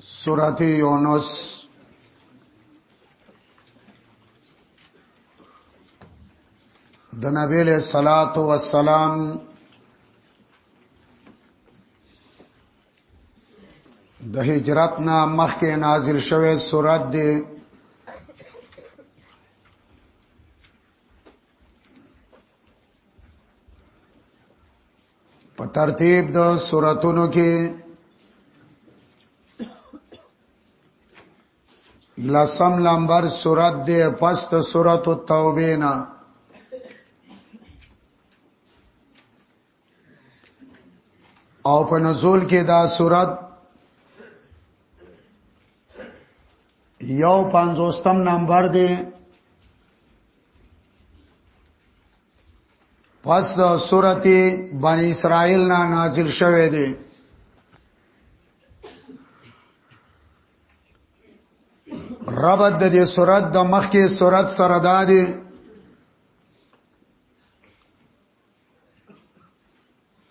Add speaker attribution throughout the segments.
Speaker 1: سورت یونس د نبی له صلوات و سلام د هجرت نه مخکې نازل شوه سورت دی په ترتیب د سوراتونو کې لسم لمبر سورات دی پس د سورات التوبه نه او په نزول کې دا صورت یو پنځوستم نمبر دی پس د سورته بنی اسرائیل نا نازل شوه دی ربط د دې سورات د مخکې سورات سره دادي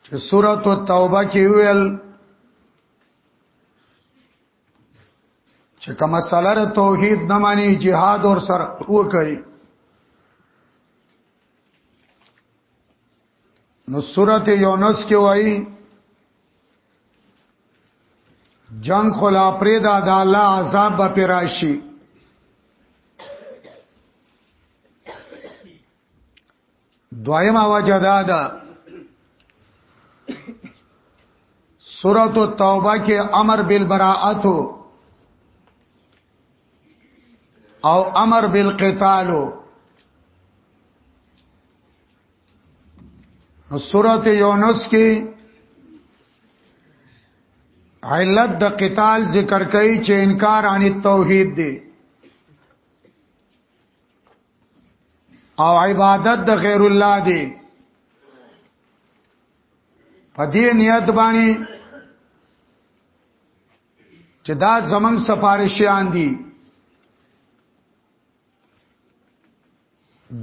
Speaker 1: چې سورۃ التوبه کې ویل چې کومه سالر توحید نه مانی jihad اور سره وکړي نو سورۃ یونس کې وایي جنگ خلا پرېدا د الله عذاب به پراشي دویمه وجه دا ده سورۃ التوبه کې امر بالبراءت او امر بالقتال نو سورۃ یونس کې علت د قتال ذکر کوي چې انکار عن التوحید دی او عبادت د غیر الله دی په دې نیت باندې چې دا زمنګ سفارشیان دي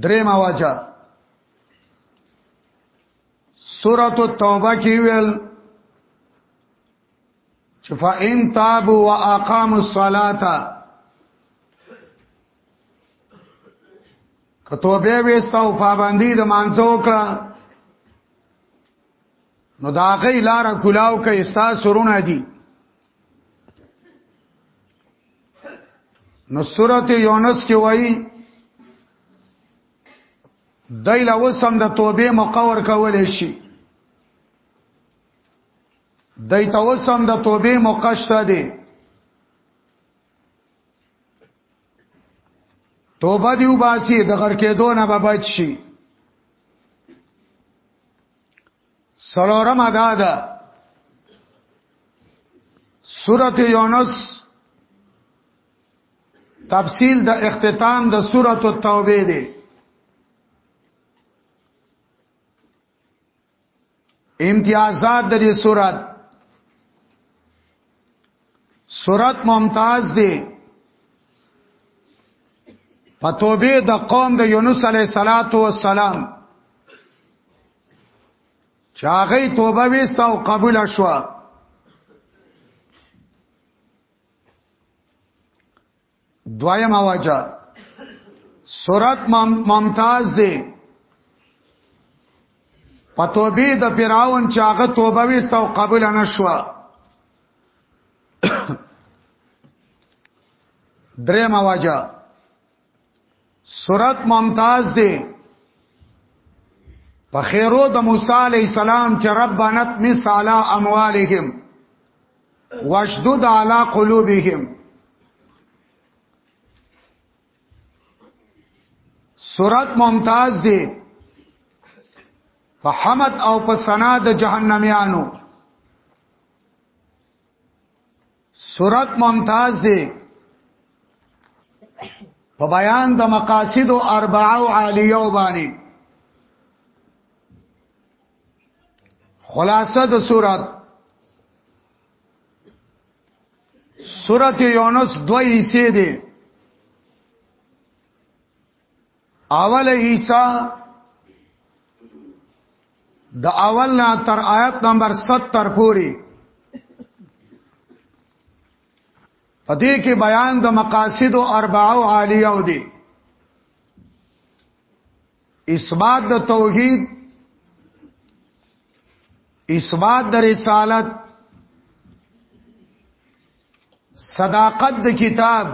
Speaker 1: درې ما واچا سورۃ التوبه کې ویل چې فإن تابوا وأقاموا الصلاة که توبه وستا او پابندی د مانځو وکړه نو دا غي لار کلاو کې استا سرونه دي نو سورته یونس کې وایي دایله وسم د توبه مقور کول شي دای ته وسم د توبه مقشته دي توبه دی وباسي د غر کېدو نه به بچ شي سلورم ادا ده سورت یونس تفصیل د اختتام د سورت التوبه دی امتیازات د دې صورت صورت ممتاز دی پتوبه د قوم د یونس علی صلاتو والسلام چاغی توبه وست او قبول شو دویم وجه سورت ممتاز دی په توبې د فراون چې هغه توبه وست او قبول نه شو دریم وجه سورت ممتاز دی په خیرو د موسی علی السلام چې ربنا تمس علی اموالهم واشدد علی قلوبهم سورت ممتاز دی په حمد او په سنا د جهنميانو صورت ممتاز دی په بیان د مقاصد او اربعه او عالیه باندې خلاصه د صورت سورت یونس دوی حصے دی اول عیسی د اول نه تر آیت نمبر 70 پورې پدې کې بیان د مقاصد او اربع او عالیه او دي اثبات د توحید اثبات د رسالت صداقت د کتاب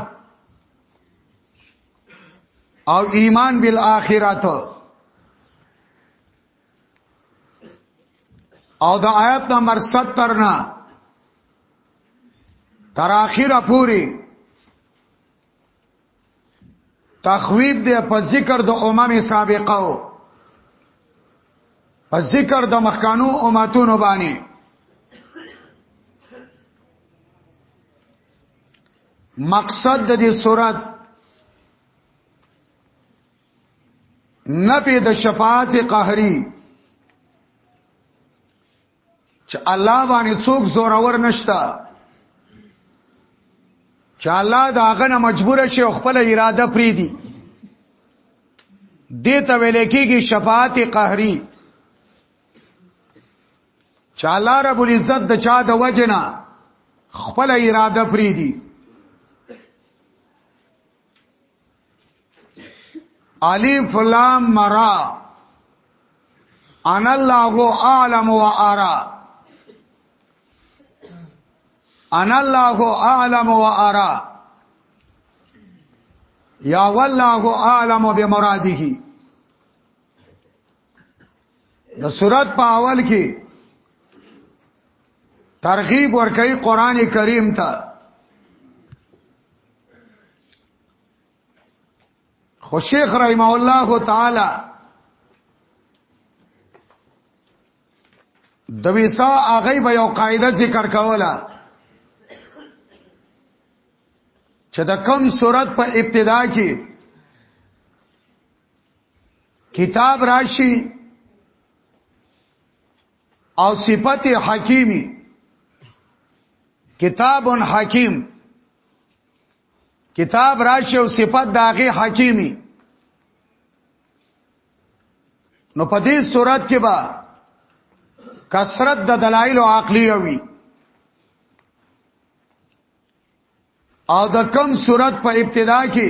Speaker 1: او ایمان بالآخرت او د آیت نمبر 70 نه تر اخره پوری تخویب دی په ذکر د امم سابقه او په ذکر د مخکانو امتونو باندې مقصد د دې صورت نفي د شفاعت قهري چې الله باندې څوک زورور نشتا چې الله دا غنه مجبور شي خپل اراده پری دي دې ته ویل کېږي شفاعت قهري چې الله رب العزت د چا د وجنه خپل اراده پری دي الف لام مرا ان الله اعلم و ارا ان الله اعلم و ارا یا والله اعلم بمراده د سورات په اول کې ترغیب ورکړي قران کریم ته خو شیخ رحم الله تعالی د ویسا هغه به یو قاعده ذکر کوله چې د کم صورت په ابتدا کې کتاب راشي او صفت حکیمی کتاب حکیم کتاب راشي او صفت داغه حکیمی نو په دې صورت کې با کثرت د دلایل عقلیه وی او د کم صورت په ابتدا کې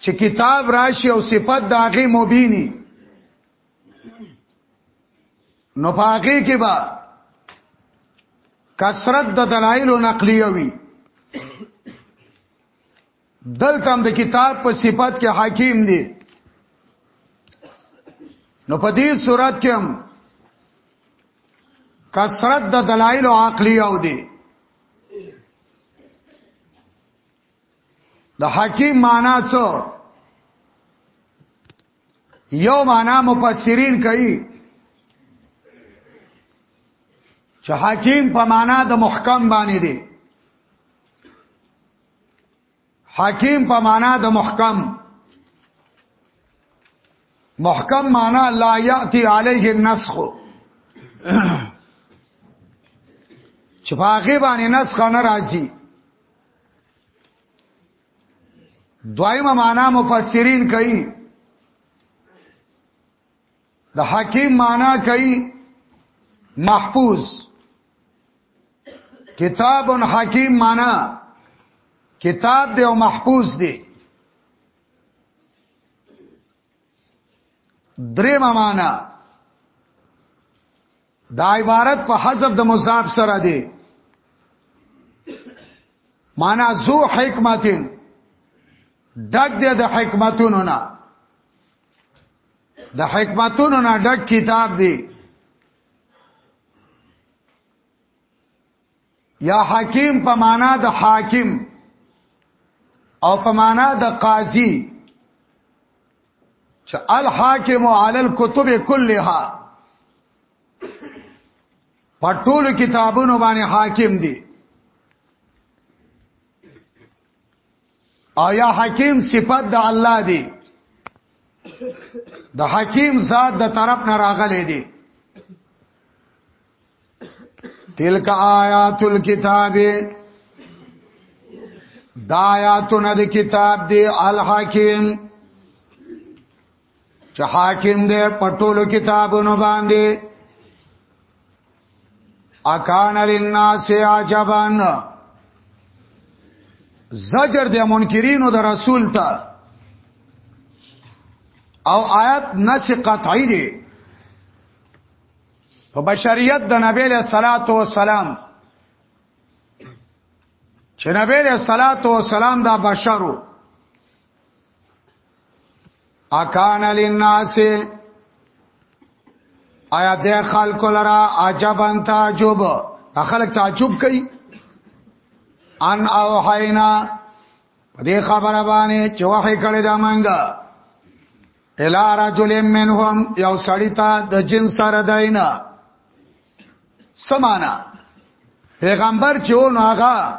Speaker 1: چې کتاب راشي او صفت داغه مبینی نو پاګه کې با کثرت د دلایل نقلیه وی دلته هم د کتاب په صفت کې حکیم دی نو په دې صورت کې هم کثرت د دلایل عقلی او دی د حکیم معنا څه یو معنا مفسرین کوي چې حکیم په معنا د محکم باندې دی حکیم په معنا د محکم محکم معنا لا یاتی علیه النسخ چې پاګه باندې نسخ نه راځي دویمه معنا مفسرین کوي د حکیم معنا کوي محفوظ کتاب حکیم معنا کتاب دی او محفوظ دی دریم معنا دا عبارت په حذف د مضاف سره دی معنا زو حکمتین ډک دی د حکمتونو نه د حکمتونو نه ډک کتاب دی یا حکیم په معنا د حاکم او په معنا د قاضي چې الحاکم علی الكتب كلها په ټول کتابونو باندې حاکم دی آیا حکیم صفت د الله دی د حکیم ذات د طرف نه راغلی دی تلک آیات الكتاب دا آیاتونه د کتاب دی الحکیم چې حاکم دې پټولو کتابونو باندې اکان للناس عجبا زجر د منکرینو د رسول ته او آیات نس قطعی دی په بشریت د نبی له صلوات و سلام چې نبی له صلوات و سلام دا بشرو اکان للناس آیا د خلق لرا عجب ان تعجب خلق تعجب کوي ان او حینا په دې خبره باندې چې وحی کړی دا منګه الا رجل منهم یو سړی ته د جن سره داینا سمانا پیغمبر چې و نو هغه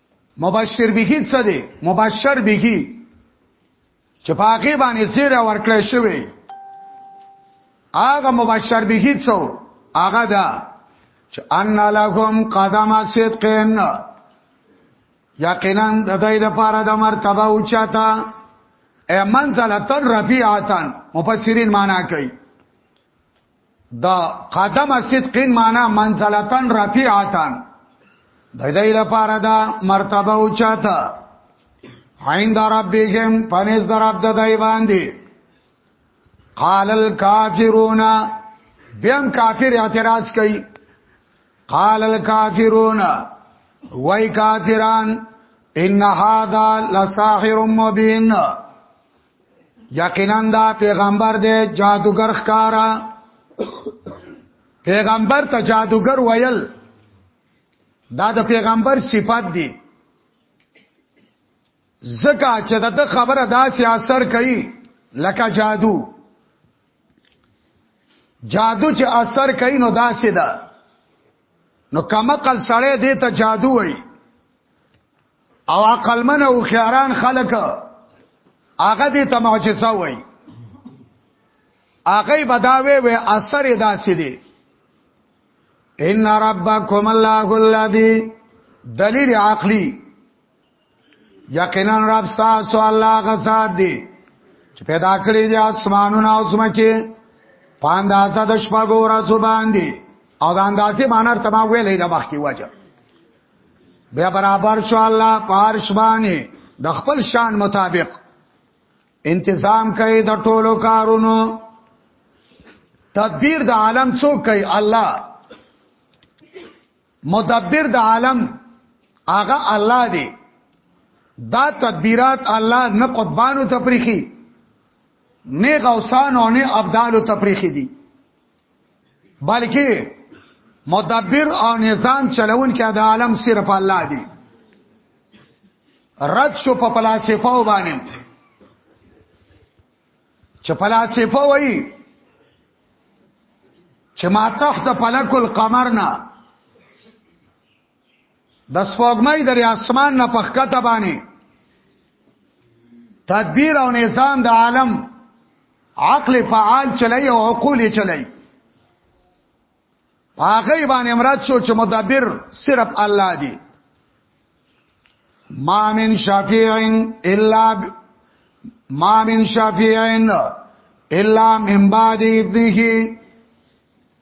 Speaker 1: مبشر به څه دی مبشر به چې پاګې باندې زیره ورکړې شوی هغه مبشر به څو هغه دا چې ان لهم قدم صدقین یقینا د دې لپاره د مرتبه اوچاته ای منزله تر رفیعتن مفسرین معنا کوي دا قدم صدقین معنا منزلتن رفیعتن د دې لپاره دا مرتبه اوچاته عین در ربهم پنځ در رب د دای باندې قال الکافرون بیم کافر اعتراض کوي قال الکافرون وای کافران ان هذا لساحر مبین یقینا دا پیغمبر دی جادوګر ښکارا پیغمبر ته جادوګر ویل دا د پیغمبر صفات دی زکه چې د خبره داسې اثر کوي لکه جادو جادو چې اثر کوي نو داسې ده دا. نو کمقل سړی دې ته جادو وایي او عقل من او خياران خلک هغه دې ته معجزه وای هغه بداوي وي اثر داسې دي ان ربکم الله الذی دلیل عقلی یقینا رب تاسو الله غزاد دی چې پیدا کړی دی اسمانونه او زمکه پاندازه د شپږو ورځو باندې او د اندازې مانر تما ویلې د مخکې وجه بیا برابر شو الله پارش باندې د خپل شان مطابق انتظام کوي د ټولو کارونو تدبیر د عالم څوک کوي الله مدبر د عالم هغه الله دی دا تدبیرات الله نه قطبانو تفریخي نه غوسان او نه ابدالو تفریخي دي بلکې مدبر او نظام چلون کې د عالم صرف الله دی رد شو په فلسفه باندې چې فلسفه وایي چې ما تحت فلک القمر نه د سپوږمۍ د اسمان نه پخکته باندې تدبیر او نظام د عالم عقل فعال چلی او عقول چلی هغه باندې مراد شو چې مدبر صرف الله دی ما من شفیع الا ما من شفیع الا من بعد اذنه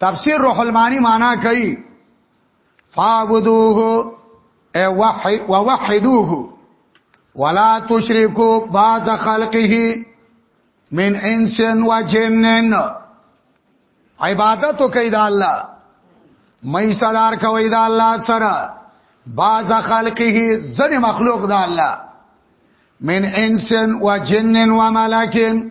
Speaker 1: تفسیر روح المانی معنا کوي فعبدوه او وحدوه ولا تشركوا بعض خلقه من انس و جنن عبادت کوي دا الله مې سلار کوي دا الله سره بعض خلقه زن مخلوق دا الله من انس و جنن و ملکن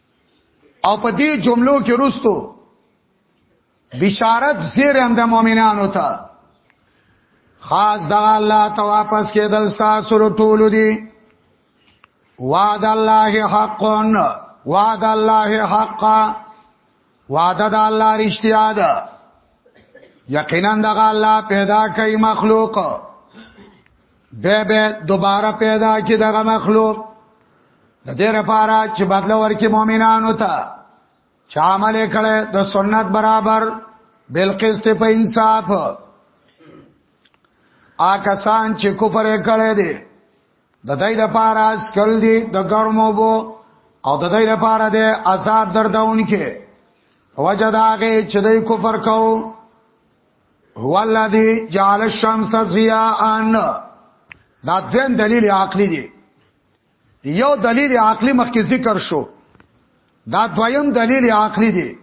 Speaker 1: او په دې جملو کې رستو بشارت زیر هم د مؤمنانو ته خاص د الله ته واپس کېدل ساسو ټول دي وعد الله حقا وعد الله حقا وعده د الله رښتیا ده یقینا د الله پیدا کوي مخلوق به به دوباره پیدا کی دغه مخلوق د دې لپاره چې بدل ورکړي مؤمنانو ته چې عمل کړي د سنت برابر بالقسط په انصاف آکسان چې کفر کړي دي د دای د پاره اسکل دی د ګرمو بو او د دای د پاره د عذاب دردونکې وجه دا هغه چې دوی کفر کوو هو الذی جعل الشمس ضیاء دا دویم دلیل عقلی دی یو دلیل عقلی مخکې ذکر شو دا دویم دلیل عقلی دی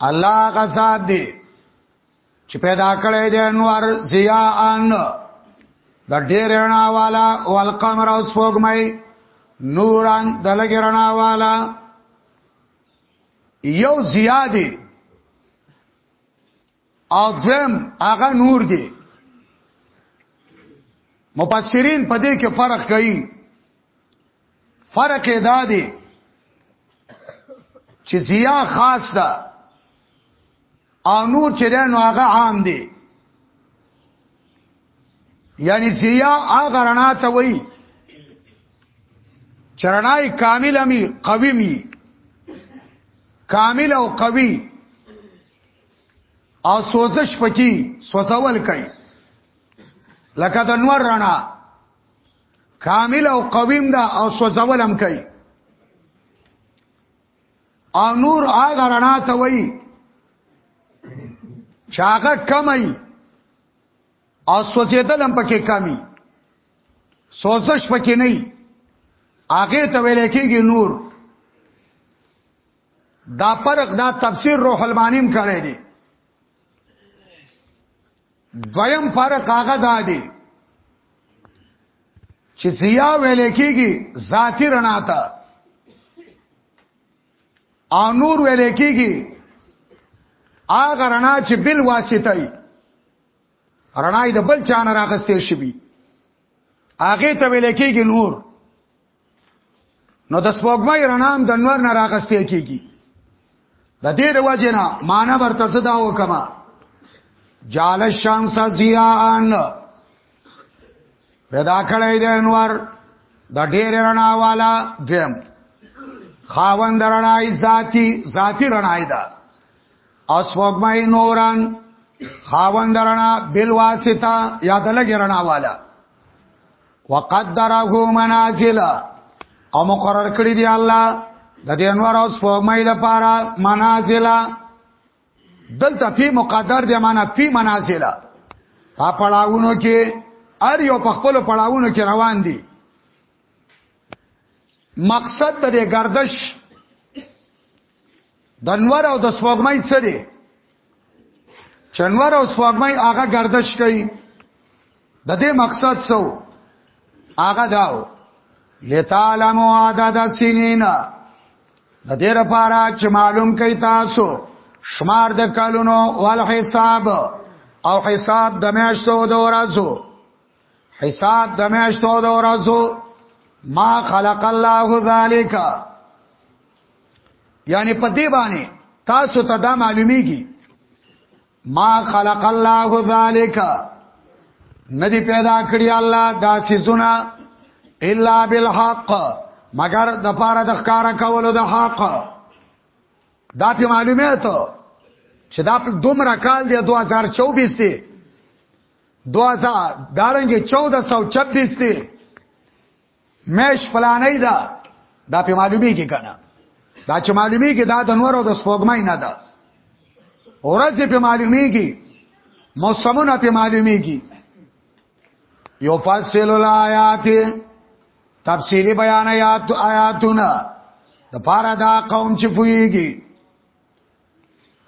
Speaker 1: الله غزاد دی چې پیدا کړی دی انوار ضیاءن د ډېر رڼا والا او القمر او سپوږمۍ نوران د لګ رڼا والا یو زیادی او دویم هغه نور دی مفسرین په دې کې فرق کوي فرق دا دی چې زیا خاص ده او نور چې ده نو هغه عام دی یعنی زیا هغه رڼا ته وایي چرنای کامل می قوی می کامل او قوی او سوزش پکی سوزول کوي لکه د نور رڼا کامل او قویم ده او سوزول هم کوي او نور هغه رڼا ته وایي چې هغه کمي او سوزیدل هم پکې کمی سوزش پکې نه هغه ته ویل کېږي نور دا فرق دا تفسیر روح المانیم کړی دی دویم فرق هغه دا دی چې ضیا ویل کېږي ذاتی رڼا ته او نور ویل کېږي هغه رڼا چې بل واسطه ای رڼا د بل چانه راغستې شي هغه ته ویل کېږي نور نو د سپوږمۍ رڼا هم د نور نه راغستې کیږي د دې د وجه نه معنا ورته څه دا وکما جال الشمس ضیاءن پیدا کړی د انوار د ډېر رڼا والا دیم خاوند رڼای ذاتی ذاتی رڼای دا او سپوږمۍ نوران خاوند رڼا بل واسطه یا د لګ رڼا والا وقدره منازل او مقرر کړی دی الله د دې انوار او سپوږمۍ لپاره منازل دلته په مقدر دی معنا په منازل په پړاوونو کې ار یو په خپل پړاوونو کې روان دي مقصد د دې گردش د نور او د سپوږمۍ څه دی چې نور او سپوږمۍ هغه گردش کوي د دې مقصد څو هغه داو لتعلمو عدد سنین د دې لپاره چې معلوم کړئ تاسو شمار د کلونو ول حساب او حساب د میاشتو د ورځو حساب د میاشتو د ورځو ما خلق الله ذالک یعنی په دې باندې تاسو ته دا معلومیږي ما خلق الله ذالک ندی پیدا کړی الله دا سيزونه الا بالحق مگر د پاره د ښکارا کولو د حق دا په معلومه ته چې دا دومره کال دی 2024 دی دوازا دارنګه 1426 دی مېش فلانې دا دا په معلومی کې کنه دا چې معلومی کې دا د نورو د سپوږمۍ نه ده ورځ په معلومی کې موسمونه په معلومی کې یو فصل الایات تفصیلی بیان آیات آیاتونه د پاره دا قوم چې پویږي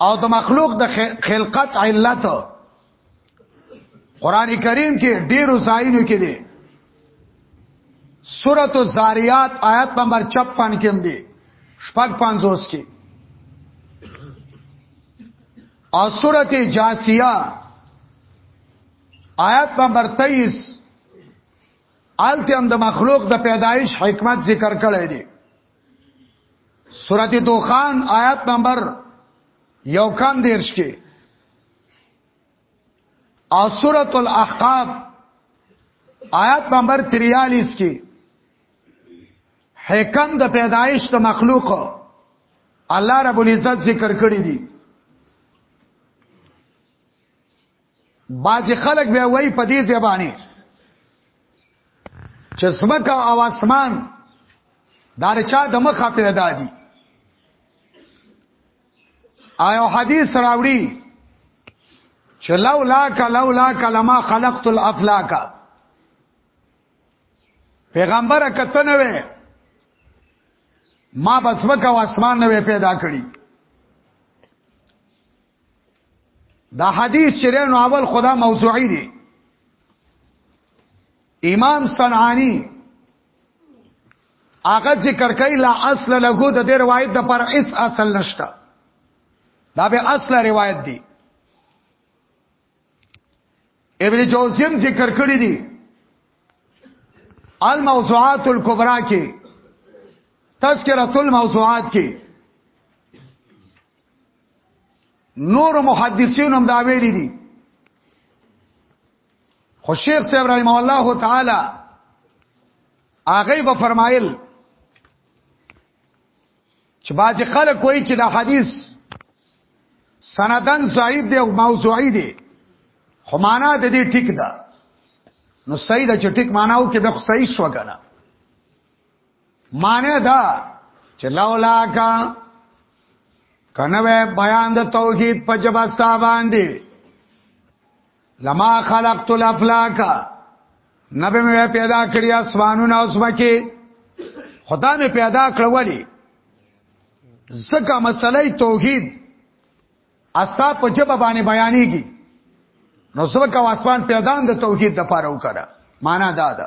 Speaker 1: او د مخلوق د خلقت علت قران کریم کې ډیرو ځایونو کې دی سورۃ الزاریات آیت نمبر 56 کې هم دی شپږ پنځوس کې او سورۃ جاسیہ آیت نمبر 23 آلته هم د مخلوق د پیدایش حکمت ذکر کړی دی سورت دوخان آیات نمبر یو کم دیرش کې او سورت الاحقاب آیات نمبر 43 کې حکم د پیدایش د مخلوق الله رب العزت ذکر کړی دی بعضی خلک به وای په دې زبانه چې سمکه او اسمان دارچا د مخه پیدا دي آیا حدیث راوړي چې لولا ک لولا ک لما خلقت الافلاک پیغمبر کته نه وې ما بسمکه او اسمان نه پیدا کړی دا حدیث چې نو اول خدا موضوعي دی امام صنعانی هغه ذکر کوي لا اصل له د دې روایت د پر اس اصل نشته دا به اصل روایت دی ابن جوزیم ذکر کړی دی الموضوعات الكبرى کې تذکرۃ الموضوعات کې نور محدثین هم دا ویلي دي خو شیخ صاحب رحم الله تعالی هغه به فرمایل چې باج خلک وایي چې دا حدیث سندن ضعیف دی او موضوعی دی خو معنا د دې ټیک ده نو صحیح ده چې ټیک معنا او کې به صحیح شو کنه معنی دا چې لولا کا کنه بیان د توحید په جبستا باندې لما خلقت الافلاک نبه مې پیدا کړی اسمانونه او سمکه خدا مې پیدا کړولې زکه مسلې توحید استا په جبه باندې بیانېږي نو سمکه او اسمان پیدا د توحید د پاره وکړه معنا دا ده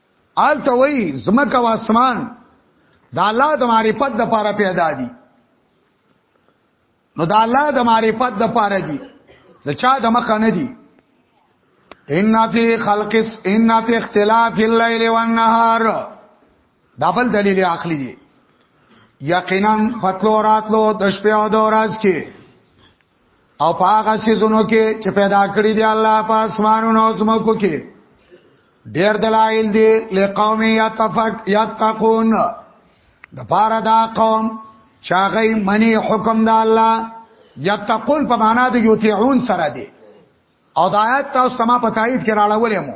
Speaker 1: هلته وایي زمکه او اسمان د الله د معرفت د پاره پیدا دي نو د الله د معرفت د پاره دي د چا د مخ نه دي ان فی خلق ان فی اختلاف الليل والنهار دا بل دلیل عقلی دی یقینا فتلو راتلو د شپې او د ورځ کې او پاغه سيزونو کې چې پیدا کړی دی الله په اسمانونو او زمکو کې ډېر دلایل دي لقوم يتفق يتقون د پاره دا قوم چاغې منی حکم د الله يتقون په معنا د یطيعون سره دي او د آیات تاسو تما په تایید کې راړولې مو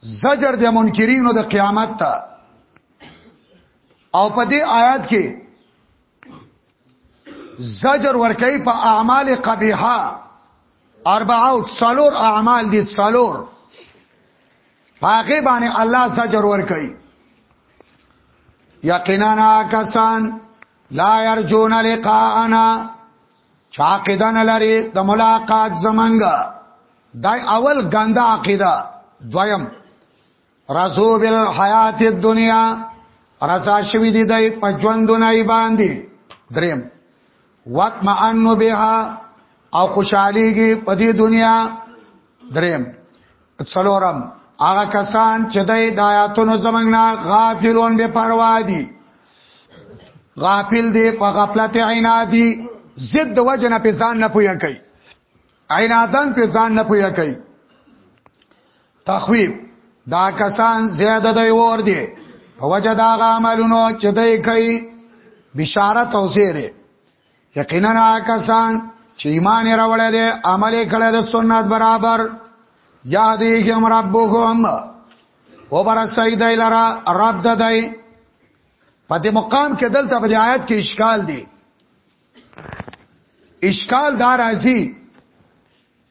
Speaker 1: زجر د منکرینو د قیامت ته او په دې آیات کې زجر ورکړي په اعمال قبیحه اربعه او څلور اعمال دي څلور هغه باندې الله زجر ورکړي یقینا کسان لا يرجون لقاءنا چاقیده نه لري د ملاقات زمنګ دا اول ګنده عقیده دویم رسو بل حیات الدنیا رضا شوی دی دای په ژوندونه ای باندې دریم وطمئن بها او خوشحالیږي په دې دنیا دریم څلورم هغه کسان چې د آیاتونو زمنګ نه غافلون به پروا دي غافل دي په غفلت عنادي ضد وجنه په ځان نه پوي کوي عنادن په ځان نه پوي کوي تخویب دا کسان زیاده دی ور دي په وجه دا عملونو چې دی کوي بشارت او زیره یقینا کسان چې ایمان راوړل دي عمل کړي د سنت برابر یادیهم ربهم و بر سید لرا رب ددای په دې مقام کې دلته په آیات کې اشکال دی اشکال دار ازي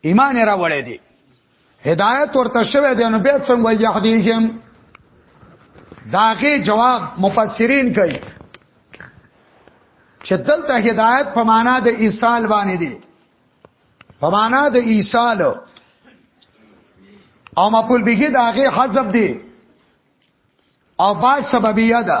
Speaker 1: ایمان را وړی دی هدایت ورته شوه دی نو بیا څنګه یهدیهم داغه جواب مفسرین کوي چې دلته هدایت په معنا د ایصال باندې دی په معنا د ایصال او مقبول به داغه حذف دی او با سببیه ده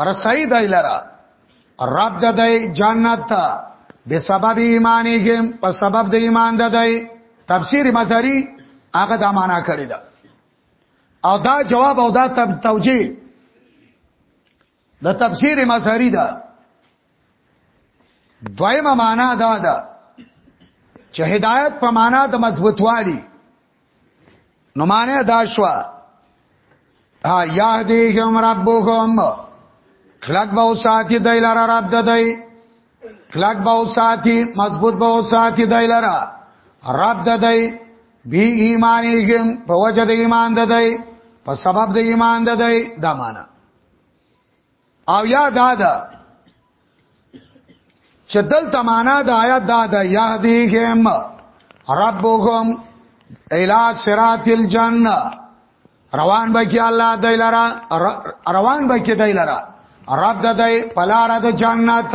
Speaker 1: رسای دای لرا رب د دای جنت ته به سبب ایمانهم په سبب د ایمان د دای تفسیر مزاری هغه دا معنا کړی دا او دا جواب او دا توجیه د تفسیر مزاری دا دویمه معنا دا ده چې هدایت په معنا د مضبوطوالي نو معنی دا شو ها یهدیهم ربهم خلق به وساتی دای لره رب دای خلق به وساتی مضبوط به وساتی دای لره رب دای بی ایمانیهم په وجه د ایمان دای په سبب د ایمان دای دا معنی او یا دا ده چې دلته معنا د آیات دا ده یهدیهم ربهم الی صراط الجنه روان بکی الله دایلرا روان بکی دایلرا رب د دای پلار د جنت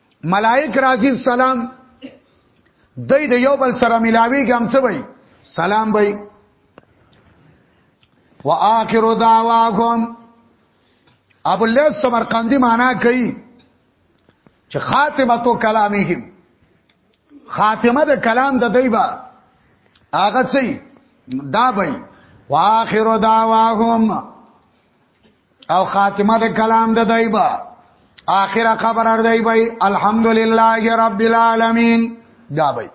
Speaker 1: ملائک راځي السلام دای د یو بل سره ملاوي ګم څه وای سلام وای واخر دعواهم ابو الله سمرقندی معنا کوي چې خاتمه تو کلامهم خاتمه د کلام د دیبا هغه څه دا وای واخر دعواهم او خاتمه د کلام د دایبا اخر خبر ار دایبا الحمدلله رب العالمین دا بای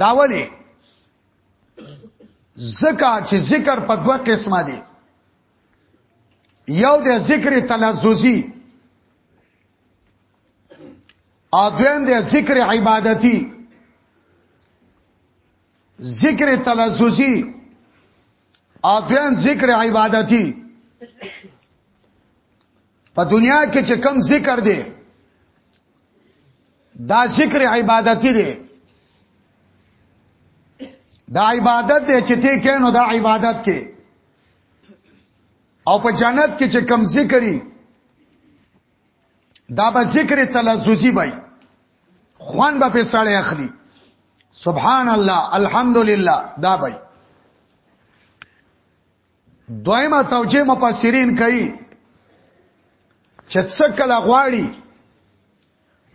Speaker 1: داولی زکا چې ذکر په دوه قسمه دي یو د ذکر تلزوزی او دویم د ذکر عبادتي ذکر تلززی او بیا ذکر عبادتي په دنیا کې چې کم ذکر دی دا ذکر عبادتي دی دا عبادت دی چې ته کینو دا عبادت کې او په جنت کې چې کم ذکرې دا به ذکر تلزوزی بای خوان به په سړی اخلي سبحان الله الحمدلله دا بای دویمه توجیه مفسرین کوي چې څه کله غواړي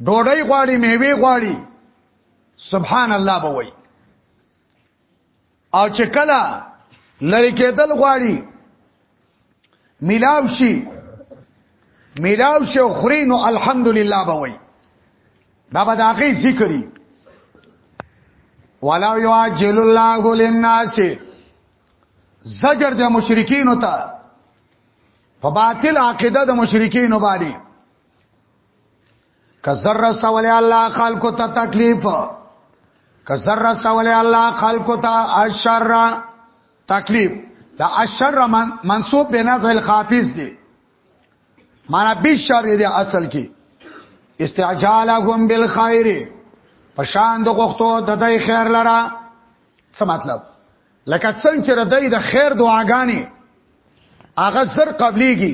Speaker 1: ډوډۍ غواړي میوه غواړي سبحان الله به وای او چې کله لری کېدل غواړي ملاو شي ملاو شي خوري نو الحمدلله به وي دا به د هغه ذکرې ولو یعجل الله للناس زجر د مشرکین ته په باطل عقیده د مشرکین باندې که زر سوال الله خلق ته تکلیف که زر سوال الله خلق ته الشر تکلیف دا الشر من منصوب به نزع الخافز دی معنا به شر دی اصل کې استعجالهم بالخير پشان د غختو د دای خیر لرا څه مطلب لکه څنګه چې د دای د خیر دعاګانی هغه زر قبليږي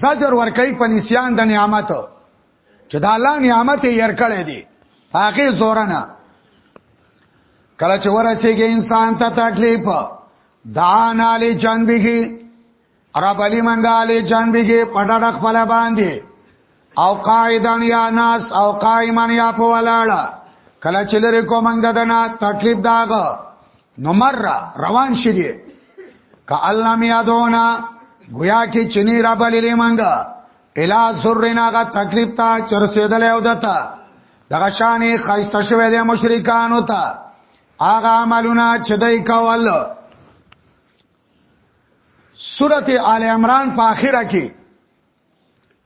Speaker 1: زجر ورکوي په نسیان د نعمت چې د الله نعمت یې ير کړی دی هغه زورنه کله چې ورسېږي انسان ته تکلیف دان علی جنبه رب علی منګه علی جنبه پټړه خپل باندې او قائدان یا ناس او قائمان یا په ولاړه کله چې لري کومنګ دنا تکلیف داغه نو مر روان شې دي ک الله می یادونه گویا کې چنی را بللې منګه الا سرنا غا تکلیف تا چرسیدل او دتا دغه شانې خایسته شوې د مشرکانو ته هغه عملونه چې دای کول سورته آل عمران په اخره کې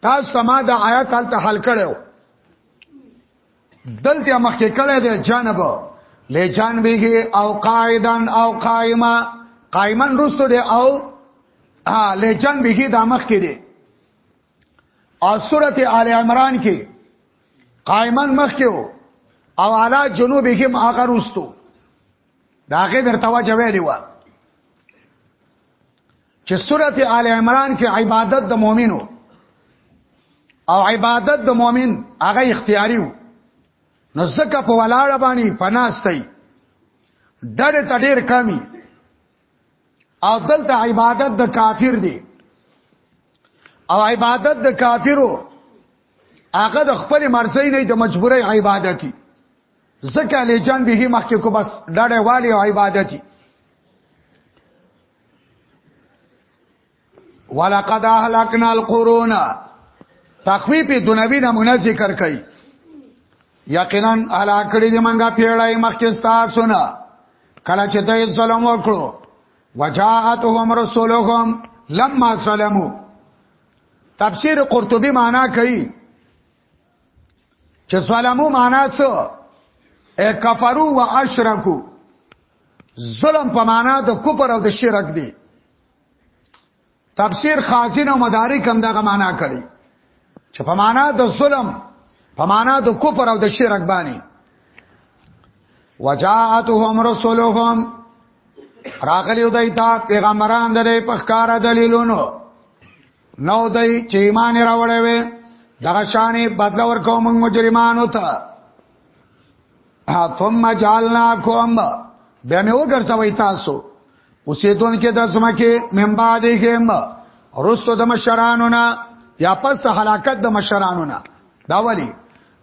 Speaker 1: تاسو ته ما د آیات حل ته حل کړو دلته مخکې کړه د جانب له جانبه او قائدن او قائما قائمن رستو دی او له جانبه د مخ کې دی او سورته آل عمران کې قائمن مخ کې او علا جنوبه کې هغه رستو دا هغه درته وجه ویلی و چې سورته آل عمران کې عبادت د مؤمنو او عبادت د مؤمن هغه اختیاري وو نو زکه په ولاړه باندې پناستای ډېر تډیر کمی او دلته عبادت د کافر دی او عبادت د کافرو هغه د خپل مرزي نه د مجبوري عبادتي زکه له جن به مخکې کو بس ډډه والی او عبادتي ولقد اهلكنا القرون تخفیف دنوی نمونه ذکر کړي یقینا هلاک کړي دي منګه پیړای مخکې تاسو نه کله چې دوی ظلم وکړو وجاءتهم رسولهم لما ظلموا تفسیر قرطبي معنا کوي چې ظلمو معنا څه اے کفرو و اشرکو ظلم په معنا د کفر او د شرک دی تفسیر خازن او مدارک هم دغه معنا کړي چې په معنا د ظلم په معنا د کفر او د شرک باندې وجاءتهم رسولهم راغلی دوی ته پیغمبران درې په ښکار دلیلونو نو دوی چې ایمان راوړې وي دغه شانې بدل ورکو موږ مجرمانو ته ثم جعلناکم بیا مې وګرځوي تاسو اوسیدون کې د زمکه من بعدهم رستو د مشرانو نه یا پس هلاکت د مشرانو نه دا ولی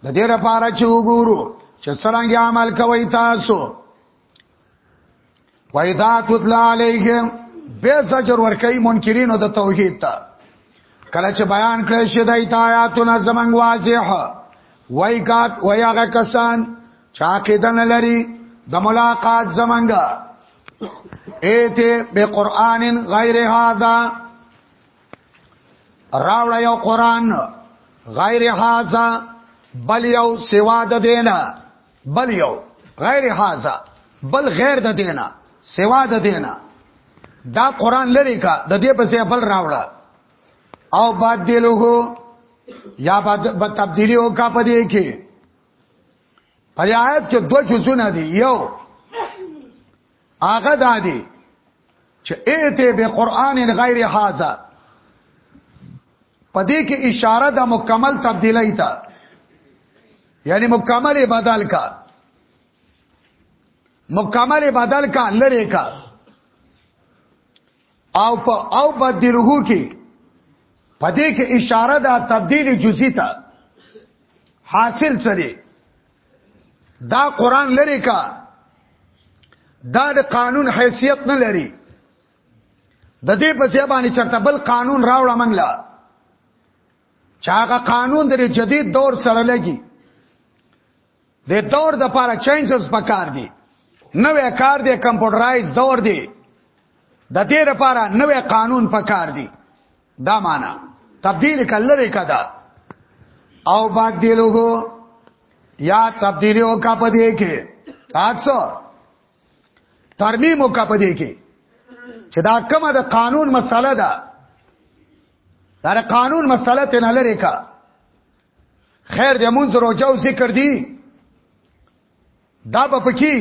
Speaker 1: د دې لپاره چې وګورو چې څنګه عمل کوي تاسو وایذا تطلع علیهم به زجر ور کوي منکرینو د توحید ته کله چې بیان کړی شي د آیاتونه زمنګ واضح وای کا وای هغه کسان چې عقیده نه لري د ملاقات زمنګ ایته به قران غیر هاذا راوړ یو قران غیر هاذا بل یو سوا د دینه بل یو غیر هاذا بل غیر د دینه سوا د دینه دا قران لري کا د دې په ځای بل راوړه او باد دی لوګو یا باد تبدیلی او کا پدې کې پر آیات کې دوه جزونه دي یو هغه دادی چې ایته به قران غیر هاذا پدې کې اشاره د مکمل تبدیلی ته یعنی مکمل بدل کا مکمل بدل کا لری کا او په او بدلوه کې پدې کې اشاره د تبدیل جزئی ته حاصل سره دا قران لري کا دا د قانون حیثیت نه لري د دې په ځای باندې چرته بل قانون راوړه منګلا چاغه قانون د جدید دور سره لګي د دور د لپاره چینجز پکار دي نوې کار دی کمپیوټرایز دور دی د دې لپاره نوې قانون پکار دی دا معنا تبديل کلره کدا او بدلو هو یا تبديل او کا پدې کې تاسو ترمیم او کا پدې کې چې دا کومه د قانون مسله ده دا قانون مسله ته نه لري کا خیر د مونږ روزو ذکر دی دا په پکی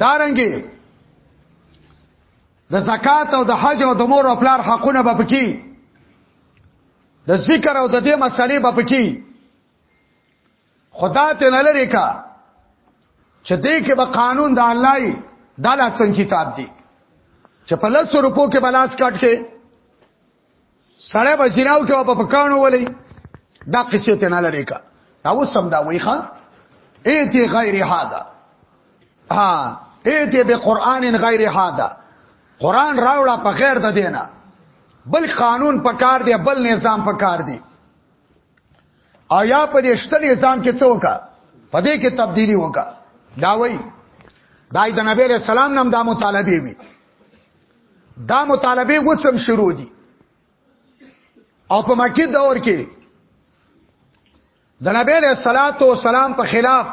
Speaker 1: دارنګي د دا زکات او د حج او د مور او پلار حقونه به پکی د ذکر او د دې مسلې به پکی خدا ته نه لري کا چې دې کې به قانون د الله ای د لاڅن کتاب دی چې په لاسو روپو کې بلاس کټ کې سړی به زیناو کې په پکانو ولې دا قصه ته نه لری کا دا وسم دا وای ښا ایتی غیر هاذا ها ایتی به قران غیر هاذا قران راوړه په غیر د دینه بل قانون پکار دی بل نظام پکار دی او یا په دې شته نظام کې څوک په دې کې تبدیلی وکا دا وای دای د نبی له سلام نام دا مطالبه وی دا مطالبه وسم شروع دي او په مکی دور کې د نبی له صلوات و سلام په خلاف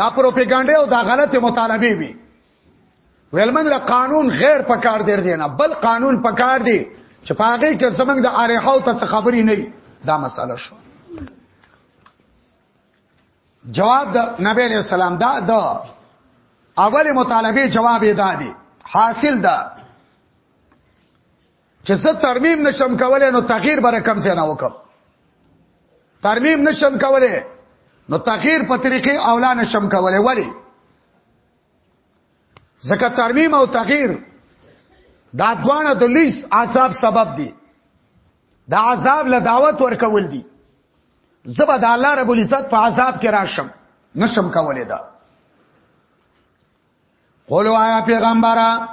Speaker 1: دا پروپاګاندا او دا غلط مطالبه وي ویلمن له قانون غیر پکار دی دی نه بل قانون پکار دی چې پاګه کې زمنګ د اړیحو ته خبري نه دا مسله شو جواب د نبی علیہ السلام دا د اول مطالبه جواب یې دادی حاصل دا چې زه ترمیم نشم کولای نو تغییر بر کم څه نه وکم ترمیم نشم کولای نو تغییر په طریقې اولا نشم کولای ولی ځکه ترمیم او تغییر دا دوانه د لیس عذاب سبب دي د عذاب له دعوت ورکول دي زبا د الله رب العزت په عذاب کې راشم نشم کولای دا قولو آیا پیغمبره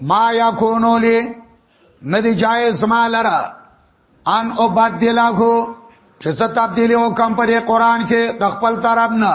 Speaker 1: ما یکونو لی ندی جایز ما لرا ان او بد دی لاغو چې ست تبدیلی او کم پر قرآن کې د خپل طرف نه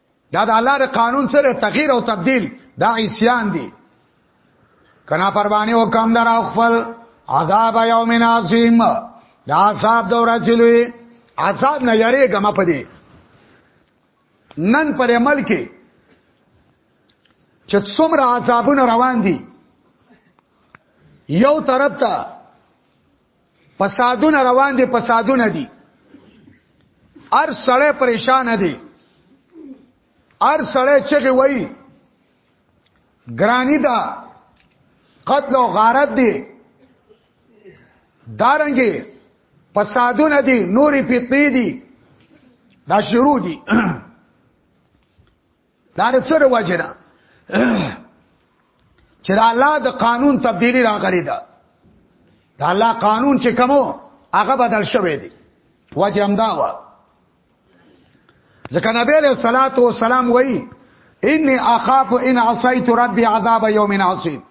Speaker 1: دا د الله د قانون سره تغییر او تبديل دا عصيان دي کنا پربانی حکم در او خپل عذاب یوم عظیم دا عذاب د ورځې لوی عذاب نه یریږه ما پدې نن پر عمل کې چې څومره عذابونه روان دي یو طرف ته فسادونه روان دي فسادونه دي ار سړی پریشان دي ار سړی چغي وای ګرانی دا قتل او غارت دي دارنګي فسادونه دي نوري فتنې دي دا شروع دي دا د څه وجه ده چې د الله د قانون تبدیلی راغلی ده د الله قانون چې کومو هغه بدل شوی دی وجه هم دا و ځکه نبی له صلوات و سلام وای انی اخاف ان عصیت ربی عذاب یوم عصیب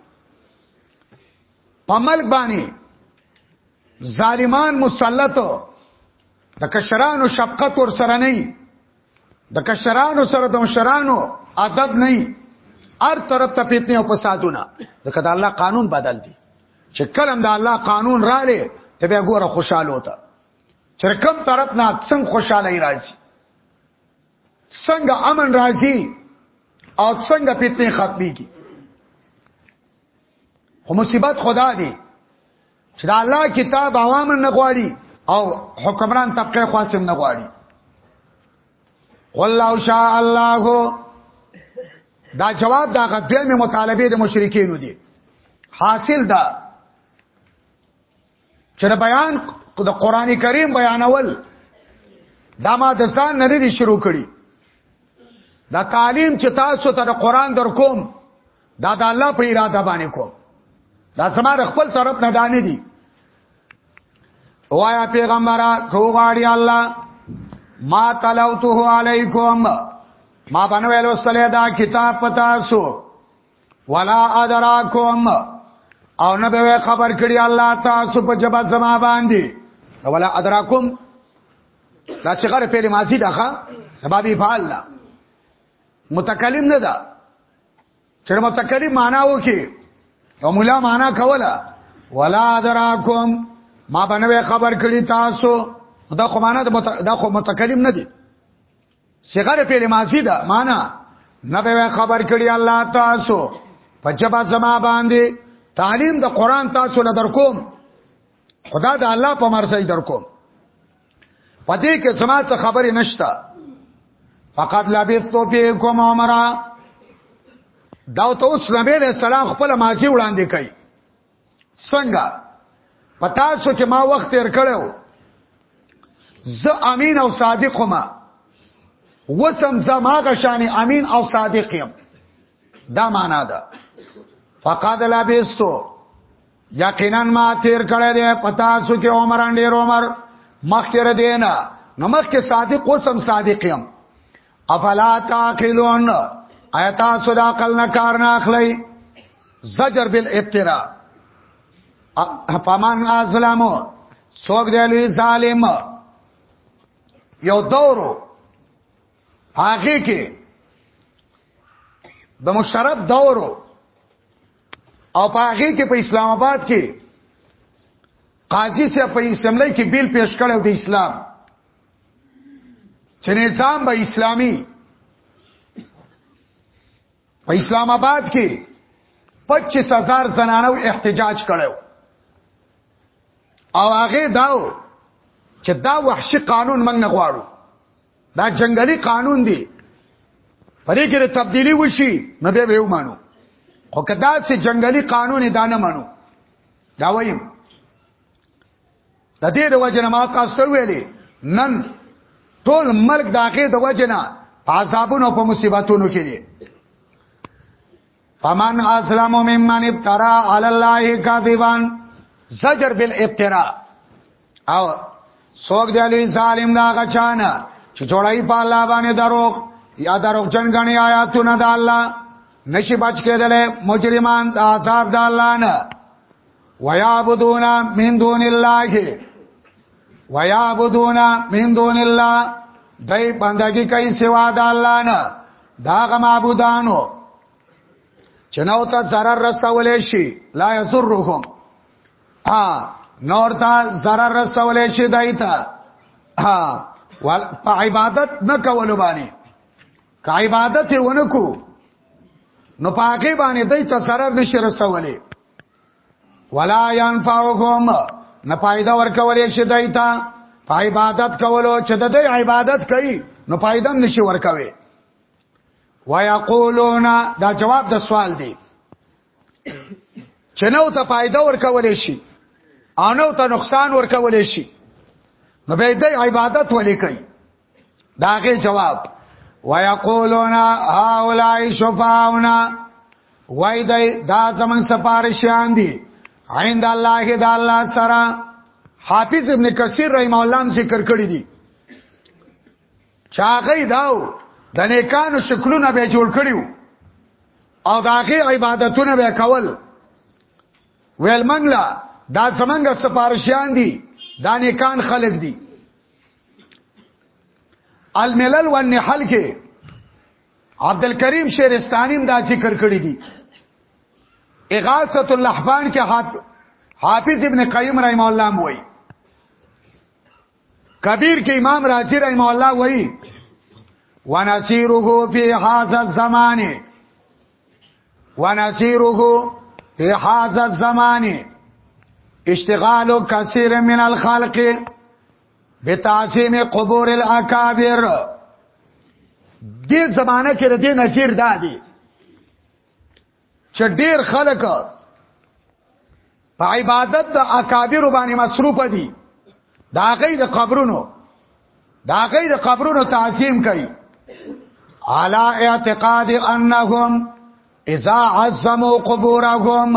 Speaker 1: په ملک باندې ظالمان مسلط د کشرانو شفقت ور سره نه د کشرانو سره د مشرانو ادب نه هر طرف ته پیتنه او فسادونه ځکه د الله قانون بدل دی چې کلم د الله قانون را لې ته به ګوره خوشاله وته چې کوم طرف نه څنګه خوشاله راځي څنګه امن راځي او څنګه پیتنه ختميږي خو مصیبت خدا دی چې دا الله کتاب عوام نه غواړي او حکمران طبقه خاصم نه غواړي والله شاء الله دا جواب دا غدوی مطالبه د مشرکین دي حاصل دا چې بیان د قران کریم بیانول دا ما د ځان نه لري شروع کړي دا تعلیم چې تاسو ته د قران در کوم دا د الله په اراده باندې کوم دا زما خپل طرف نه دانه دي وایا پیغمبره کو غاړي الله ما تلوته علیکم ما باندې ویلو سره دا کتاب پتا سو ولا ادراکم او نه به خبر کړی الله تاسو په جبا زما باندې ولا ادراکم دا چې غره په ماضی دغه بابي فعل متکلم نه ده چې متکلم معنا وکي او مولا معنا کوله ولا دراکم ما بنوي خبر کړی تاسو دا خو معنا دا خو متکلم نه دي صغره په لماسی دا معنا نه به خبر کړی الله تاسو پجبا زما باندې تعلیم د قران تاسو له درکوم خدا د الله په مرسي درکوم پدې کې زما څه خبرې نشته فقط لبثت فيكم عمره دا ته اوس نبی له سلام خپل ماضي وړاندې کوي څنګه پتا شو چې ما وخت تیر کړو زه امین او صادق ما وسم زماغه شان امین او صادق یم دا معنا ده فقد لبستو یقینا ما تیر کړی دی پتا سو کې عمر انډیر عمر مخکره دینا نو مخکې صادق قسم صادق یم افلا تاقلون ایتا صدا عقل نه کار نه اخلي زجر بالابتراء فمن ازلمو څوک دی لوی ظالم یو دورو هغه کې د مشرف دورو او په هغه کې په اسلام آباد کې قاضي سره په اسمبلی کې بیل پیش کړو د اسلام چې نظام به اسلامی په اسلام آباد کې 25000 زنانو احتجاج کړو او هغه داو چې دا وحشي قانون موږ نه غواړو دا جنگلی قانون دی پرې کې تبدیلی وشي نو به یو مانو خو کدا چې جنگلی قانون دا نه مانو دا وایم د دې د وجنه ما تاسو ته ویلي نن ټول ملک داګه د وجنه عذابونو په مصیبتونو کې دي فمن اسلم ممن ابترا علی الله کذبا زجر بالابتراء او سوګ دی ظالم دا غچانه چې جوړای په الله باندې دروغ یا دروغ جن غنی آیاتونه د الله نشي بچ کېدل مجرمان د عذاب د الله نه ويعبدون من دون الله ويعبدون من دون الله دای بندگی کوي سوا د الله نه داغه معبودانو چنو ته zarar رسول شي لا يسرهم ا نور ته zarar رسول شي دایته ها ول په عبادت نه کول باندې که عبادت ونکو نو پاکي باندې دایته zarar نشي رسولې ولا ينفعهم نه پایده ورکولې شي دایتا په عبادت کولو چې د دې عبادت کوي نو پایدم نشي ورکوي ويقولون دا جواب د سوال دی چې نو ته پایده ورکولې شي او نو ته نقصان ورکولې شي نو به دې عبادت ولې کوي داغه جواب ويقولون هؤلاء شفاعنا وای دای دا زمون سفارشیان دي عند الله د الله سره حافظ ابن کثیر رحم الله هم ذکر کړی دي چاغی داو د نیکانو شکلونه به جوړ کړیو او داغه عبادتونه به کول ویل منګلا دا زمونږ سفارشیان دي دا نیکان خلق دي الملل والنحل کې عبد الکریم شیرستانی دا ذکر کړی دی اغاثه اللحبان کې حافظ ابن قیم رحم الله موي کبیر کې امام رازی رحم الله وایي ونسيره في هذا الزمان ونسيره في هذا الزمان اشتغال كثير من الخلق بتعظیم قبور الاکابر دې زمانہ کې ردی نظیر دادی چې ډیر خلک په عبادت د اکابر باندې مصروف دي دا غي د قبرونو دا غي د قبرونو تعظیم کوي علا اعتقاد انهم اذا عظموا قبورهم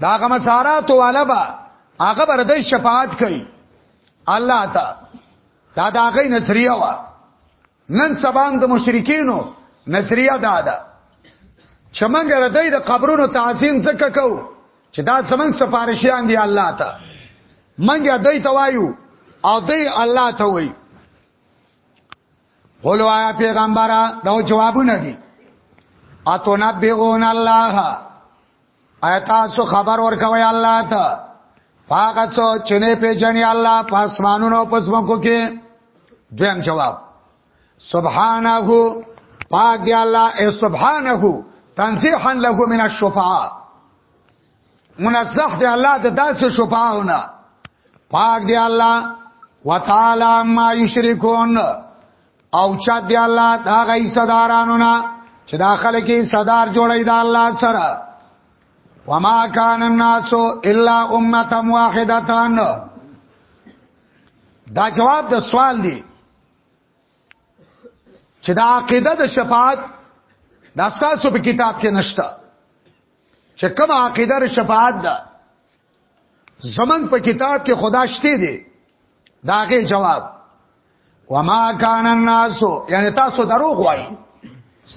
Speaker 1: دا غم سارات والا با هغه برده شفاعت کوي الله تا دا دا غي نظریه وا نن سبان د مشرکینو نظریه دا ده چې موږ ردی د قبرونو تعظیم زکه کو چې دا زمون سفارشیان دی الله ته موږ دوی ته وایو او دوی الله ته وایي قولو آیا پیغمبره دا جوابونه دي اتو نبیون الله ایتا سو خبر ورکوي الله ته فاقت سو چنه پیجنی الله پاسمانونو پسمکو کې دویم جواب سبحانه پاک دی الله سبحانه تنزیحا له من الشفعاء منزه دی الله د داسې شفاعونه پاک دی الله وتعالى ما یشرکون او چا دی الله دا غي صدارانو نه چې داخله کې صدار جوړي دا الله سره وما كان الناس الا امه واحده دا جواب د سوال دی چې دا عقیده د شفاعت دا ستاسو په کتاب کې نشته چې کوم عقیده شفاعت ده زمنګ په کتاب کې خدا شته دی داغه جواب وما کان الناس یعنی تاسو دروغ وایي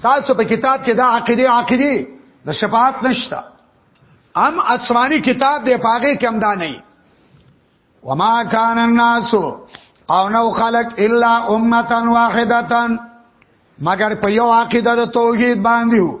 Speaker 1: تاسو په کتاب کې دا عقیده عقیده د شفاعت نشته ام اسماني کتاب دی پاګه کې هم دا نه وما کان الناس او نو خلق الا امه واحده مگر په یو عقیده د توحید باندې وو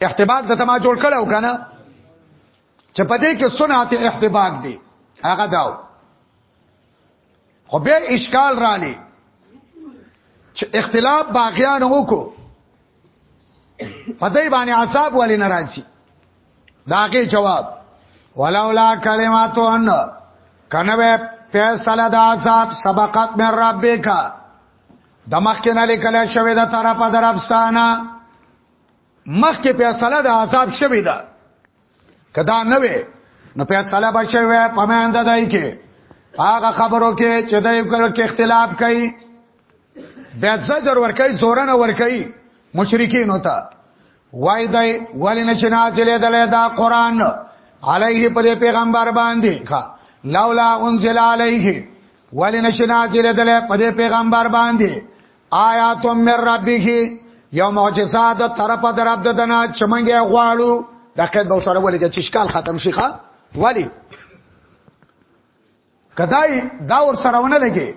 Speaker 1: احتباق د تما جوړ کړو کنه چې په دې کې صنعت احتباق دی هغه داو خو به اشکال رانی چې اختلاف باغیان وکړو په دې باندې عذاب ولې ناراضي داګه جواب ولولا کلماتو ان کنه به فیصله د عذاب سبقت من ربک د مخکنه لیکل شوی د طرفه دربستانه مخکې فیصله د عذاب شوی ده کدا نه وي نو فیصله به شوی په مانده دای کې هغه خبرو کې چې دای کړه کې اختلاف کوي بیا زجر ور کوي زورن ور کوي مشرکین ہوتا وای دای ولې نه چې نازلې دلې دا قران علیه پر پیغمبر باندې ښا لولا انزل علیه ولې نشنا چې دلې په پیغمبر باندې آیات من ربه یو معجزه د طرفه در عبد دنا چمنګه غواړو د قید به سره ولګي چې شکال ختم شيخه ولی کدای دا ور سره ونه لګي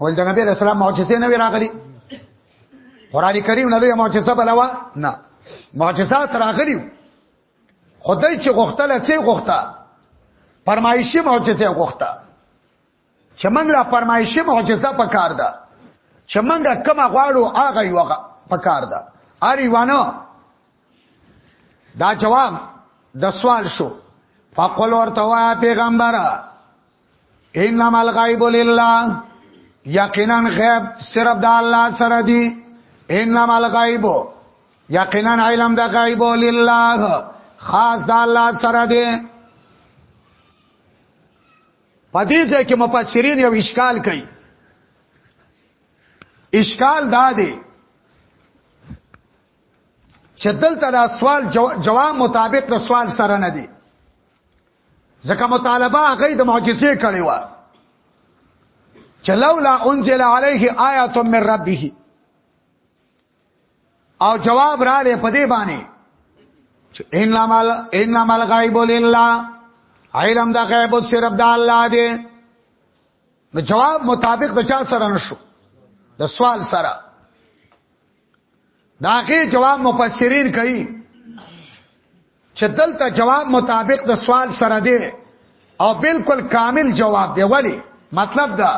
Speaker 1: ول د نبی رسول الله معجزه نه راغلي قران کریم نه لوی معجزه بلوا نه معجزات راغلي خدای چې غختله چې غخته فرمایشي معجزه غخته چې موږ لا فرمایشي معجزه پکار ده چې موږ کومه غواړو هغه یو پکار ده اری وانه دا جواب د سوال شو فقل ورته وا پیغمبر انما الغیب لله یقینا غیب صرف د الله سره دی انما الغیب یقینا علم د غیب لله خاص د الله سره دی په دې ځای کې مفسرین یو اشکال کوي اشکال دا دی چې دلته دا سوال جواب مطابق د سوال سره نه دی ځکه مطالبه هغه د معجزې کړي و چې لولا انزل عليه آیه من ربه او جواب را لې په دې باندې ان مال ان مال غیب لله علم د غیب صرف د الله دی نو جواب مطابق د چا سره نشو د سوال سره داغه جواب مفسرین کوي چې دلته جواب مطابق د سوال سره دی او بالکل کامل جواب دی ولی مطلب دا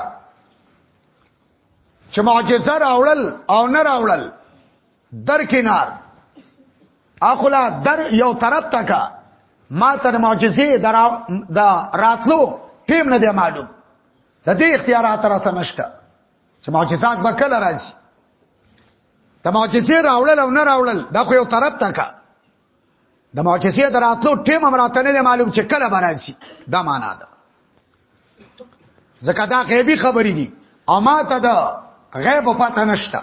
Speaker 1: چې معجزه راوړل او نه راوړل در کنار اخلا در یو طرف تکا ما تر معجزه در د راتلو ټیم نه دی معلوم د دې اختیارات را سمشته چې معجزات به کله راځي د معجزې راوړل او نه راوړل دا خو یو طرف ته کا د معجزې دراتلو ټیم امراته نه معلوم چې کله براسي دا معنا ده ځکه دا غیبی خبرې دي او ما ته دا غیب پته نشته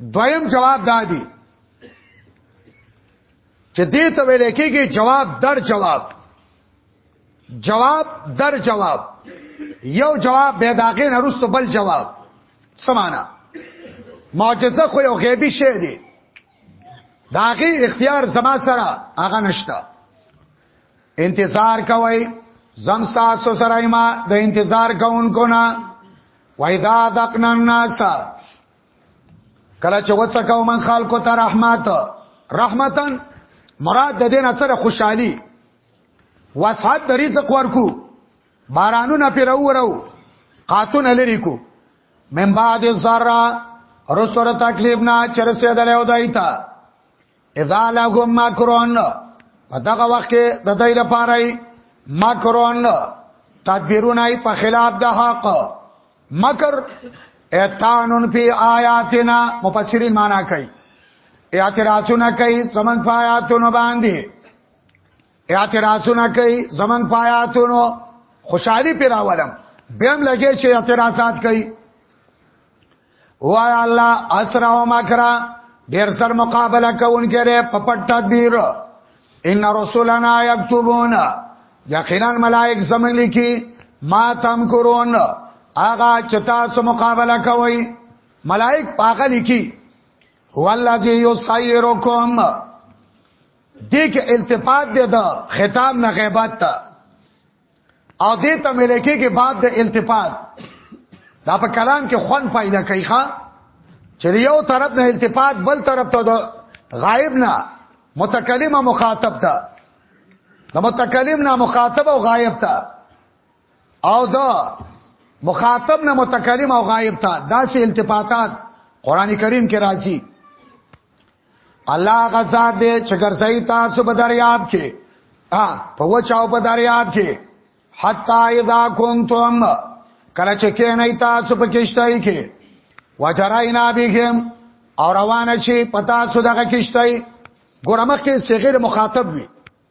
Speaker 1: دویم جواب دا دی چې دې ته ویل کېږي جواب در جواب جواب در جواب یو جواب به داګه نرستو بل جواب سمانا معجزه خو یو غیبی شی دی داغي اختیار زما سره هغه نشته انتظار کوي زم تاسو سره ما د انتظار کوونکو نه وایدا دقنا الناس کله چې وڅکاو من خلکو ته رحمت رحمتن مراد د دین اثر خوشحالي واسحت د رزق ورکو بارانونه پر اورو قاتون لری کو من بعد الذرا رسور تکلیف نه چرسه دل او دایتا اذا لهم مکرون په دغه وخت کې د دای لپاره مکرون تدبیرونه په خلاف د حق مکر اتانون فی آیاتنا مفسرین معنا کوي اعتراضونه کوي زمون په آیاتونو باندې اعتراضونه کوي زمنګ پایاتونو خوشحالي پیراولم بهم لګي چې اعتراضات کوي وای الله اسرا او مکرا ډیر سر مقابله کوونکې ره په پټ تدبیر ان رسولنا یكتبون یقینا ملائک زمنګ لیکي ما تم کرون اغا چتا سو مقابله کوي ملائک پاغه لیکي هو الذی یسیرکم دې کې التفات دی د خطاب نه غیبت ته او دې ته ملکه کې باب د التفات دا په کلام کې خون پیدا کوي ښا چې یو طرف نه التفات بل طرف ته د غائب نه متکلم مخاطب ته د متکلم نه مخاطب او غائب ته او د مخاطب نه متکلم او غائب ته دا سه التفاتات قران کریم کې راځي الله غزا دې چې ګرځي تاسو په دریاب کې ها په وچاو په دریاب کې حتا اذا کنتم کله چې کې نه تاسو په کشتای کې وجراینا بهم او روانه شي پتا سو دغه کشتای ګورمخ کې صغیر مخاطب وي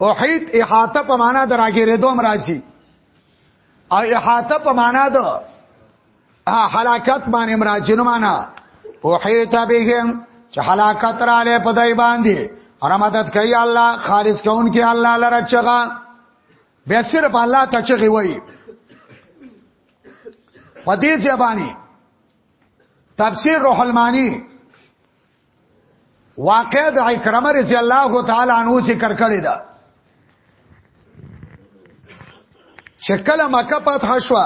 Speaker 1: احیط احاطه په معنا دراګیره دوم راځي او احاطه په معنا د حلاکت باندې مرادینه معنا او حیت بهم چې حلاکت را لې په دای باندې رمضان کوي الله خالص کون کې الله لره چغا به صرف الله ته چغي وای په دې ځبانی تفسیر روح المانی واقع د اکرمه رضی الله تعالی عنہ ذکر کړی دا چې کله مکه فتح شو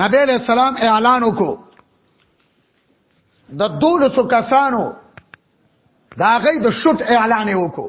Speaker 1: نبی علیہ السلام اعلان وکړو د دولسو کسانو دا غي د شوت اعلان وکړو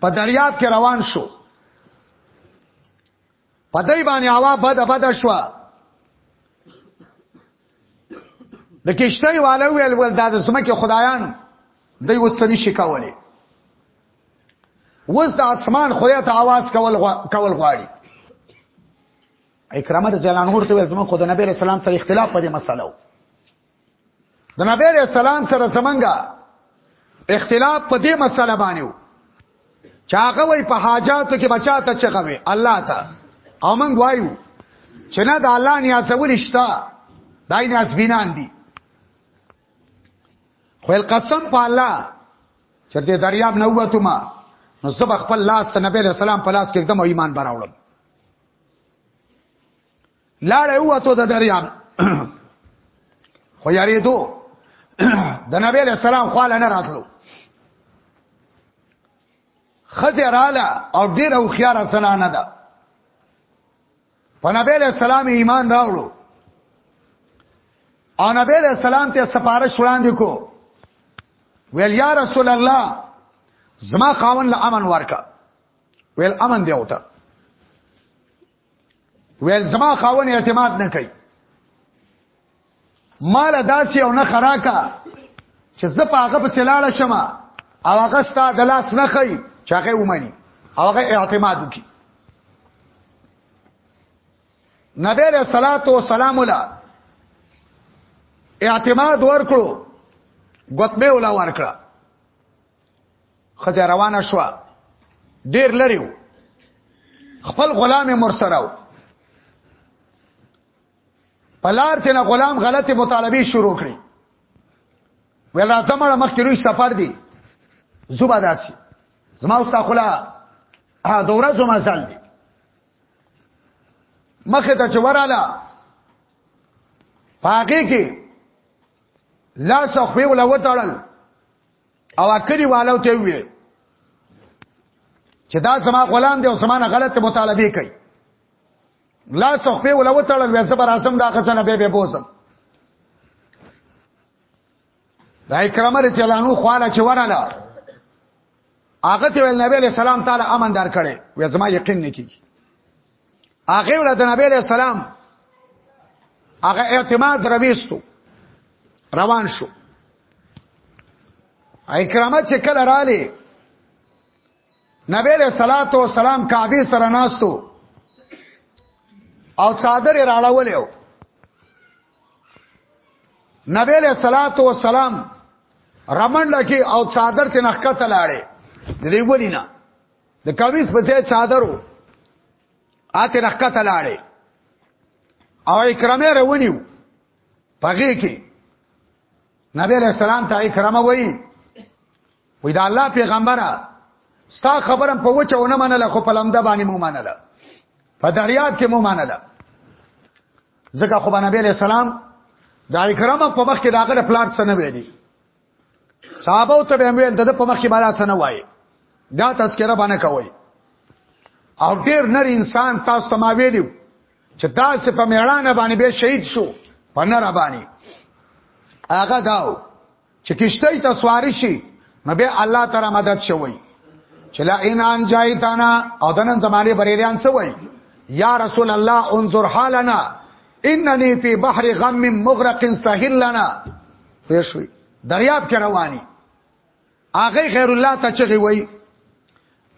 Speaker 1: په دریاب کې روان شو په دای باندې هوا بده بده شو د کشته والو ویل ول دا د سمکه خدایان دوی وسنی شي کولی وز د اسمان خدای ته आवाज کول غوا... کول غواړي اکرامه رضی الله عنه ورته ویل زموږ خدای نبی رسول الله سره اختلاف په دې مسله د نبی علیہ السلام سره زمنګا اختلاف په دې مسله باندې وو چاغه وای په حاجاتو کې بچا ته چغوي الله ته او موږ وایو چې نه د الله نیازول شتا دای نیاز بینان دي خو القسم په الله چرته دریاب نه وته ما نو زب خپل لاس ته نبی له سلام په لاس کې دم ایمان براوړم لاړې وته د دریاب خو یاري دو د نبی له سلام خواله نه راتلو خزه رااله او ډیر او خيار سنا نه ده په نبی له سلام ایمان راوړو او نبی له سلام ته سفارش وړاندې کو ویل یا رسول الله زما خاون له امن ورکا ویل امن دی اوته ویل زما خاون اعتماد نه کوي مال داسې او نه خراکا چې زه په هغه په چلاړه شمه او هغه ستا د لاس نه خي چې هغه ومني او هغه اعتماد وکړي نبی له صلوات و سلام ولا اعتماد ورکړو غتمه ولا ورکړه خځه روانه شو ډیر لري خپل غلام مر سره پلار تینا غلام غلط مطالبه شروع کړي ویل راځم مخ کې لوی سفر دی زوبا داسي زما اوستا خلا ها دوره زما ځل دی مخ ته چوراله پاګه کې لا څخوي ولا وټړل او اکلی والو ته وی چې دا زما غلام دی او سمانه غلط مطالبه کوي لا څخ په ولو تړل وې زبر اعظم دا قصنه به به بوزم دا اکرامه رضی الله عنه خواله چې ورنه هغه ته ویل نبی له سلام تعالی امن دار کړي وې زما یقین نه کیږي هغه ول د نبی له سلام هغه اعتماد رويستو روان شو اکرامه چې کله رااله نبی له صلوات و سلام کعبه سره ناستو او صادر راړولیو نبی له صلوات و سلام رمن لکی او صادر ته نخکته لاړې دې ګولینا د کمیس په ځای چادرو اته نخکته لاړې او اکرامه رونیو پغې کې نبی علیہ السلام ته اکرامه وایي وې دا الله پیغمبره ستا خبرم په وچونه منله خو په لمده باندې مو منله په دریاب کې مو منله ځکه خو نبی علیہ السلام دا اکرامه په مخ کې داغه پلاټ سره نه ویلي صحابه ته به ویل د په مخ کې بالا څه نه وای دا تذکرہ باندې کوي او ډیر نر انسان تاسو ته ما ویلو چې تاسو په میړانه باندې به شهید شو په نر باندې هغه داو چې کشته ته سواری شي نو به الله تعالی مدد شوی چې لا ان ان جایتانا او دنن زمانه بریلیان څه وای یا رسول الله انظر حالنا انني فی بحر غم مغرق سهل لنا پېښوي دریاب کې رواني هغه غیر الله ته چغي وای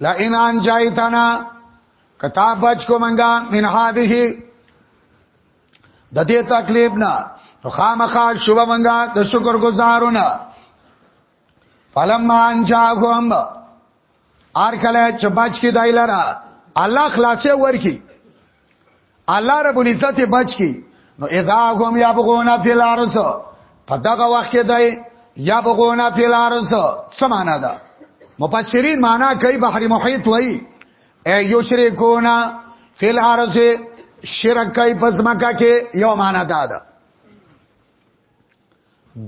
Speaker 1: لا ان ان جایتنا کتا بچ کو منګه من هذه د دې تکلیف نه نو خامخا شوبه منګه د شکر گزارونه فلما ان جاءهم ار کله چې بچ کی دایلرا الله خلاصې ورکی الله رب العزت بچ کی نو اذا هم یبغون فی الارض په دغه وخت کې دی یبغون فی الارض سمانا ده مفسرین معنا کوي بحر محیط وای ای یشرکونا فی الارض شرک کوي پس مکه کې یو معنا ده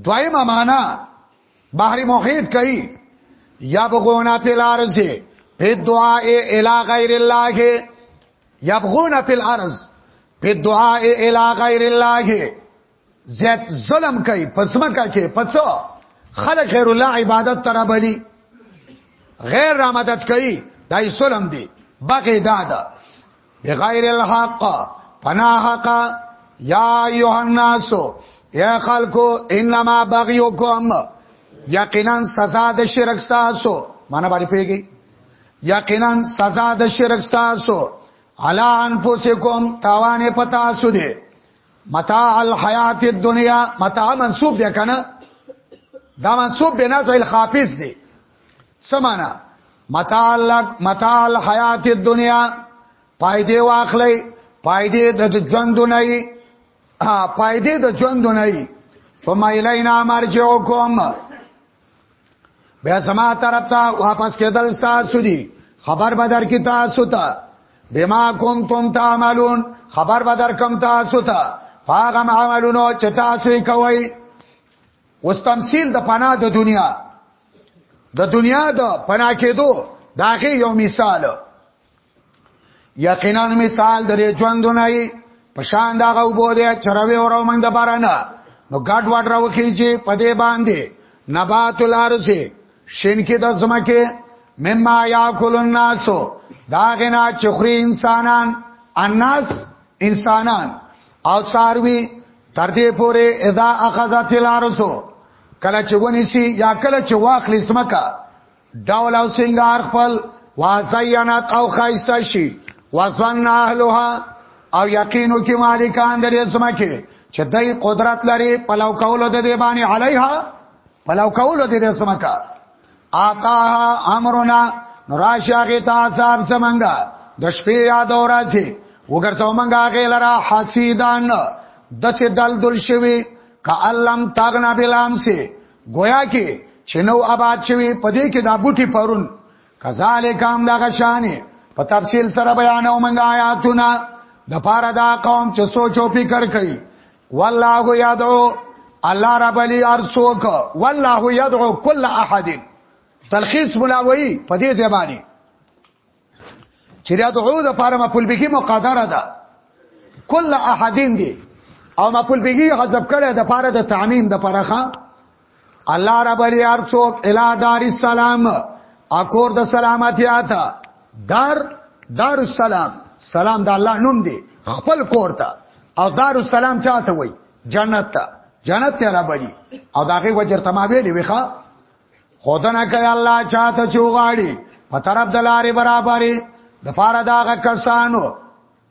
Speaker 1: دویمه معنا بحر محیط کوي یبغونا فی الارض فی دعاء الی غیر الله یبغونا فی الارض فی دعاء الی غیر الله زیات ظلم کوي پسمکه کې پڅو خلق غیر الله عبادت تر بلی غیر را مدد کوي دای ظلم دی بقی دادا بغیر الحق پنا حق یا ایها الناس یا خلکو انما بغیوکم یقینا سزا د شرک تاسو معنا باندې پیږي یقینا سزا د شرک تاسو علا انفسکم تاوان پتا سو دي متاع الحیات الدنیا متاع منصوب ده کنه دا منصوب بنا ځای خافز دي سمانا متعلق متعال حیات الدنیا پایدې واخلې پایدې د ژوند نه ای پایدې د ژوند نه ای ثم الینا مرجعکم بیا سما طرف ته واپس کېدل تاسو دي خبر بدر کی تاسو ته بما کنتم تعملون خبر بدر کم تاسو ته فاغم عملونو چې تاسو کوي اوس تمثيل د پناه د دنیا د دنیا د پناه کېدو داغه یو مثال یقینا مثال د ژوندونه یې پشان داغه وبو دې چروي اورو موږ د بارانه نو ګډ واټ راوخی چې پدې باندې نبات الارسه شین کې د زمکه مما یاکل الناس داغه نه چخري انسانان الناس انسانان او څاروي تر دې پورې اذا اخذت الارسو کله چې ونیسی یا کله چې واخلی سمکا ډول او سنگار خپل وازینات او خایسته شي وزن اهلها او یقینو کې مالکان درې سمکه چې دای قدرت لري پلو کول د دې باندې علیها پلو کول د دې سمکه آتاها امرنا نراشا غی تا عذاب زمنګا د شپې یاد اورځي وګرځو منګا غی لرا حسیدان د څه دل دل شوی ک علم تاغنا بلام سي گویا کې چنو آباد شوی پدې کې دا بوټي پرون کذالک هم دا غشانه په تفصیل سره بیانو منګا آیاتونه د پاره دا قوم چې سوچ او فکر کوي والله یدعو الله رب علی ارسوک والله یدعو کل احد تلخیص ملاوی په دې زبانی چې دا دعو د پاره مفعول به مقدره ده کل احدین دی او مفعول به حذف کړي د پاره د تعمیم د پرخه الله رب الیار څوک الی دار السلام اکور د سلامتی آتا دار دار السلام سلام د الله نوم دی خپل کور ته او دار السلام چاته وای جنت ته جنت ته رابلی او داغه وجر تما ویلی ویخه خودنه کوي الله چاته چوغاړي په طرف د لارې برابرې د فار داغه کسانو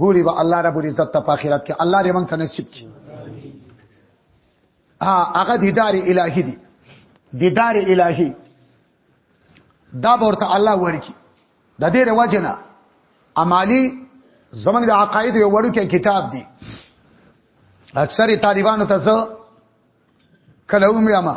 Speaker 1: ګوري به الله رب العزت په آخرت کې الله دې موږ ته نصیب کړي ها هغه دیدار الهی دی دیدار الهی دا ورته الله ورکی د دې رواجنه امالی زمنګ د عقاید یو وړو کې کتاب دی اکثر طالبانو ته زه کله ومه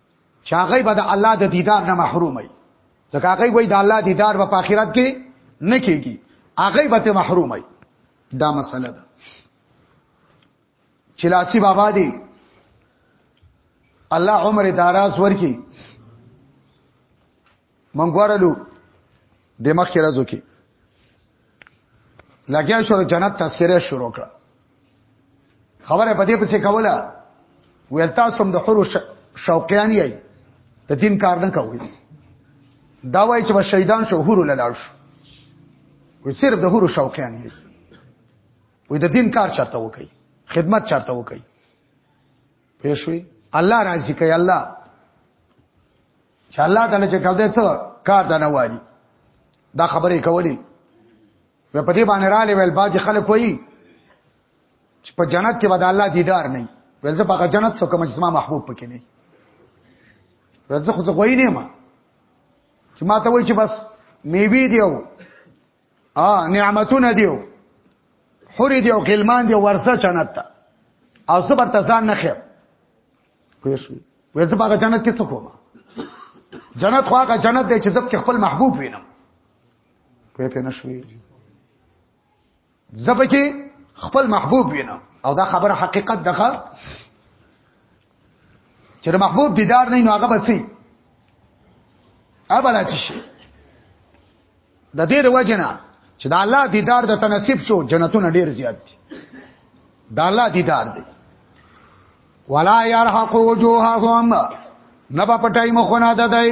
Speaker 1: چې هغه به د الله د دیدار نه محروم وي ځکه هغه وای د الله دیدار په آخرت کې نه کیږي هغه به ته محروم وي دا مسله ده چې لاسی بابا دی الله عمر داراز ورکی من ګورلو د مخ راځو کې لګیا شو جنت تذکره شروع کړه خبره پدې پسې کوله ویل تاسو هم د حرو شوقیان یې د دین کار نه کوي دا وایي چې شهیدان شو حرو لاله شو وي صرف د حرو شوقیان یې وي د دین کار چرته وکي خدمت چرته وکي پېښوي الله راضي کوي الله چې الله تعالی چې کړه څه کار ته نه وایي دا خبرې کولې و په دې باندې را لویل باج خلک وایي چې په جنت کې به الله دیدار نه وي زه په جنت څو کوم چې ما محبوب پکې نه وي زه خو زه غوي نه ما چې ما ته وایي چې بس میوي دیو ا نعمتونه دیو حور دیو غلمان دیو ورسه جنت ته او صبر ته ځان نه خیر پوښ وې زه باغ جنت کې څه کوم جنت خو هغه جنت دی چې زب کې خپل محبوب وینم په په نشوي زب کې خپل محبوب وینم او دا خبره حقیقت دغه چې محبوب دیدار نه نو هغه به څه ابلات شي د دې وجنه چې د الله دیدار د تنصیب شو جنتونه ډیر زیات دي د الله دیدار دی ولا يرحق وجوههم نبا پټای مخونه ددای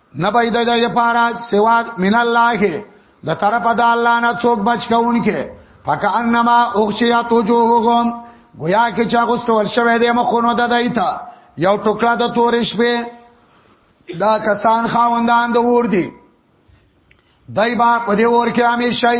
Speaker 1: نه باید د لپاره سوا من الله د طرف د الله نه څوک بچ کونکي پک انما اغشیات وجوههم گویا کې چا غوستول شوی دی مخونو د دایتا یو ټوکړه د تورې شپې دا کسان خاوندان د ور دي دای با په دې ور کې همیشئ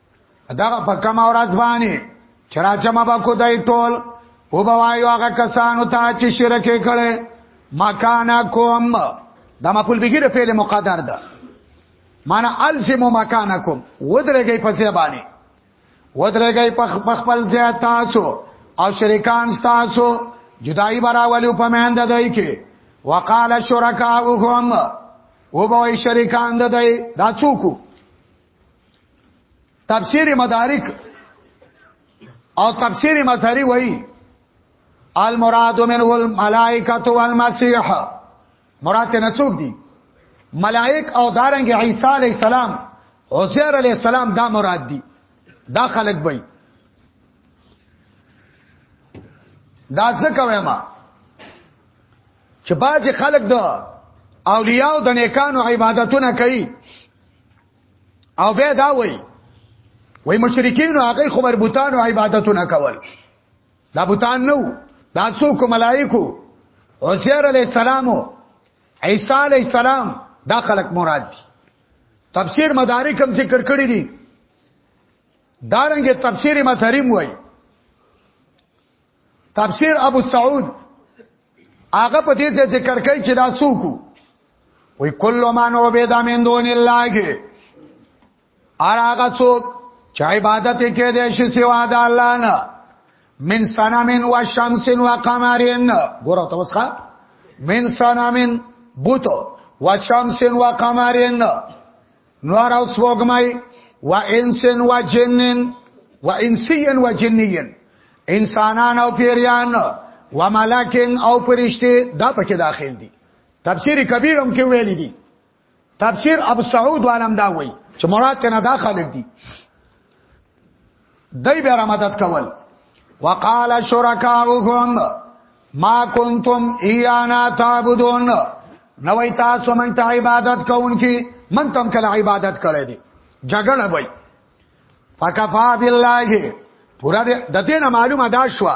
Speaker 1: دغه په کوم ورځ باندې چراچم با کو دای ټول او بوایو هغه کسانو ته چې شرک کړي مکانا کوم دا مقبول بګیره فعل مقدر ده معنا الزم مکانکم ودرګي په ځای باندې ودرګي په خپل ځای تاسو او شریکان تاسو جدائی براولیو په مهند دای کې وقال شرکاءهم وبوي شریکان دای دا څوک تفسیر مدارک او تفسیر مظهری وای المراد منه الملائکه والمسیح مراد نه څوک دي ملائک او دارنګ عیسی علی السلام عزیر علی السلام دا مراد دي دا خلق وای دا څه کوي ما چې باج خلق د اولیاء او د نیکانو عبادتونه کوي او به دا وای وای مشرکین هغه خو بر بوتانو عبادتونه کول دا بوتان نو دا څوک ملائکو عزیر علی السلام عیسی علی السلام دا خلق مراد دي تفسیر مدارک هم ذکر کړی دي دارنګ تفسیر مظهریم وای تفسیر ابو سعود هغه په دې ځای ذکر کوي چې دا څوک وي کل ما نو به د من دون الله کې ار هغه څوک چې عبادت کې دې شي سوا د الله نه من صنم و شمس و قمر ګوره ته وسخه من صنم بوت و شمس و قمر نور او سوګمای و انسن و جنن و انسین و جنین انسانان او پیریان و ملکن او پرشته دا پکې داخل دي تفسیر کبیر هم کې ویل دي تفسیر ابو سعود عالم دا وایي چې مراد کنه دا خلک دي دای به را مدد کول وقال شرکاؤکم ما کنتم ایانا تعبدون نوې تاسو مونږ ته عبادت کوونکی مونږ تم کله عبادت کړې دي جګړه وای فکفا بالله پورا د دې نه معلومه دا شوه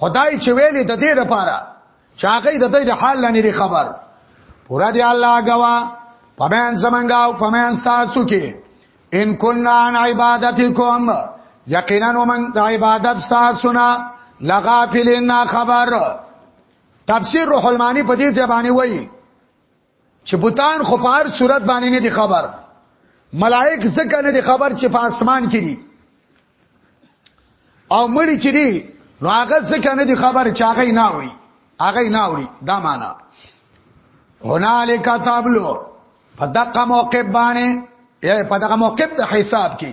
Speaker 1: خدای چې ویلې د دې لپاره چې هغه د دې د حال لنی خبر پورا دی الله غوا پمن زمنګا او پمن تاسو کې ان كنا عن عبادتكم یقینا ومن د عبادت تاسو نه لغافلین خبر تفسیر روح المانی په دې ځبانی وایي چې بوتان خو په هر صورت باندې نه دي خبر ملائک ځکه نه دي خبر چې په اسمان کې دي او مړي چې دي نو هغه ځکه نه دي خبر چې هغه نه اوري هغه نه اوري دا معنا هنالک تابلو په دغه موقع باندې یا په دغه موقع د حساب کې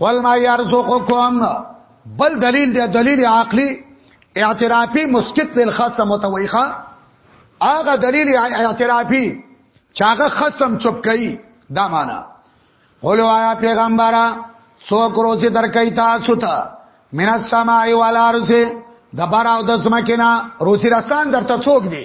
Speaker 1: قل ما يرزقكم بل دلیل دی دلیل عقلی اعترافی مسکت للخص متویخه هغه دلیل اعترافی چاغه خصم چپ کئ دا معنا قولوا آیا پیغمبره څوک روزي درکې تاسو ته من السماء والارض د بار او د زمکینا روزي رسان درته څوک دی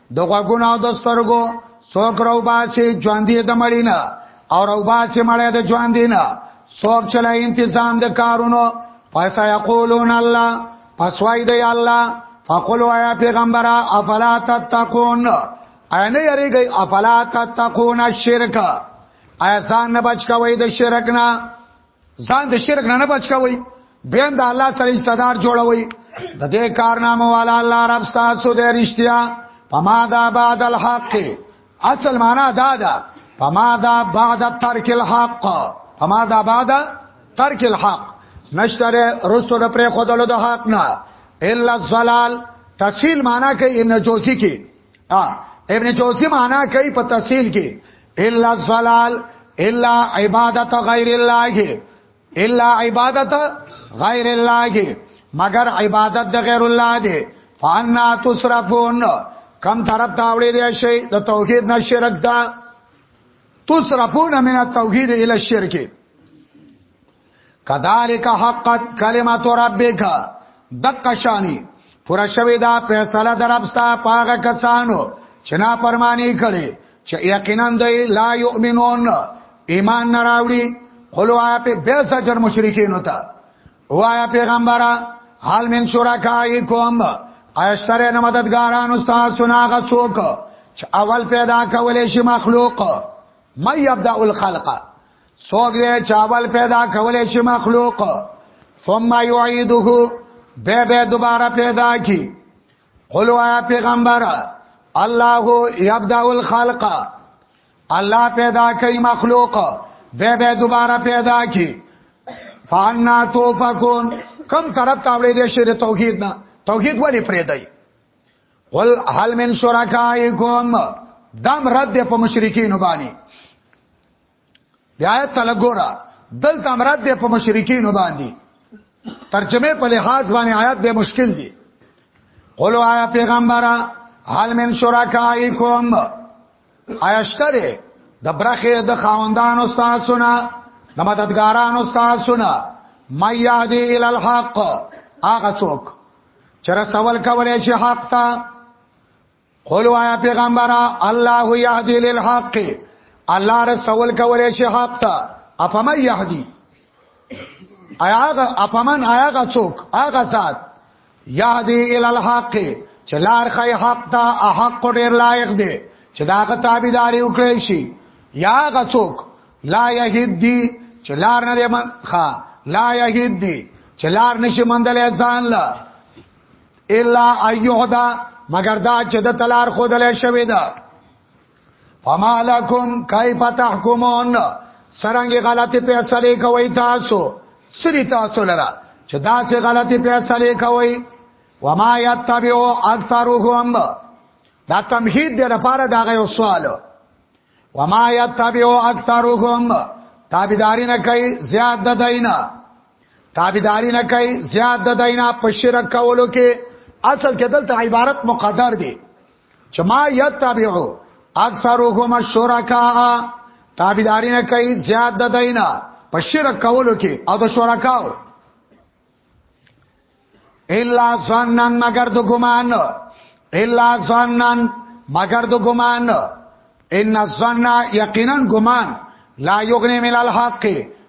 Speaker 1: د غوګونو او د سترګو څوک راو باسي ژوند دې د مړینا او راو باسي مړی د ژوند دینه څوک چلا انتظام د کارونو فیسا یقولون الله پس وای دی الله فقلوا یا پیغمبر افلا تتقون اینه یریږي افلا تتقون الشرک ایسان نه بچ کوي د شرک نه ځان د شرک نه نه بچ کوي بین د الله سره صدر جوړوي د دې کارنامه والا الله رب تاسو د رښتیا پما دا بعد الحق اصل معنا دا ده پما دا بعد ترک الحق پما دا بعد ترک الحق نشتره رستو د پرې خودلو د حق نه الا الزلال تفصیل معنا کوي ابن جوزی کې ابن جوزی معنا کوي په تفصیل کې الا الصلال الا عبادت غیر الله الا عبادت غیر الله مگر عبادت د غیر الله دی فانا تصرفون کم طرف ته وړي دی شي د توحید نه شرک دا تصرفون من التوحید الى الشرک کذالک حقت کلمت ربک دک شانی پورا شوی دا فیصله دربستا پاغه کسانو چې نا پرمانی کړي چې یقینا دوی لا یؤمنون ایمان نه راوړي قلو آیا په بیا سجر مشرکین وتا وایا پیغمبره حال من شرکایکم ایشتره نه مددګاران استاد سناغه څوک چې اول پیدا کولې شي مخلوق مې یبدا الخلق څوک دې چاول پیدا کولې چې مخلوق ثم يعيده به به دوباره پیدا کی قل وایا پیغمبر الله یبدا الخلق الله پیدا کوي مخلوق به به دوباره پیدا کی فانا توفقون کم طرف تاوړې دې شری توحید نه توحید ولی پرې دی قل هل من شرکائکم دم رد په مشرکین باندې بیا آیت ته لګورا دلته مراد دی په مشرکین باندې ترجمه په لحاظ باندې آیات به مشکل دي قولو آیا پیغمبره حال من شرکائکم آیشتره د برخه د خاوندان استاد سنا د مددګاران استاد سنا ما یادی ال الحق هغه څوک چر سوال کولای شي حق ته قول وایا پیغمبره الله یهدی للحق الله رسول کولې شي حق ته اپمن یهدی ایاغه اپمن ایاغه څوک هغه ذات یهدی ال الحق چې لار خی حق ته حق ډیر لایق دی چې داغه تابعداري وکړي شي یاغه څوک لا یهدی چې لار نه دی من ښا لا یهدی چې لار نشي مندلې ځان له الا ايهدا مگر دا چې د تلار خودل شوی دا فما لكم كيف تحكمون سرنګ غلطي فیصله کوي تاسو سری تاسو لرا چې دا چې غلطي فیصله کوي وما يتبعوا اكثرهم دا تمهید دی لپاره دا غو سوال وما يتبعو اکثرهم تابعداري نه کوي زیاد د دینه تابعداري نه کوي زیاد د دینه په شرک کولو کې اصل کې دلته عبارت مقدر دی چې ما يتبعو اکثرهم الشرکا تابعداري نه کوي زیاد د دینه په شرک کولو کې او د شرکاو الا ظنن مگر د ګمان الا ظنن مگر د ګمان ان الظن یقینا ګمان لا یغنی من الحق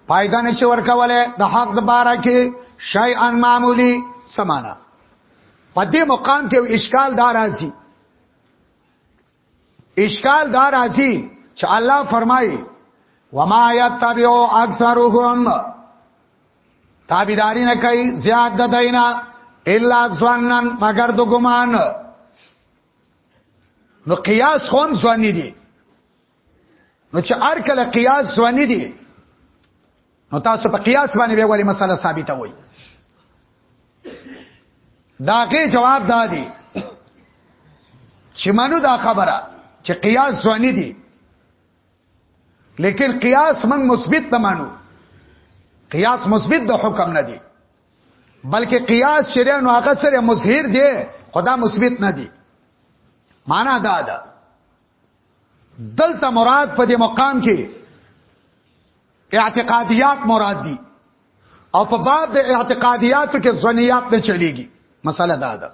Speaker 1: فائدہ نشي ورکوله د حق د بارا کې شای ان معمولی سمانا په دې مقام کې اشکال دار راځي اشکال دا راځي چې الله فرمایي وما يتبعوا اکثرهم تابعداري نه کوي زیاد د دینا الا ظنن مگر د ګمان نو قیاس خون ځواني دي نو چې ار کله قیاس ځواني دي نو تاسو په قیاس باندې به ولی مسله ثابته وای داګه جواب دادی چې منو دا خبره چې قیاس ځواني دي لیکن قیاس من مثبت نه مانو قیاس مثبت د حکم نه دی بلکې قیاس شریعه نو هغه سره مظهر دی خدا مثبت نه دی معنا دا ده دلته مراد په دې مقام کې اعتقادیات مراد دي او په باب د اعتقادیاتو کې ځنیات نه چلیږي مسله دا ده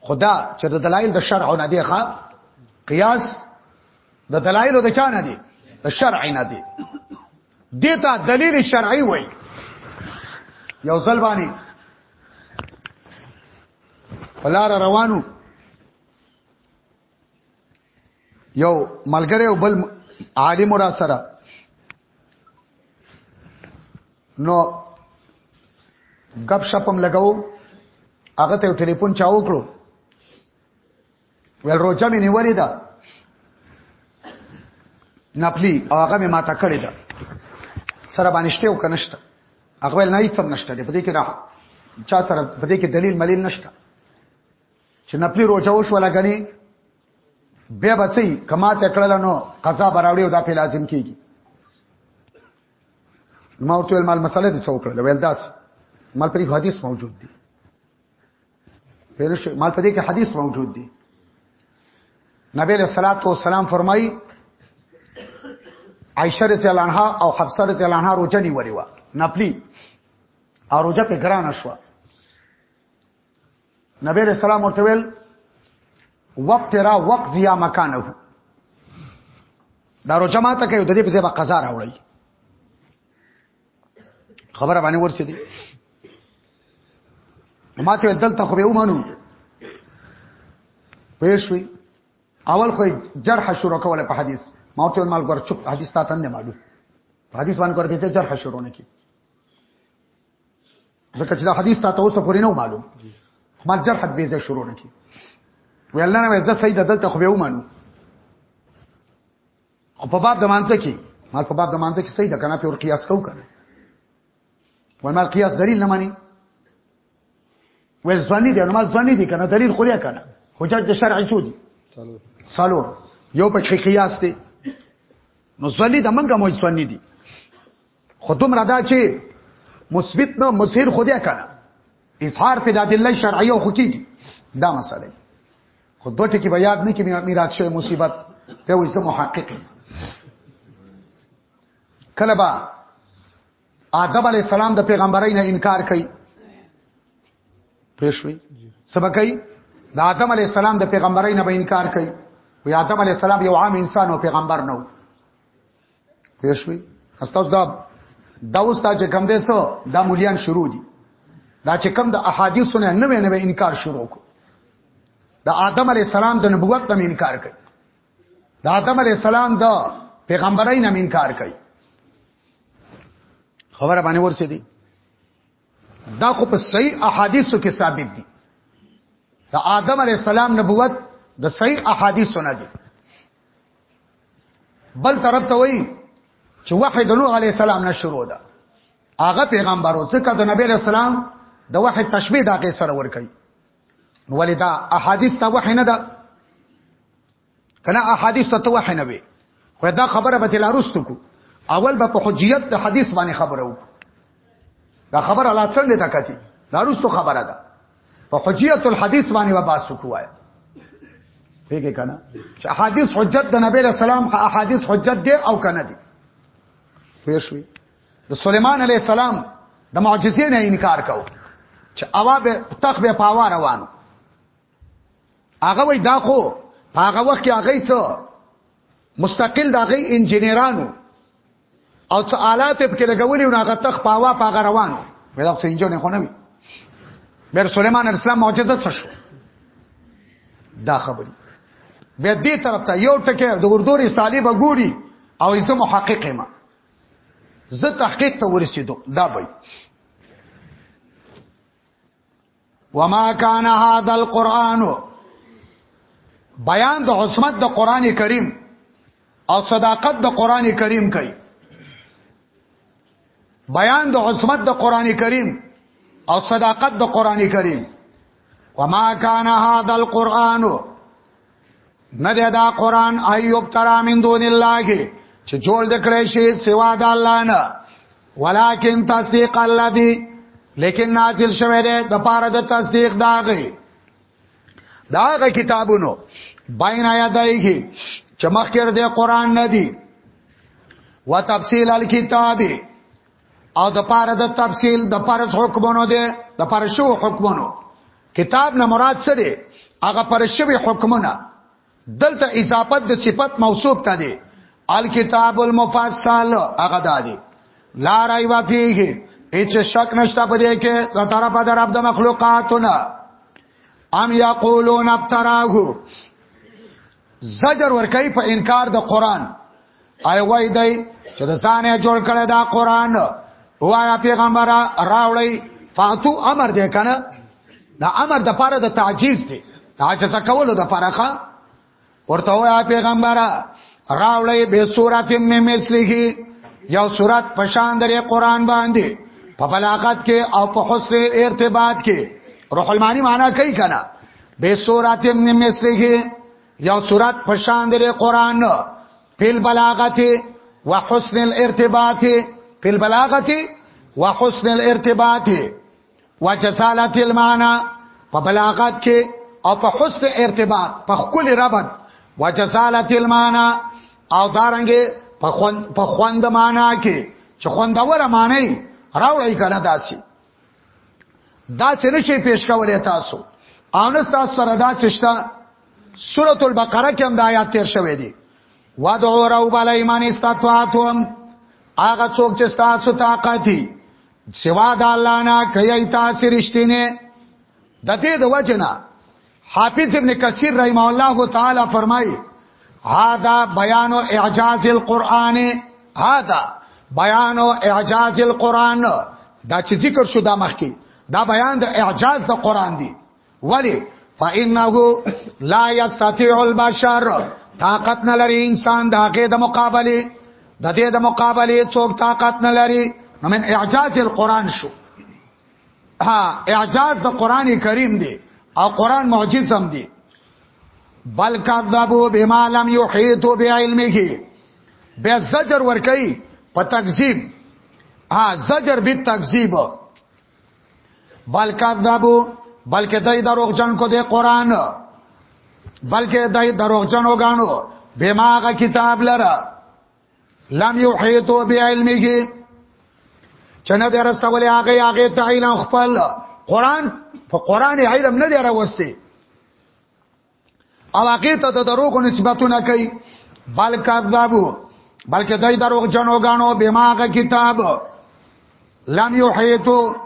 Speaker 1: خدا چې د دلایل د شرع نه دی ښا قیاس د دلایل د چا نه دی د شرع نه دی دیتا دلیل شرعي وای یو ځل باندې ولار روانو یو ملګری او بل عالم را سره نو غب شپم لګاو هغه ته ټلیفون چا وکړو ول روزه مې نیولې ده نپلی او هغه مې ماته کړې ده سره باندې شته او کنهشته هغه ول نه هیڅ نشته په دې کې نه چا سره په دې کې دلیل ملیل نشته چې نپلی روزه وشو لګنی بیا بچي کما ته کړل نو قضا براوړي او دا په لازم کیږي ما ورته مال مسله دې څو کړل ویل داس مال په حدیث موجود دي پیر شي مال په دې کې حدیث موجود دی نبی له صلوات و سلام فرمایي عائشه رضی الله عنها او حفصه رضی الله عنها روزه نیولې و نپلی او روزه په ګران شو نبی رسول الله ورته ویل وقت را وقت زیا مکانه دا روزه ماته کوي د دې په ځای قضا راوړی خبره باندې ورسې دي ما ته دلته خو به ومنو پېښوي اول خو جرح شروع کوله په حدیث ما ته مال ګور چپ حدیث تا تند مالو په حدیث باندې ګور به جرح شروع نه کی ځکه چې دا حدیث تا ته اوسه پورې نه معلوم ما جرح به شروع نه کی ویل نه مې زه سید دلته خو به ومنو خو په باب د مانځ کې ما په باب د مانځ کې صحیح ده کنه په قیاس کو کنه ورمال قیاس دلیل نه مانی ول ځواني دي نو ځواني دي کنه دلیل خوریا کنه حجج شرعي شو دي سالو یو په قیاس دي نو ځواني د منګه مو ځواني دي خو دومره دا چې مثبت نه مظهر خو دې کنه اظهار په داد الله شرعي او حقيقي دا مسله خو دوه ټکي بیا یاد نه کې میراث شوی مصیبت ته وایي زه محقق کله با آدم علی السلام د پیغمبرۍ نه انکار کوي پېښوي سبا کوي د آدم علی السلام د پیغمبرۍ نه به انکار کوي وي آدم علی السلام یو عام انسان او پیغمبر نه و پېښوي استاد دا دا اوس تا چې کم دې څو دا مليان شروع دي دا چې کم د احادیثو نه نوې نوې انکار شروع کو د آدم علی السلام د نبوت نه انکار کوي د آدم علی السلام د پیغمبرای نه انکار کوي خبره باندې ورسې دي دا خو په صحیح احادیثو کې ثابت دي د آدم علی السلام نبوت د صحیح احادیثو نه دي بل طرف ته وایي چې وحی د نوح علی السلام نه شروع ده هغه پیغمبرو ځکه د نبی رسول الله د وحی تشبیه دا کې سره ور کوي ولدا احادیث ته وحی نه ده کنه احادیث ته وحی نه وي خو دا خبره به تلارستو کو اول به په حجیت د حدیث باندې خبره وکړو دا خبره لا څنګه تا کتی دا رستو خبره ده په حجیت الحدیث باندې و باس کوه پیګه کنه چې احادیث حجت د نبی رسول الله احادیث حجت دی او کنه دی پېښوي د سليمان عليه السلام د معجزې نه انکار کو چې اوا به تخ به پاوا روانو هغه وای دا خو هغه وخت کې هغه څه مستقل دا غي انجنیرانو او څه آلات په کې لګولې نو هغه تخ پاوا پاغه روانو ودا خو انجن خو نه وي بیر سليمان اسلام معجزه څه شو دا خبري بیا دې طرف ته یو ټکی د اردو رسالې به ګوري او زه محقق ما زه تحقیق ته ورسېدم دا به وما كان هذا القرآن بیان د عصمت د قران کریم او صداقت د قران کریم کوي بیان د عصمت د قران کریم او صداقت د قران کریم وما كان هذا القرآن نه ده دا قران ایوب ترا من دون الله چې جوړ دکړې شي سوا د الله نه ولکن تصدیق الذی لیکن نازل شوه ده د پاره د تصدیق داغه داغه کتابونو باین یادایږي چې مخکې د قران نه دی وتفصیل الكتاب او د پاره د تفصیل د فرض حکمونو دی د فرض شو حکمونو کتاب نه مراد څه دی هغه فرض شوی حکمونه دلته اضافت د صفت موصوف ته دی الکتاب المفصل هغه دادی لا رای و فیه هیڅ شک نشته په دې کې د طرفه د رب د مخلوقاتونه ام یقولون ابتراه زجر ورکای په انکار د قران آی وای دی چې د ځانه جوړ کړی دا قران وایا پیغمبر راوړی فاتو امر دی کنه دا امر د پاره د تعجیز دی تعجز کولو د پاره ښا ورته وایا پیغمبر راوړی به سورات می مثلیه یو سورات پشان درې قران باندې په بلاغت کې او په حسن ارتباط کې روح المانی معنا کوي کنه به سورات می مثلیه یو صورت پشان دی قران فل بلاغت وحسن الارتباط فل بلاغت وحسن الارتباط وجسالت المعنى په بلاغت کې او په حسن ارتباط په خپل ربط وجسالت المعنى او دارنګه په خوند په خوند معنا کې چې خوندوره معنی راوړی کنه داسي دا څه نشي پیش کولای تاسو او نه تاسو سره دا څه شته سوره البقره کې هم د آیات تیر شوې دي وادعو رب علی ایمان استطاعتم هغه څوک چې تاسو طاقت دي سوا د الله نه کوي تاسو رښتینه د دې د وجنه حافظ ابن کثیر رحمه الله تعالی فرمای هاذا بیان اعجاز القرآن هاذا بیان اعجاز القرآن دا چې ذکر شو دا مخکي دا بیان د اعجاز د قرآن دی ولی فانه لا یستطيع البشر طاقت نه لري انسان دا کې د مقابله د دې د مقابله څوک طاقت نه لري نو من اعجاز القرآن شو ها اعجاز د قران کریم دی او قران معجز هم دی بل کذبوا بما لم يحيطوا بعلمه به زجر ور کوي په تکذیب ها زجر به تکذیب بل کذبوا بلکې دای دروغ جن کو دی قران بلکې دای دروغ جن وګاڼو بما غ کتاب لره لم یحیتو بعلمه چنه در رسول هغه هغه تعین خپل قران په قران علم نه دی راوستي او هغه ته د دروغ نسبتونه کوي بل کذابو بلکې دای دروغ جنو غانو بماغه کتاب لم یحیتو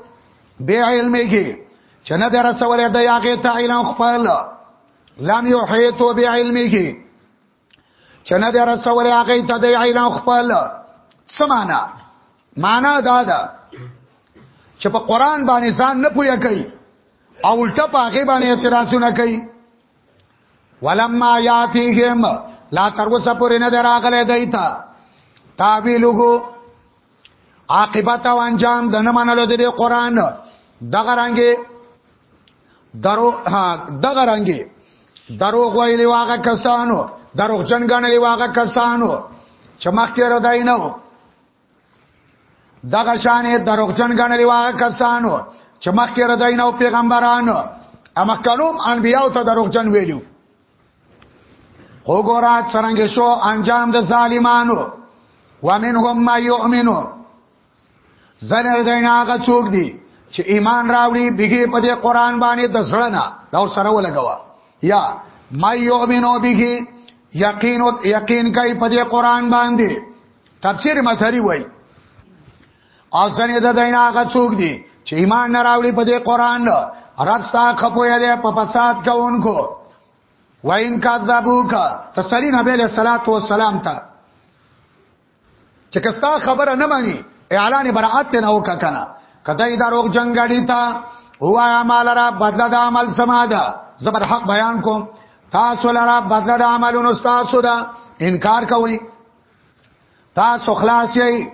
Speaker 1: بعلمه چنه در رسول هغه تعین خپل لم یحیتو بعلمه چنه در رسول هغه ته د اعلان خپل سمانا معنا دا ده چې په قران باندې ځان نه پوهه کوي او الټه په هغه باندې اعتراضونه کوي ولما یاتیهم لا تر وسه پورې نه دراغله دیتا تعبیلوګو عاقبت او انجام د نه منلو د قران دغه رنګي درو دغه رنګي دروغ ویلی واغه کسانو دروغ جنګنلی واغه کسانو چې مخکې را دای نه و دغه شانې دروغ جنګنلی واغه کسانو چې مخکې را دای نه و پیغمبرانو امکانوم انبیاو ته دروغ جن ویلو وګورا څنګه شو انجام د ظالمانو ومنهم ما یؤمنو زنر دینا هغه څوک دي چې ایمان راوړي بګي په دې قران باندې د زړه دا ور سره ولګوا یا ما یؤمنو بګي یقین یقین کوي په دې قران باندې تفسیر مظهری وای او ځنې د دین هغه څوک دي چې ایمان نه راوړي په دې قران رب ستا خپوی دی په فساد کوونکو وین کذبوک تسلی نبی له صلوات و سلام ته چې کستا خبره نه مانی اعلان برائت نه وکا کنه کدی دروغ جنگړی تا هوا مال را بدل د عمل سماده زبر حق بیان کوم تاسو لرا بدل د عملونو تاسو دا انکار کوئ تاسو خلاص یی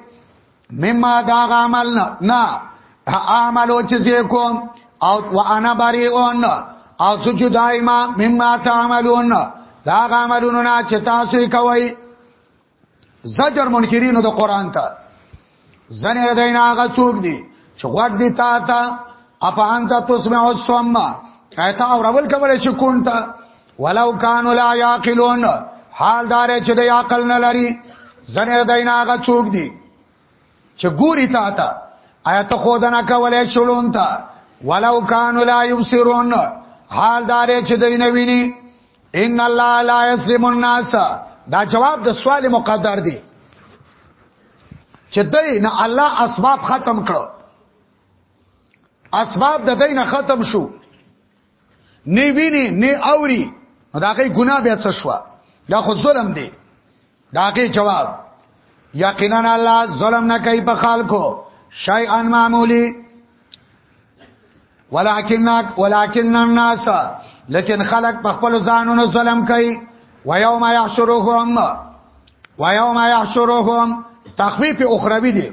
Speaker 1: مما دا عمل نه اعملو چې کوم او وانا بریئون او سجو دایما مما تعملون دا عملونو نه چې تاسو یې کوي زجر منکرینو د قران ته زنه ردینا هغه څوک دي چې غوږ دي تا ته اپا انت تسمع الصم ایت اورول کولای چې کون ته ولو کانوا لا یاقلون حال دار چې د عقل نه لري زنه دینه هغه څوک دي چې ګوري تا ته آیت خو دنا کولای شړون تا ولو کان لا یبصرون حال دار چې دین ویني ان الله لا یسلم الناس دا جواب د سوال مقدر دی چې دین الله اسباب ختم کړو اسباب د دین ختم شو نه ویني نه اوري دا غي ګناه بیا څه شو دا خو ظلم دی دا غي جواب یقینا الله ظلم نه کوي په خلکو شای ان معمولی ولکن ولکن الناس لیکن خلق په خپل ځانونو ظلم کوي و یوم یحشرهم و یوم یحشرهم تخفیف اخروی دی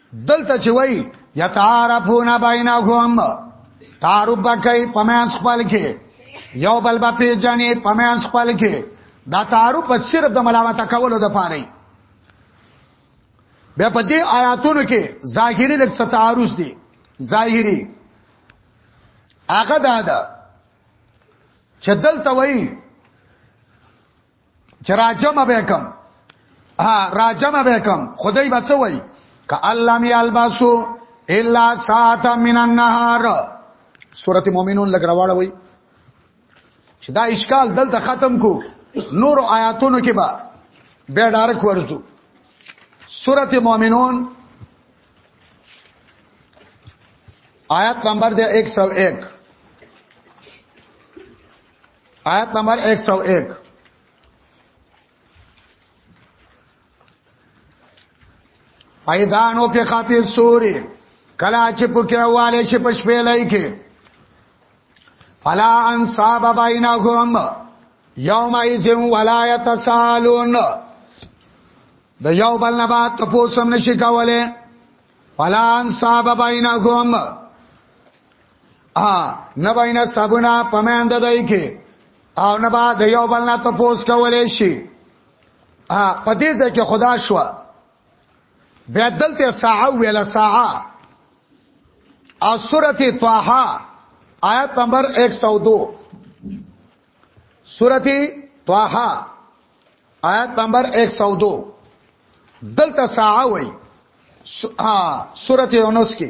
Speaker 1: دلته چې وای یتعارفون بینهم تعارف کوي پمن خپل کې یو بل به پیژنې پمن خپل کې دا تعارف صرف د ملامت کولو د پاره بیا په دې آیاتونو کې ظاهري لږ څه تعارض دي ظاهري هغه دا ده چې دلته وایي چې راجم به کم ها راجم به کم خدای به څه وای ک الله می الباسو الا ساعت من النهار سورته مؤمنون لګراواله وای چې دا اشکال دلته ختم کو نور آیاتونو کې به به ډارک ورځو سورته مؤمنون آیات نمبر دی 101 آیت نمبر 101 ایدانو په خاطر سوري کلا چې پکې واله شي په شپې لای کې فلا انصاب بینهم یوم ایزم ولا یتسالون د یو بل نه بعد تاسو هم نشي کوله فلا انصاب بینهم ا نه بینه سبنا پمند دای کې او نه با د یو بل نه تپوس کولې شي ا په دې ځکه خدا شو بیا دلته ساعه ویلا ساعه او سورته طه آیت نمبر 102 سورته طه آیت نمبر 102 دلته ساعه وای سورته یونس کې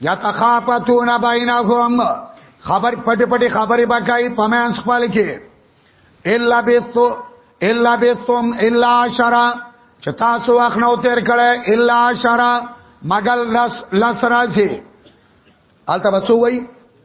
Speaker 1: یتخافتون بینهم خبر پټ پټ خبرې بکای پمنس خپل کې الا بیسو الا بیسوم الا شرا چې تاسو وخت نو تیر کړه الا شرا مګل لس لس راځي البته بچو وای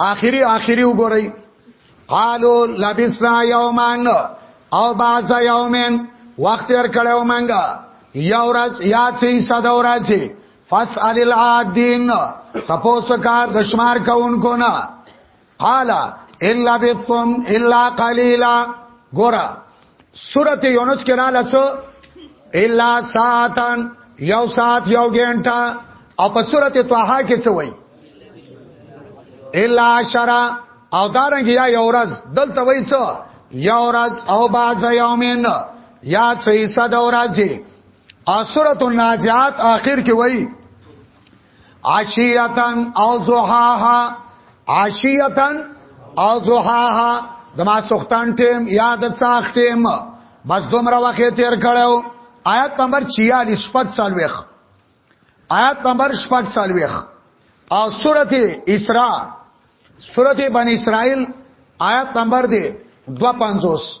Speaker 1: اخیری اخیری وګورئ قالو لبسنا یومان او بعض یومن وخت ور کړو منګه یا ورځ یا چې صدا ورځ فاسال العادین تپوس کا دشمار کونکو نه قال الا بثم الا قليلا ګورا سورته یونس کې رااله څو الا ساعتن یو ساعت یو غنټه او په سورته طه کې څه وایي الا عشرہ او دارنګ یا یو ورځ دلته وایي څه یو ورځ او باز یومین یا څه صد ورځې او سورته النازعات اخر کې وایي عشیتن او زحاها عشیتن او زحاها د ما سختان ټیم یا د څاخ ټیم بس دومره وخت تیر کړو آیت نمبر 46 شپږ څلويخ آیت نمبر شپږ څلويخ او سورته اسراء سورته بنی اسرائیل آیت نمبر دی 250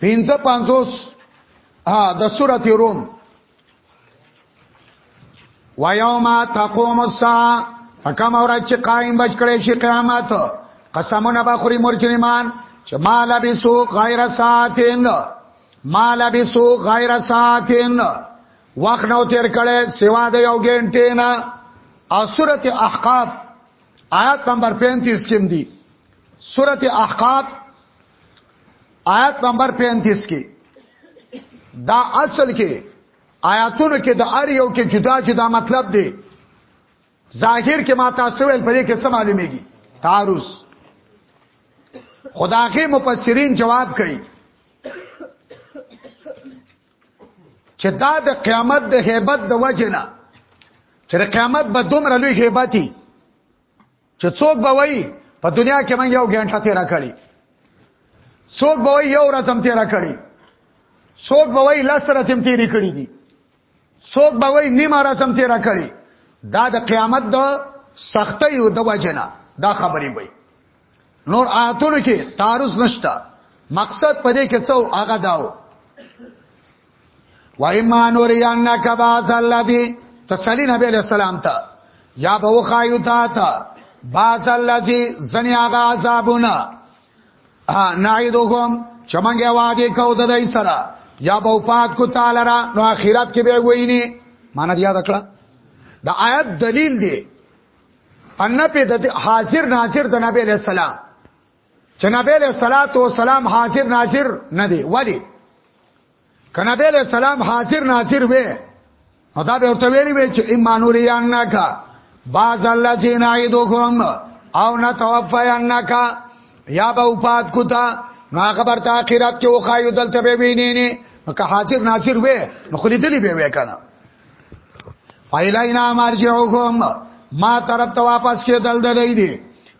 Speaker 1: پینځه پانزوس ها د سورته روم و یوم تقوم الساعه حکم اور چې قائم بچ کړي شي قیامت قسمونه به خوري مرجمان چې مال بسو غیر ساعتین مال بسو غیر ساعتین وخت نو تیر کړي سوا د یو غنټې نه او سورته احقاف آیات نمبر 35 کې دی سورت احقاب آیت نمبر 35 کې دا اصل کې آیاتونو کې د ار یو کې جدا جدا مطلب دی ظاهر کې ما تاسو ول پرې کې څه معلومیږي تعارض خداغه مفسرین جواب کوي چې دا د قیامت د hebat د وجنه چې قیامت به دومره لوی hebatي چې څوک به وایي په دنیا کې من یو غنټه تیرا کړی څوک به وایي یو ورځ هم تیرا کړی څوک به وایي لس ورځې هم تیرې کړې دي څوک به وایي نیم ورځ هم تیرا کړی دا د قیامت د سختۍ او د وجنه دا خبرې وي نور آیاتونو کې تعارض نشته مقصد پدې کې څو هغه داو و ایمان ورینک باز الذی تسلی نبی علیہ السلام ته یا به وخایو تا ته باز الذی زنی هغه عذابونه نعیدهم چمنګه وادي کو د دای سره یا به پات کو تعالی را نو اخرت کې به ویني معنی یاد کړه دا آیت دلیل دی ان په حاضر ناظر د نبی علیہ السلام چې نبی له صلوات و سلام حاضر ناظر نه دی ولی کنه به له سلام حاضر ناظر وې خدا به ورته ویلی وې چې ایمانوریان نه کا باز الله چې نایدوکم او نه توفیان نه کا یا به وفات کوتا نو هغه برته اخرت کې وخایو دلته به ویني نه که حاضر ناظر وې نو خلی دلی به وې کنه فایلینا مرجعکم ما طرف ته واپس کې دل دلې دي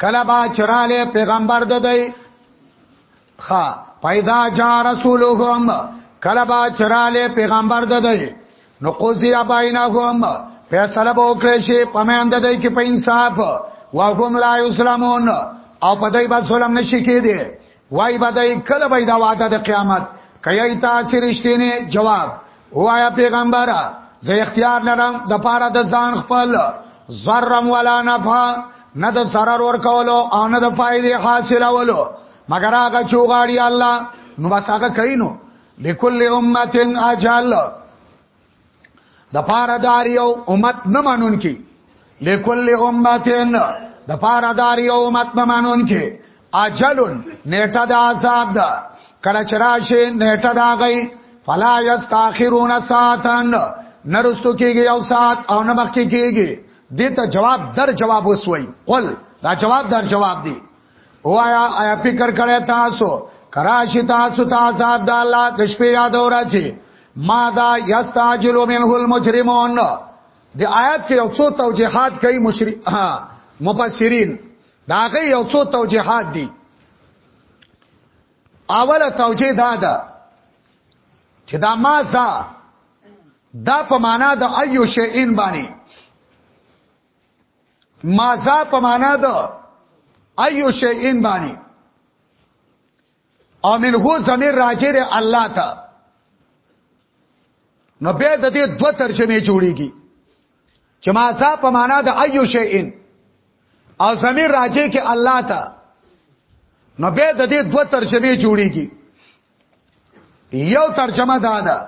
Speaker 1: کله با چراله پیغمبر د دی خا پیدا جا رسولهم کله با چراله پیغمبر د دی نو قضی بینهم فیصله به وکړي شي پمند د دی کې په انصاف واهم لا یسلمون او په دای با ظلم نشي کېدی وای بدای کله به دا وعده د قیامت کای تاسو رښتینه جواب وایا پیغمبره زه اختیار لرم د پاره د ځان خپل زرم ولا نفع نه د zarar ور کولو او نه د فائدې حاصلولو مگر هغه چوغاړي الله نو بس هغه کینو لکل امه اجل د پاره دار یو امت نه مانون کی لکل امتن د پاره دار یو امت نه مانون کی اجلن نیټه د عذاب ده کله چرشه نیټه دا غي فلا یستاخرون ساعتن نرستو کیږي یو ساعت او نه مخکې کیږي دته جواب در جواب وسوي قل دا جواب در جواب دی وایا آیا فکر کړی تاسو کراشی تاسو ته عذاب د الله د شپې یاد ورځي ما دا یستاجل منه المجرمون د آیات کې یو څو توجیهات کوي مشری مفسرین دا غي یو څو توجیهات دي اوله توجیه دا ده چې دا ما ځا دا په معنا د ایو شیئن باندې مازا په معنا د ايو شيئن باندې او من هو زمير راجر الله ته نو به د دې دوه ترجمه جوړيږي چې مازا په معنا د ايو شيئن او زمير راجر کې الله ته نو به د دې دوه ترجمه جوړيږي یو ترجمه دا ده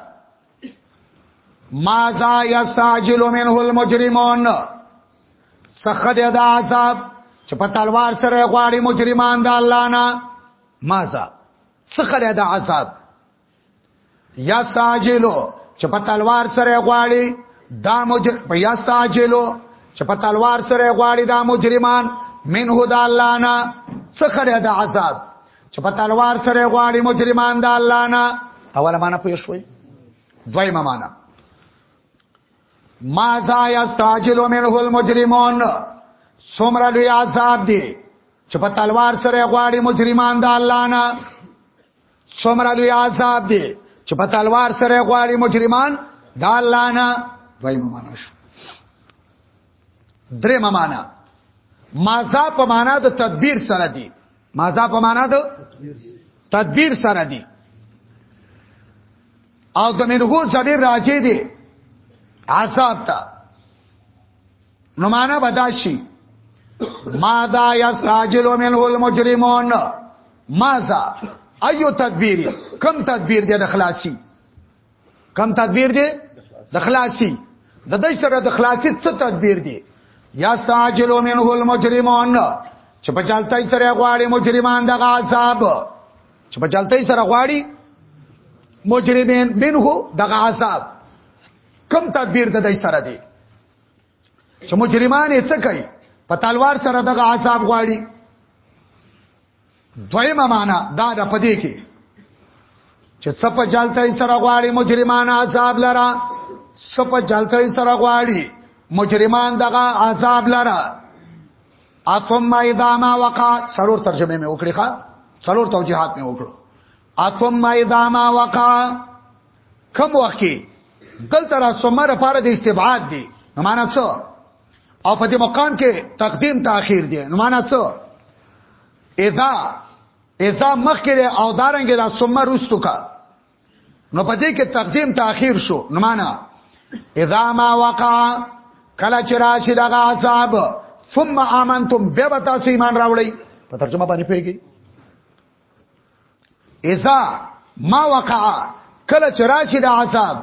Speaker 1: ما ذا یستعجل منه المجرمون سخد دا عذاب چې په تلوار سره غواړي مجرمان د الله نه ما ذا سخد دا عذاب یستعجلو چې په تلوار سره غواړي دا مجر په یستعجلو چې په تلوار سره غواړي دا مجرمان منه د الله نه سخد دا عذاب چې په تلوار سره غواړي مجرمان د الله نه اوله معنا پوه شوي دویمه معنا ما ذا یستعجل منه المجرمون سمرا لوی عذاب دی چې په تلوار سره غواړي مجرمان د الله نه سمرا لوی عذاب دی چې په تلوار سره غواړي مجرمان د الله نه دویمه معنا شو درې معنا ما ذا په معنا د تدبیر سره دی مازا په معنا ده تدبیر سره دی او د منغو زمير راځي دی عذاب ته نو معنا بداشي ماذا يستعجل منه المجرمون ماذا ايو تدبير کم تدبير دې د خلاصي کم تدبیر دی د خلاصي د دې سره د خلاصي څه تدبیر دی یا استعجلوا منه المجرمون چې په چلتای سره غواړي مجرمان دغه عذاب چې په چلتای سره غواړي مجرمین منه دغه عذاب کم تدبیر د دې سره دی چې مجرمان یې څه کوي په تلوار سره دغه عذاب غواړي دویمه معنا دا د پدې کې چې څپ جلته سره غواړي مجرمان عذاب لرا څپ جلته سره غواړي مجرمان دغه عذاب لرا اثم اذا ما وقع سرور ترجمه مې وکړي ښا سرور توجيهات مې وکړو اثم اذا ما وقع کوم وخت کې دلته را سمره پاره د استبعاد دي معنا څه او په دې مقام کې تقدیم تاخير دی نو معنا څه اذا اذا مخکره او دارنګ دا ثم رستو کا نو په دې کې تقدیم تاخير شو نو معنا اذا ما وقع کله چې راشي دغه عذاب ثم امنتم به تاسو ایمان راوړی په ترجمه باندې پیږي اذا ما وقع کله چراشی د عذاب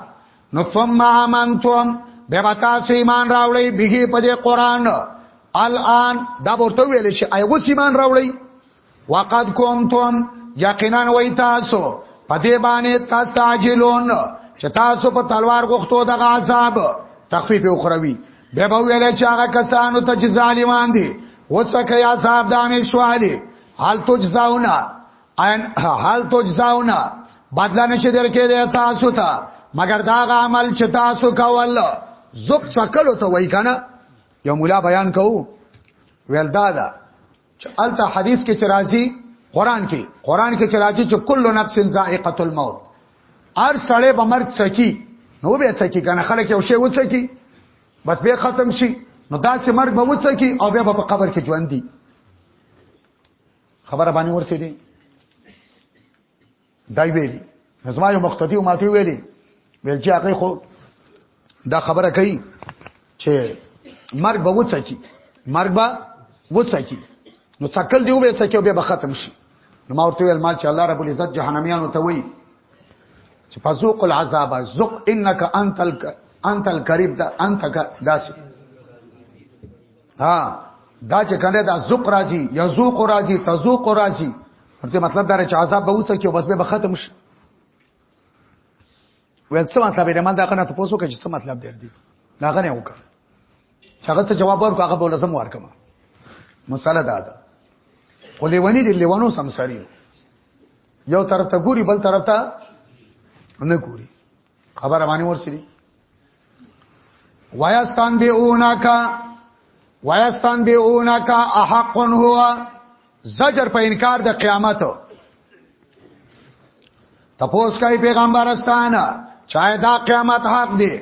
Speaker 1: نو ثم امنتم به متا سو ایمان راوړی به په دې قران الان دا ورته ویل شي ایغه ایمان راوړی وقد کنتم یقینا وای تاسو په دې باندې تاسو تعجلون چې تاسو په تلوار غوښتو د عذاب تخفیف اخروی به به ویل چې هغه کسانو ته چې ظالمان دي وڅکه یا صاحب د همیشوالی حال تجزاونا ان حال تجزاونا بدل نشي درکې دی تاسو ته مگر دا عمل چې تاسو کول زوب څکلو ته وای کنه یو مولا بیان کوو ویل دا دا چې الته حدیث کې چرایي قران کې قران کې چرایي چې کل نفس ذائقه الموت هر سړی به مرګ سکی نو به سکی کنه خلک یو شی وڅکی بس به ختم شي نو دا چې مرګ به وڅکی او بیا به په قبر کې ژوند دي خبره باندې ورسې دي دای ویلي زما یو مقتدی او ماته ویلي ویل چې هغه خو دا خبره کوي چې مرګ به وڅکی مرګ به وڅکی نو څکل دی وې څکی به ختم شي نو ما ورته ویل ما چې الله رب العزت جهنميانو ته وایي چې فذوق العذاب ذق انك انت انت الكريم ده انت داسي ها دا چې کنه دا ذوق راځي یا ذوق راځي تذوق راځي ورته مطلب دا چې عذاب به وڅ کې بس به ختم شي ویل څه مطلب یې ما دا کنه ته پوسو کې څه مطلب دی دی دا غنه وکړه هغه څه جواب ورکړه هغه بوله سم ورکړه مساله دا ده خو لیونی دی لیوانو سمساری یو طرف ته ګوري بل طرف ته نه ګوري خبر باندې ورسېږي وایستان به اوناکا وایستان به اوناکا احق هو زجر په انکار د قیامت تپوس کوي پیغمبرستان چا دا قیامت حق دی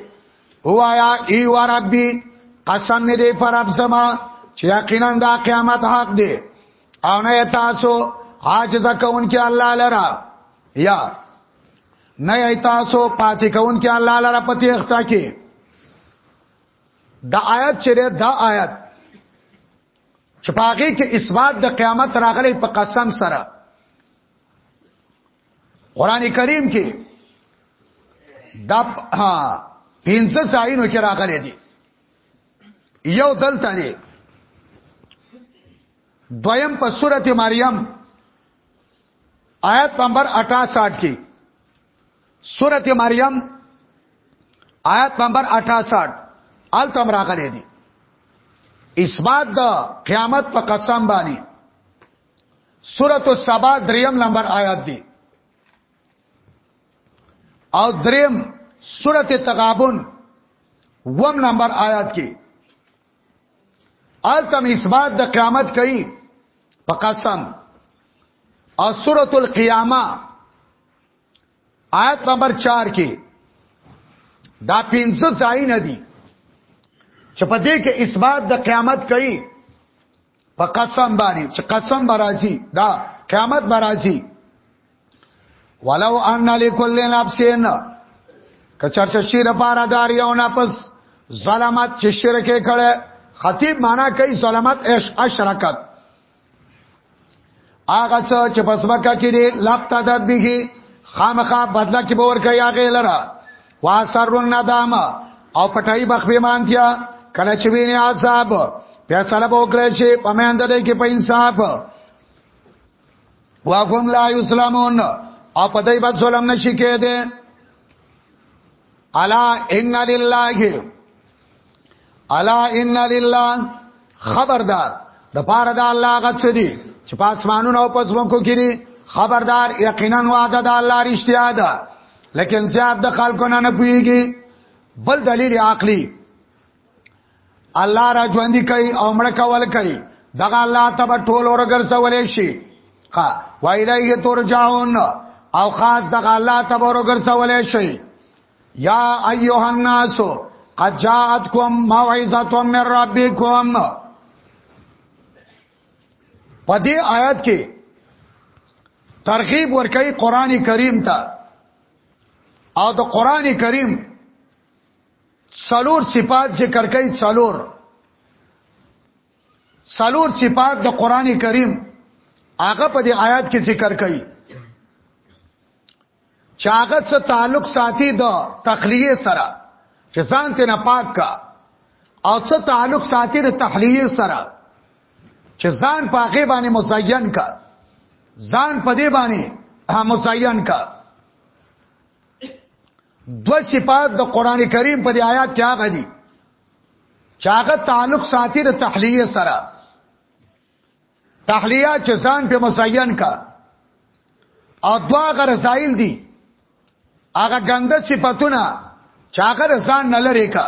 Speaker 1: هوایا ای و ربی قسم نه دی پر رب زما چې یقینا دا قیامت حق دی او نه تاسو حاجز کون کې الله لرا یا نه ای تاسو پاتې کون کې الله لره پتی اختا کې دا آیت چې دا آیت چې پاګه کې اثبات د قیامت راغلی په قسم سره قران کریم کې دا ها پینځه ځایونو کې راغلي دي یو دلته دی دویم په سورته مریم آیت نمبر 68 کې سورته مریم آیت نمبر 68 آل تم راغلي دي اثبات د قیامت په قسم باندې سورۃ السبا دریم نمبر آیات دی او دریم سورۃ تغابن وم نمبر آیات کې التم اثبات د قیامت کوي په قسم او سورۃ القیامه آیت نمبر 4 کې دا پنځه ځای نه دي چې په دې کې اثبات د قیامت کوي په قسم باندې چې قسم برازي دا قیامت برازي ولو ان لكل نفس کچرچ شیر پارا دار یو نفس ظلمت چې شرک کړي خطیب معنا کوي ظلمت اش اشرکت هغه څه چې پس وکړه کې دي لپتا د به خامخا بدلا کې باور کوي هغه لره واسر الندام او پټای بخبیمانتیا کله چې ویني عذاب فیصله وکړي چې پمند دې کې په انصاف واقوم لا یسلمون او په دې باندې ظلم نشي کېده الا ان لله الا ان لله خبردار د پاره د الله غت سدي چې پاسمانونو او پسمکو کړي خبردار یقینا وعده د الله رښتیا ده لیکن زیاد د خلکو نه نه پويږي بل دلیل عقلی الله را ژوند کوي او مړ کول کوي دغه الله ته په ټول ورګرځولې شي ها وایلای ترجعون او خاص دغه الله ته ورګرځولې شي یا ایها الناس قد جاءتکم موعظه من ربکم په دې آیات کې ترغیب ورکړي قران کریم ته او د قران کریم څلور صفات ذکر کوي څلور څلور صفات د قران کریم هغه په دې آیات کې ذکر کوي چې هغه څه تعلق ساتي د تخلیه سره چې ځان ته نه پاک کا او څه تعلق ساتي د تحلیه سره چې ځان پاکه باندې مزین کا ځان په دې باندې مزین کا دو صفات د قران کریم په دې آیات کې هغه دي چې هغه تعلق ساتي د تحلیه سره تحلیه چې ځان په مزین کا او دوا غر زایل دي هغه ګنده صفاتونه چې هغه ځان نه لري کا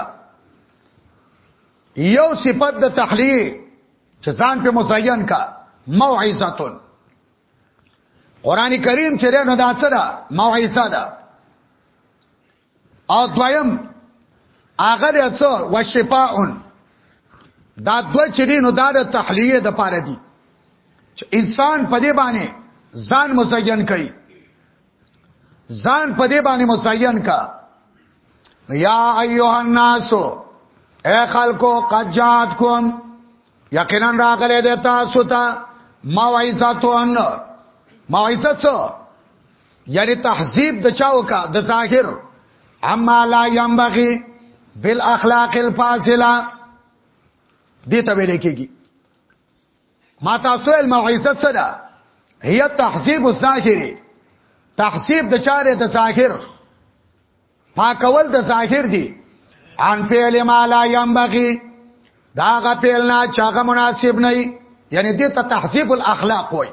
Speaker 1: یو صفت د تحلیه چې ځان په مزین کا موعظه قران کریم چې نو دا څه ده موعظه ده او دویم هغه د څو وشفاءن دا دو چرینو دا د تحلیه د پاره دي چې انسان په دې باندې ځان مزین کړي ځان په دې باندې مزین کا یا ایها الناس اے خلکو قد جاتکم یقینا راغله د تاسو ته موعظه تو ان موعظه څه یعنی تحذیب د چاو کا د ظاهر اما لا ينبغي بالاخلاق الفاضله دې ته ویل کېږي ما تاسو ول موعظه څه ده هي تحذيب الظاهري تحذيب د چاره د ظاهر پاکول د ظاهر دي ان فعل ما لا ينبغي دا غ فعل نه چاغه مناسب نه یعنی دې ته تحذيب الاخلاق وایي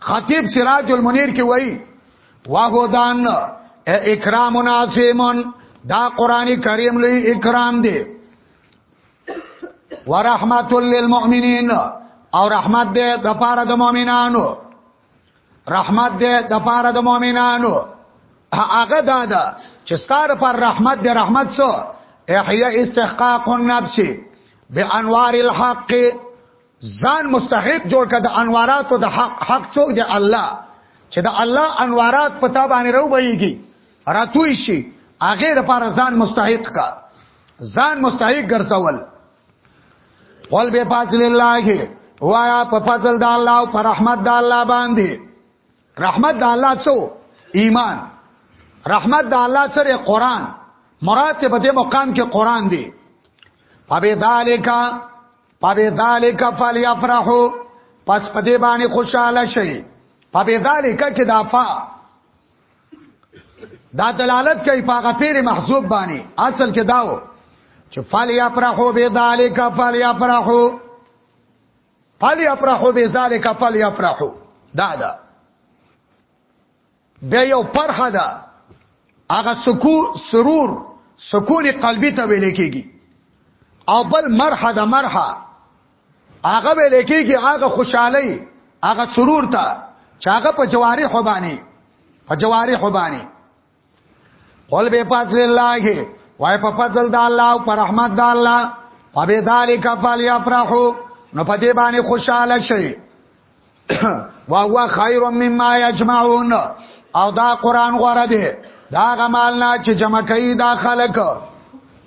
Speaker 1: خطیب سراج المنیر کې وایي واغودان اکرام عظیمن دا قران کریم لوی اکرام دی ورحمت للمؤمنین او رحمت دې د پاره د مؤمنانو رحمت دې د پاره د مؤمنانو هغه دا ده چې ستاره پر رحمت دې رحمت سو احیا استحقاق النفس بانوار الحق ځان مستحق جوړ کړه د انواراتو د حق حق څوک دی الله چې د الله انوارات پتا باندې راو بهيږي راتوي شي هغه لپاره ځان مستحق کا ځان مستحق ګرځول قل به فضل الله وایا په فضل د الله او پر رحمت د الله باندې رحمت د الله څو ایمان رحمت د الله سره قران مراد په دې مقام کې قران دی فبذالک پدې ذالک فلیفرحو پس پدې باندې خوشاله شي پدې ذالک کې دافا دا دلالت کوي په هغه پیر محذوب باندې اصل کې داو چې فلیفرحو به ذالک فلیفرحو فلیفرحو به ذالک فلیفرحو دا دا بیا یو پرخه ده هغه سکو سرور سکون قلبي ته ویل کېږي او بل مرحه ده مرحه هغه ویل کېږي هغه خوشحالي هغه سرور ته چې هغه په جواری حباني په جواری حباني قل به فضل الله وای په فضل د الله او په رحمت د الله په ذالک فلیفرحوا نو په دې باندې خوشاله شئ وهو خیر مما یجمعون او دا قران غوړه دی دا غمال نه چې جمع کوي دا خلک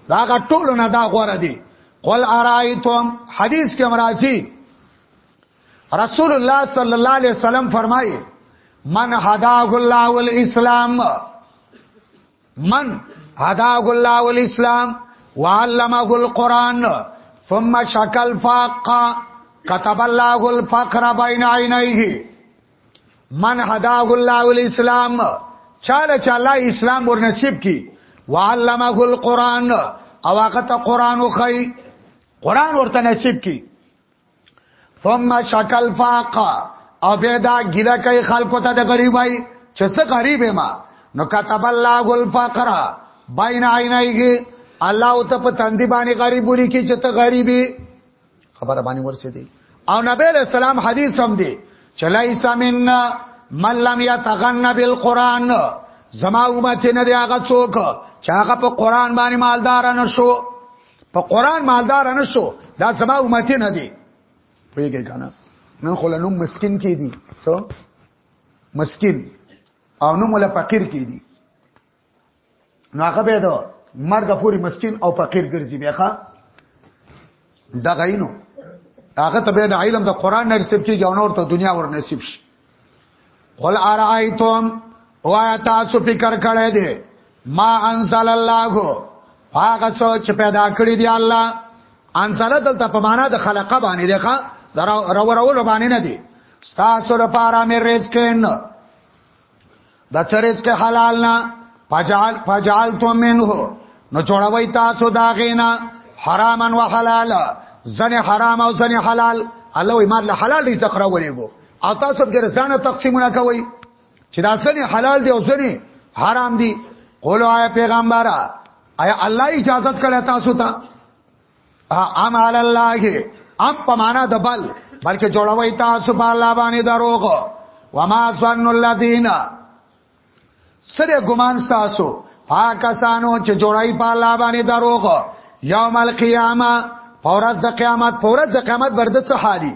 Speaker 1: دا ټول نه دا غوړه دی قل ارایتم حدیث کې مرাজি رسول الله صلی الله علیه وسلم فرمایي من هداه الله والاسلام من هداه الله الاسلام وعلمه القران ثم شکل فاق كتب الله الفقر بين عينيه من هداه الله الاسلام چاله چاله اسلام ورنصیب کی وعلمه القران او هغه ته قران وخی قران ورته نصیب کی ثم شکل فاق او بیا دا ګیله کوي خلکو ته د غریبای چې څه غریب ما نو كتب الله الفقر بین عینیه الله او ته په تندې باندې غریب ولي کې چې ته غریبي خبره باندې ورسې دي او نبی له سلام حدیث هم دی چې لایس منا من لم يتغنى بالقران زما امت نه دی هغه څوک چې هغه په قران باندې مالدار نه شو په قران مالدار نه شو دا زما امت نه دی پیږي کنه نن خو لنوم مسكين کې دي سو مسكين او نو مولا فقیر کې دي نو هغه به دا مرګ پوری مسكين او فقیر ګرځي بیاخه دا غینو هغه ته به علم د قران نه نصیب کیږي او نور ته دنیا ور نصیب شي قل ارایتم وایا تاسو فکر کړی دی ما انزل الله هغه څو چې پیدا کړی دی الله انزل دلته په معنا د خلقه باندې دی ښا درو راول باندې نه دی تاسو لپاره مې رزقین د چرېز کې حلال نه فجعل فجعل تو منه نو جوړوي تاسو دا غینا حراما وحلال زنه حرام او زنه حلال الله وی مال حلال رزق را ولېګو او تاسو به رزانه تقسیمونه کوي چې دا زنه حلال دی او زنه حرام دی قولوا پیغمبره ایا الله اجازه کړه تاسو ته ام علی الله ام په معنا د بل بلکې جوړوي تاسو په الله باندې دروغ وما ظن الذين سره ګمان تاسو پاکستانو چې جوړای په الله باندې دروغ یوم القیامه فورز د قیامت فورز د قیامت برده څه حالي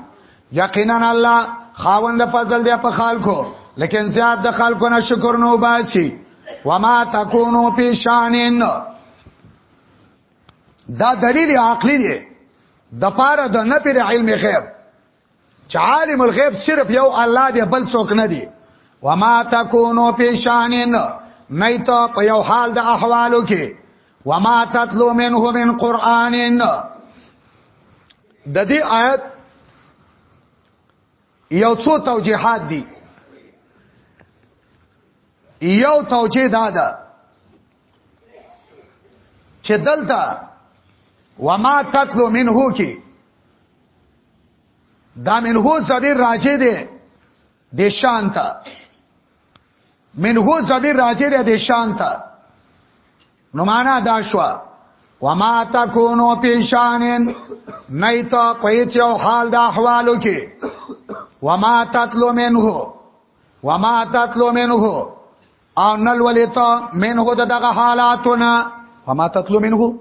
Speaker 1: یقینا الله خاوند فضل دی په خلکو لیکن زیاد د خلکو نه شکر نو باسي وما تکونو پیشانین دا دلیل عقلی دی د پاره د نه پر علم غیب چې عالم الغیب صرف یو الله دی بل څوک نه دی وما تکونو پیشانین نیت په یو حال د احوالو کې وما تتلو منه من قرانین د دې آیت یو څو توجیهات دي یو توجیه دا ده چې دلته وما تتلو منه کې دا منه زبیر راجه دی د شان ته منه زبیر راجه دی د شان ته نو معنا دا شو وما تکونو پیشانن نیتا پیچ او حال د احوالو کې وما تتلو منه وما تتلو منه او نل ولیتا منه د دغه حالاتونه فما تطلو منه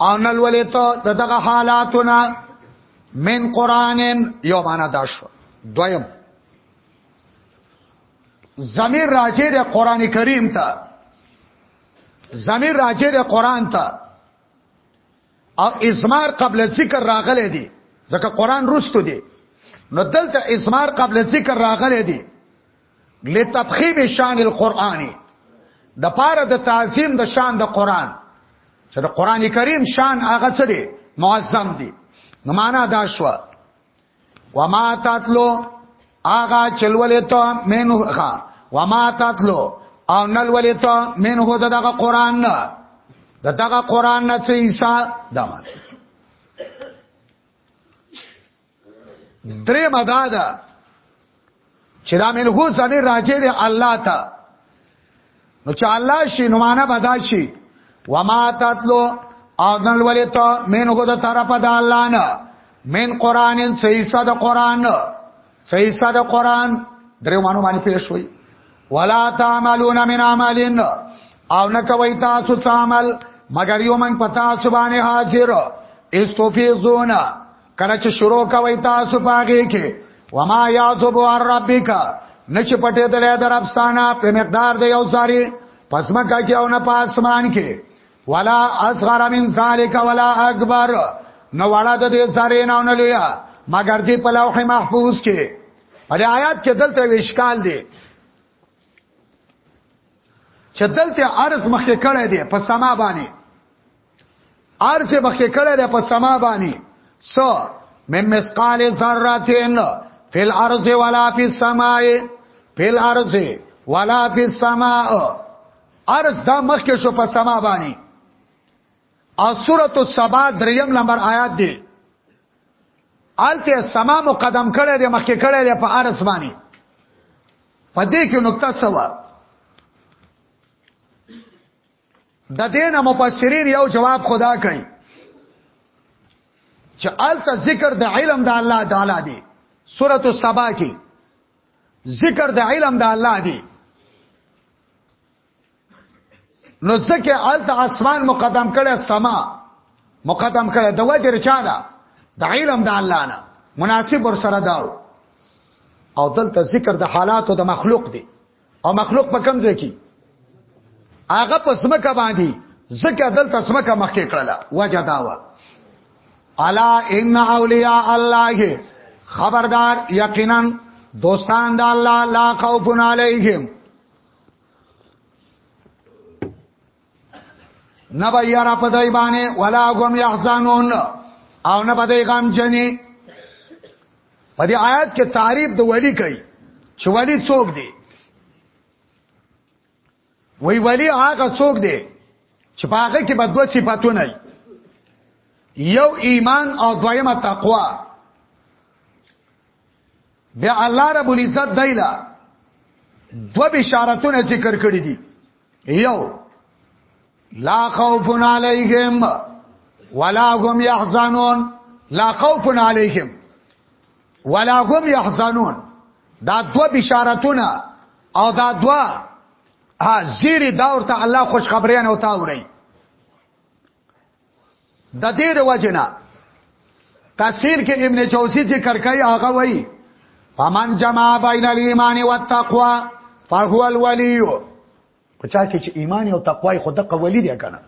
Speaker 1: او نل ولیتا د دغه حالاتونه من قران یو معنا دا شو دویم زمیر راجه د قران کریم ته زمیر راجه د قران ته او اسمار قبل ذکر راغله دي ځکه قران رستو دي نو دلته اسمار قبل ذکر راغله دي لتفخیم شان القرآن د پاره د تعظیم د شان د قرآن چې د قرآن کریم شان هغه څه دی معظم دی نو معنا دا شو وما تاتلو هغه چلولې ته مینو ښا وما تاتلو او نل ولې ته مینو دغه قرآن نه دغه قرآن نه چې عیسی دمه درې مدا ده چې دا من هو ځنه راځي دی الله ته نو چې الله شي نو معنا بدا شي وما تتلو او نن ولې ته من هو د طرف د الله نه من قرانن صحیح صد قران صحیح صد قران درې مانو باندې پیښ وي ولا تعملون من عملن او نه کوي تاسو څه عمل مگر یو من پتا سبانه حاضر استوفیزونا کله چې شروع کوي تاسو پاګه کې وما یعذب عن ربک نچ پټې دلې درپستانه په مقدار د یو ساری پس مکه کې او نه پاسمان کې ولا اصغر من ذلک ولا اکبر نو وړه د دې ساری نه نه لیا مگر دې په لوح محفوظ کې پر آیات کې دلته وشکال دی چې دلته عرض مخکې کړی دی په سما باندې ارزه مخکې کړه ده په سما باندې سو مم مسقال ذراتین فی الارض ولا فی السماء فی الارض ولا فی السماء ارز دا مخکې شو په سما باندې او سورۃ السبا دریم نمبر آیات دی آلته سما مقدم کړه دی مخکې کړه دی په ارز باندې پدې کې نقطه څه د دین مفسرین یو جواب خدا کوي چې الته ذکر د علم د الله تعالی دی سورۃ السبا کې ذکر د علم د الله دی نو ځکه الته اسمان مقدم کړه سما مقدم کړه د وجر چاله د علم د الله نه مناسب ور سره داو او دلته ذکر د حالاتو د مخلوق دی او مخلوق په کوم ځای کې هغه په سمکه باندې زکه دلته سمکه مخکې کړله وجه داوا الا ان اولیاء الله خبردار یقینا دوستان د الله لا خوف علیهم نه به یاره په دای باندې ولا غم یحزنون او نه به دای غم جنې په دې آیات کې تعریف د ولی کوي چې ولی څوک دی وی ولی هغه څوک دی چې په هغه کې به دوه صفاتونه وي یو ایمان او دویمه تقوا بیا الله رب العزت دایلا دو بشارتونه ذکر کړی دي یو لا خوف علیهم ولا هم يحزنون لا خوف علیهم ولا هم يحزنون دا دو بشارتونه او دا دو زیر دا ورته الله خوشخبریان او تا وری د دې د وجنا تفسیر کې ابن جوزی ذکر کوي هغه وایي فمن جمع بین الايمان والتقوى فهو الولي په چا کې چې ایمان او تقوای خود د قولی دی کنه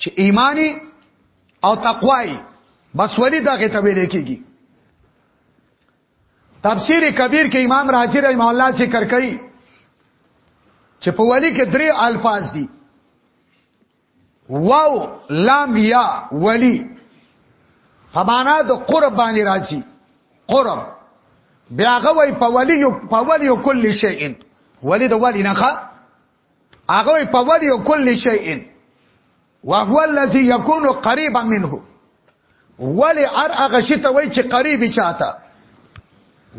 Speaker 1: چې ایمانی او تقوای بس ولی دغه ته ویل کېږي تفسیر کبیر کې امام راضی رحم الله ذکر کوي چې په ولی کې درې الفاظ دي واو لام یا ولی فمانا د قرب باندې راځي قرب بیا غوي په ولی په ولی کل شیء ولی د ولی نه ښه هغه په ولی کل شیء وهو الذي يكون قريبا منه ولی ار هغه شی ته وای چې قریب چاته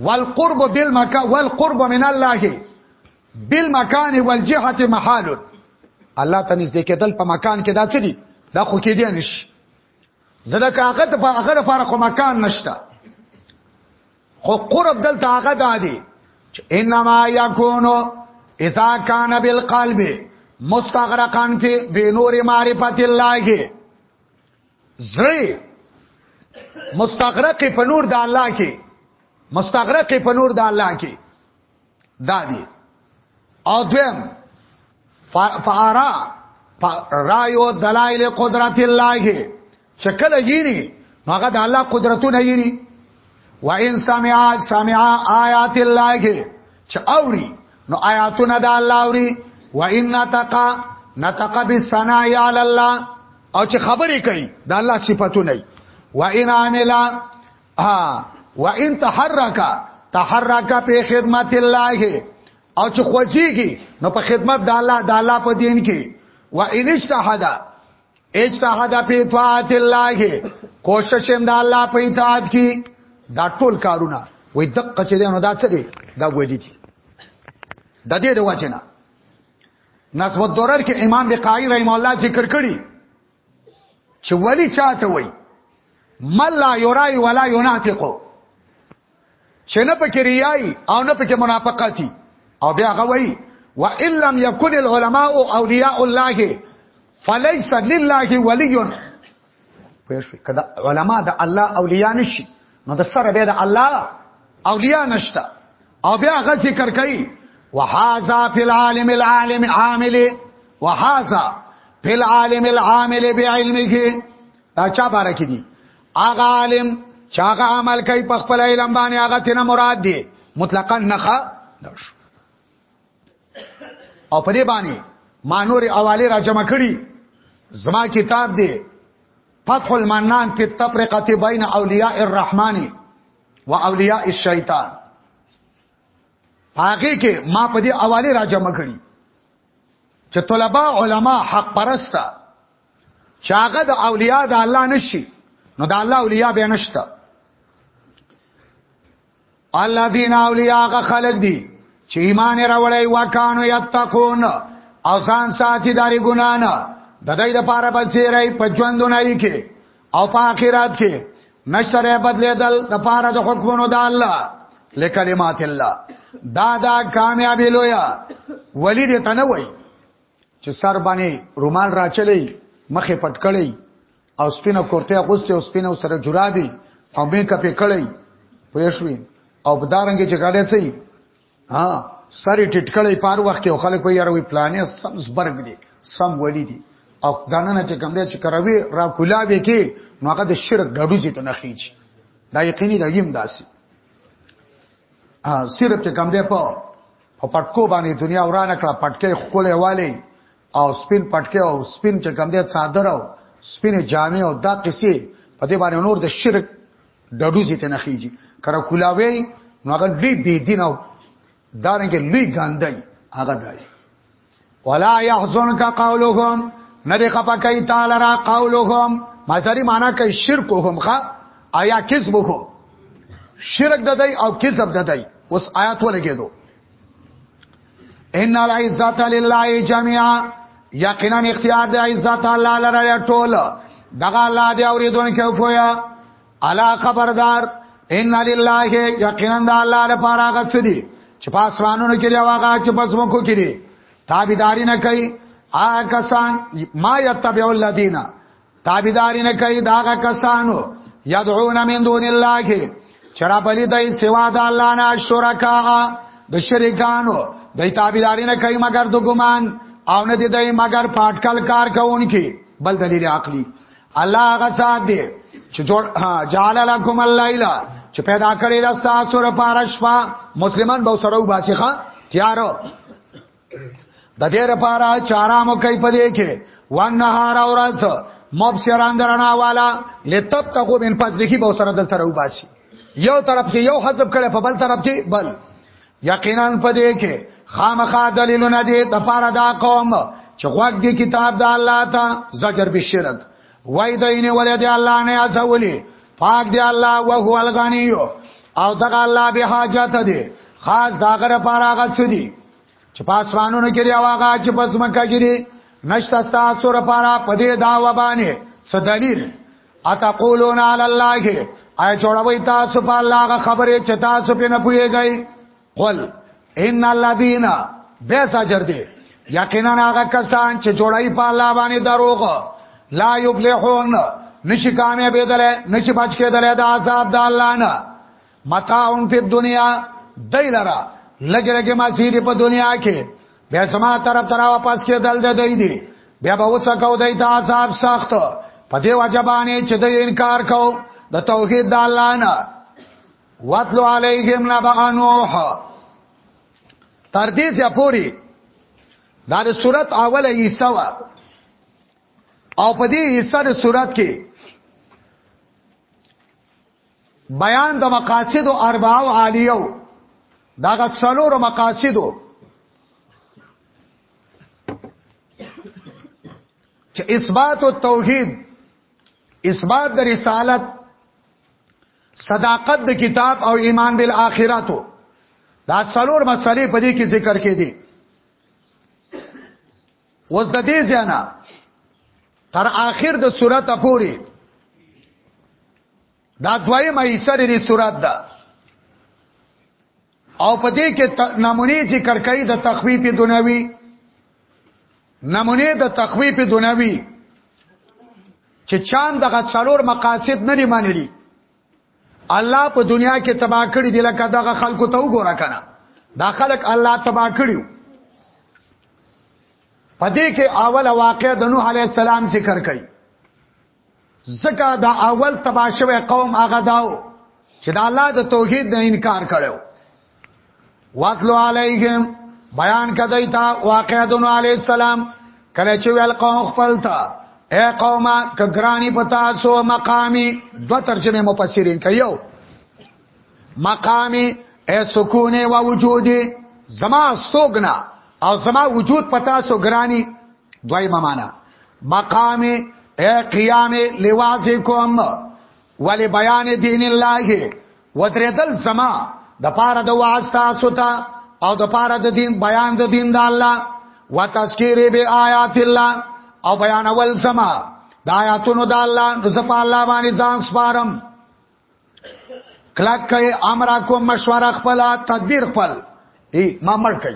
Speaker 1: والقرب بالمکان والقرب من الله بالمکان والجهه محال الله ته نږدې کېدل په مکان کې دا څه دي دا خو کې دي نشي زړه کاغه ته په هغه لپاره خو مکان نشته خو قرب دلته هغه دادي انما یکونو اذا کان بالقلب مستغرقان فی بنور معرفت الله زړه مستغرق په نور د الله کې مستغرق په نور د الله کې دا دی او دویم فارا رایو دلائل قدرت الله چکل یینی ماګه د الله قدرتونه یینی و ان سمع سمع آیات الله چ اوری نو آیاتونه د الله اوري و ان نطق نطق بالثناء علی الله او چې خبرې کوي د الله صفاتونه وي و ان عمل ها وان تحرک تحرک په خدمت الله او چې خوځيږي نو په خدمت د الله د الله په دین کې و ان اجتهد اجتهد په طاعت الله کوشش هم د الله په اطاعت کې دا ټول کارونه وې دقه چې نو دا څه دي دا ویلي دي د دې د وچنه نسب الدرر کې امام بقای رحم الله ذکر کړی چې ولی چاته وای مل لا یرای ولا ینافقو چې نه پکې ریای او نه پکې منافقتی او بیا غوي وان لم يكن العلماء اولیاء الله فليس لله ولي پېښې کدا علما د الله اولیاء نشي نو د سره به د الله اولیاء نشتا او بیا غ ذکر کوي وهذا فی العالم العالم عامل وهذا فی العالم العامل بعلمه دا چا بار کې دي اغه عالم چې هغه عمل کوي په خپل علم باندې هغه تنه مراد دی مطلقاً نخا درش او په دې باندې ما نور اوالی را جمع کړي زما کتاب دی فتح المنان فی التفرقه بین اولیاء الرحمن و اولیاء الشیطان هغه کې ما په دې حواله راجمه کړی چې طلبه علما حق پرسته چاغه د اولیاء د الله نشي نو د الله اولیاء به نشته الذين اولیاء خلق دي چې ایمان راوړی وکانو یتقون او ځان ساتي داري ګنا نه د دې لپاره به سیرای په ژوندونه یې کې او په آخرت کې نشره بدلیدل د پاره د حکمونو د الله لکلمات الله دا دا کامیابی لویا ولی دې تنوي چې سر باندې رومال راچلې مخې پټکړې او سپینه کورته اغوستي او سپینه سره جرابي او میک اپ کړی پوه شوې او په دارنګ چې غاډه سي ها سری ټټ کړی پار وخت کې خلکو یې روي پلانې سمز برګ دي سم ولی دي او دانه چې کم دی چې کروي را کولا به کې نو هغه د شرک ډډو چې ته نخیج دا یقیني دا یم داسي ا صرف چې کم دی په په پټکو باندې دنیا ورانه کړه پټکې خولې والي او سپین پټکه او سپین چې کوم دی صادره او سپینه جامع او دا قصې په دې باندې نور د شرک ډډو زی ته نخیږي کړه کولاوي نو هغه لوی بی دین او دارنګ لوی ګاندای هغه دای ولا يحزنك قولهم ندی خپا کوي تعالی را قولهم مزاری معنا کوي شرکهم خا آیا کذبهم شرک ددای او کذب ددای اوس آیات ولګېدو ان العزت لله جميعا یقینا اختیار د عزت الله لره ټول دغه الله دی اوریدونکو کویا الا خبردار ان لله یقینا د الله لپاره غڅ دي چې پاسوانونو کې راوغه چې پسمکو کې دي تابعداري نه کوي آ کسان ما یتبعوا الذین تابعداري نه کوي دا کسانو یدعون من دون الله چرا بلی دای سوا د الله نه شرکا د شریکانو د تابعداري نه کوي مگر د ګمان او نه دی دای مگر پټکل کار کوونکی بل دلیل عقلی الله هغه سات دی چې جوړ جعل لكم الليل چې پیدا کړی راستا سور پارشفا مسلمان به سره وباسي ښا تیارو د دې لپاره چې آرام کوي په دې کې وان نهار او راز مبصران درنا والا لتب تقو من فضلکی به سره دلته راو باسي یو طرف کې یو حذف کړي په بل طرف کې بل یقینا په دې کې خامخا دلیلونه دي د پاره دا قوم چې غوږ دي کتاب د الله ته زجر به شرک وای دای نه ولې دی الله نه اځولي پاک دی الله او هو الغنی او دغه الله به حاجت دی خاص داغه لپاره هغه څه دی چې پاسوانونو کې دی او هغه چې پس مکه کې دی نشتا تاسو لپاره په دې دا و باندې څه دلیل اتقولون علی الله آی جوړوي تاسو په الله خبره چې تاسو په نه پويږئ قل ان الذين بس اجر دي یقینا هغه کسان چې جوړای په الله باندې دروغ لا یفلحون نشي کامیاب کېدل نشي بچ کېدل د عذاب د الله نه متاعون فی دنیا دایلرا لګ لګ ما سي دي په دنیا کې بیا سما طرف تر واپس کې دل ده دی دي بیا به وڅ کو دی ته عذاب سخت په دې وجبانه چې د انکار کو د توحید د الله نه واتلو علیهم نبأ نوح تر دې ځا پوری دا د صورت اوله حصہ وا او په دې حصہ د صورت کې بیان د مقاصد او اربع او عالیو دا غ څلور مقاصدو چې اثبات او توحید اثبات د رسالت صداقت د کتاب او ایمان بالآخرتو دا څلور مسلې په دې کې ذکر کې دي وز د دې ځانا تر آخر د سورته پوری دا دویمه ایسره دی سورته ده او په دې کې نمونه ذکر کوي د تخویف دنیوي نمونه د تخویف دنیوي چې چاند دغه څلور مقاصد نه لري منلي الله په دنیا کې تبا کړی دی لکه دغه خلکو ته وګوره کنه دا خلک الله تبا کړیو پدې کې اول واقع د نوح علی السلام ذکر کړي زکه دا اول تباشوه قوم هغه داو چې د الله د توحید نه انکار کړو واتلو علیهم بیان کدی تا واقع دونو علی السلام کله چې ویل قوم خپل تا اے قومه کګرانی پتا سو مقامی دو ترجمه مفسرین کيو مقامی اے سکون و وجودی زما استوګنا او زما وجود پتا سو ګرانی دویمه معنا مقام اے قیام لوازکم ولی بیان دین الله ودریدل سما د پاره د واز تاسو ته او د پاره د دین بیان د دین د الله وتذکیر به آیات الله او بیان اول سما د آیاتونو د الله د زپا الله باندې ځان سپارم کلک کئ امرکم مشوره خپل تدبیر خپل ای ما مړ کئ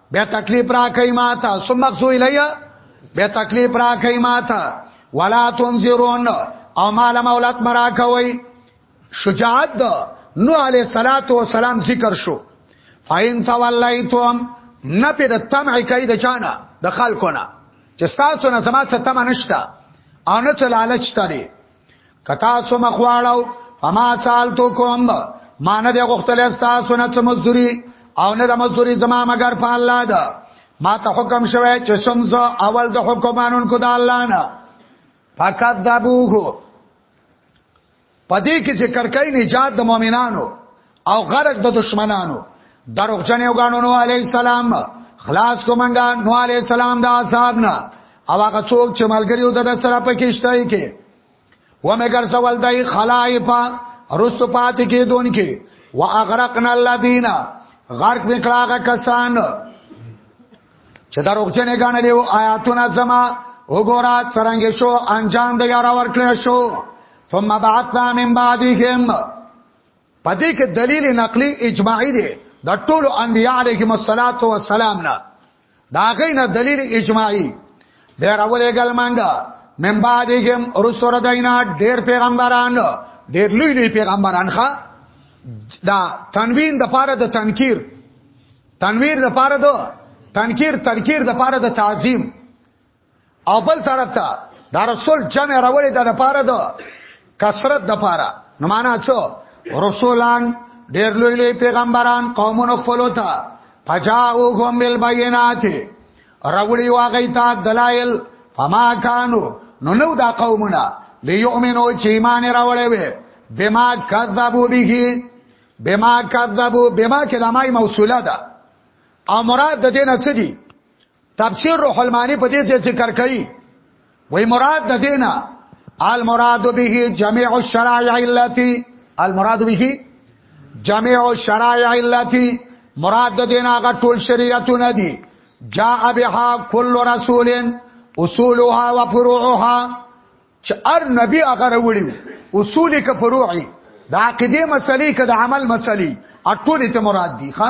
Speaker 1: بیا تکلیف را کوي ماته ثم اخذو الیا بیا تکلیف را کوي ماته ولا تنذرون او مال مولات مرا کوي شجاعت د نو علی صلوات و سلام ذکر شو فاین تولیتم نه پر تمع کوي د چانه د خلکو نه چې تاسو نه سمات تمع نشتا او نه لالچ تړي کتا سو مخواړو فما سالتو کوم ما نه دی غختل تاسو نه څه مزدوري او نه د مزدوري زما مگر په الله ده ما ته حکم شوه چې شمز اول د حکمانون کو د الله نه فقط ذبوه پدې کې چې کرکای نجات د مؤمنانو او غرق د دشمنانو دروغجن یو غانو نو علی السلام خلاص کومنګا نو علی السلام دا عذاب نه او هغه څوک چې ملګریو د سره پکېشتای کې و مګر سوال دای خلایفا رست پات کې دون کې و اغرقنا الذین غرق وکړه کسان چې دروغجن غانو له آیاتونه زما وګورا څنګه شو انجام د یارا ورکړې شو ثم بعثنا من بعدهم پدې کې دلیل نقلی اجماعي دی د ټولو انبیاء علیهم الصلاۃ والسلام نه دا غینه دلیل اجماعي به راولې ګل مانګه من بعدهم رسول داینا ډېر پیغمبران ډېر لوی لوی پیغمبران ښا دا تنوین د پاره د تنکیر تنویر د پاره د تنکیر تنکیر د پاره د تعظیم او بل طرف ته دا رسول جمع راوړي د لپاره د کثرت د لپاره نو معنا څه رسولان ډېر لوی لوی پیغمبران قومونو خپل ته فجاءوهم بالبينات راوړي واغی ته دلایل فما كانوا نو نو دا قومونه ليؤمنو چې ایمان راوړې وي بما كذبوا به بما كذبوا بما کلمه موصوله ده او مراد د دې نه څه دي تفسیر روح المانی په دې ذکر کوي وای مراد د دینه المراد به جميع الشرائع التي المراد به جميع الشرائع التي مراد د دینه هغه ټول شریعتونه دي جاء بها كل رسول اصولها وفروعها چې ار نبی هغه وروړي اصول ک فروعي د عقیده مسلې ک د عمل مسلې اټول ته مراد دي ښا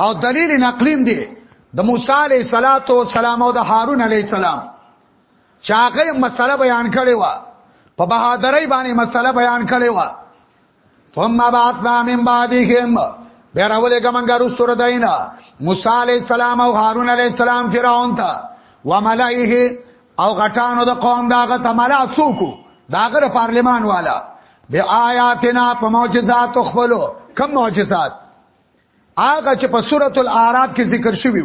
Speaker 1: او دلیل نقلیم دی د موسی علیه صلوات و سلام او د هارون علیه السلام چاغه مسله بیان کړي وا په بهادرۍ باندې مسله بیان کړي وا ثم بعثنا من بعدهم بیا راولې ګمنګ رستور داینا موسی علیه السلام او هارون علیه السلام فرعون ته وملئه او غټانو د قوم داغه تملا څوکو داغه پارلمان والا بیا آیاتنا په معجزات خپلو کم معجزات هغه چې په سورۃ الاعراف کې ذکر شوی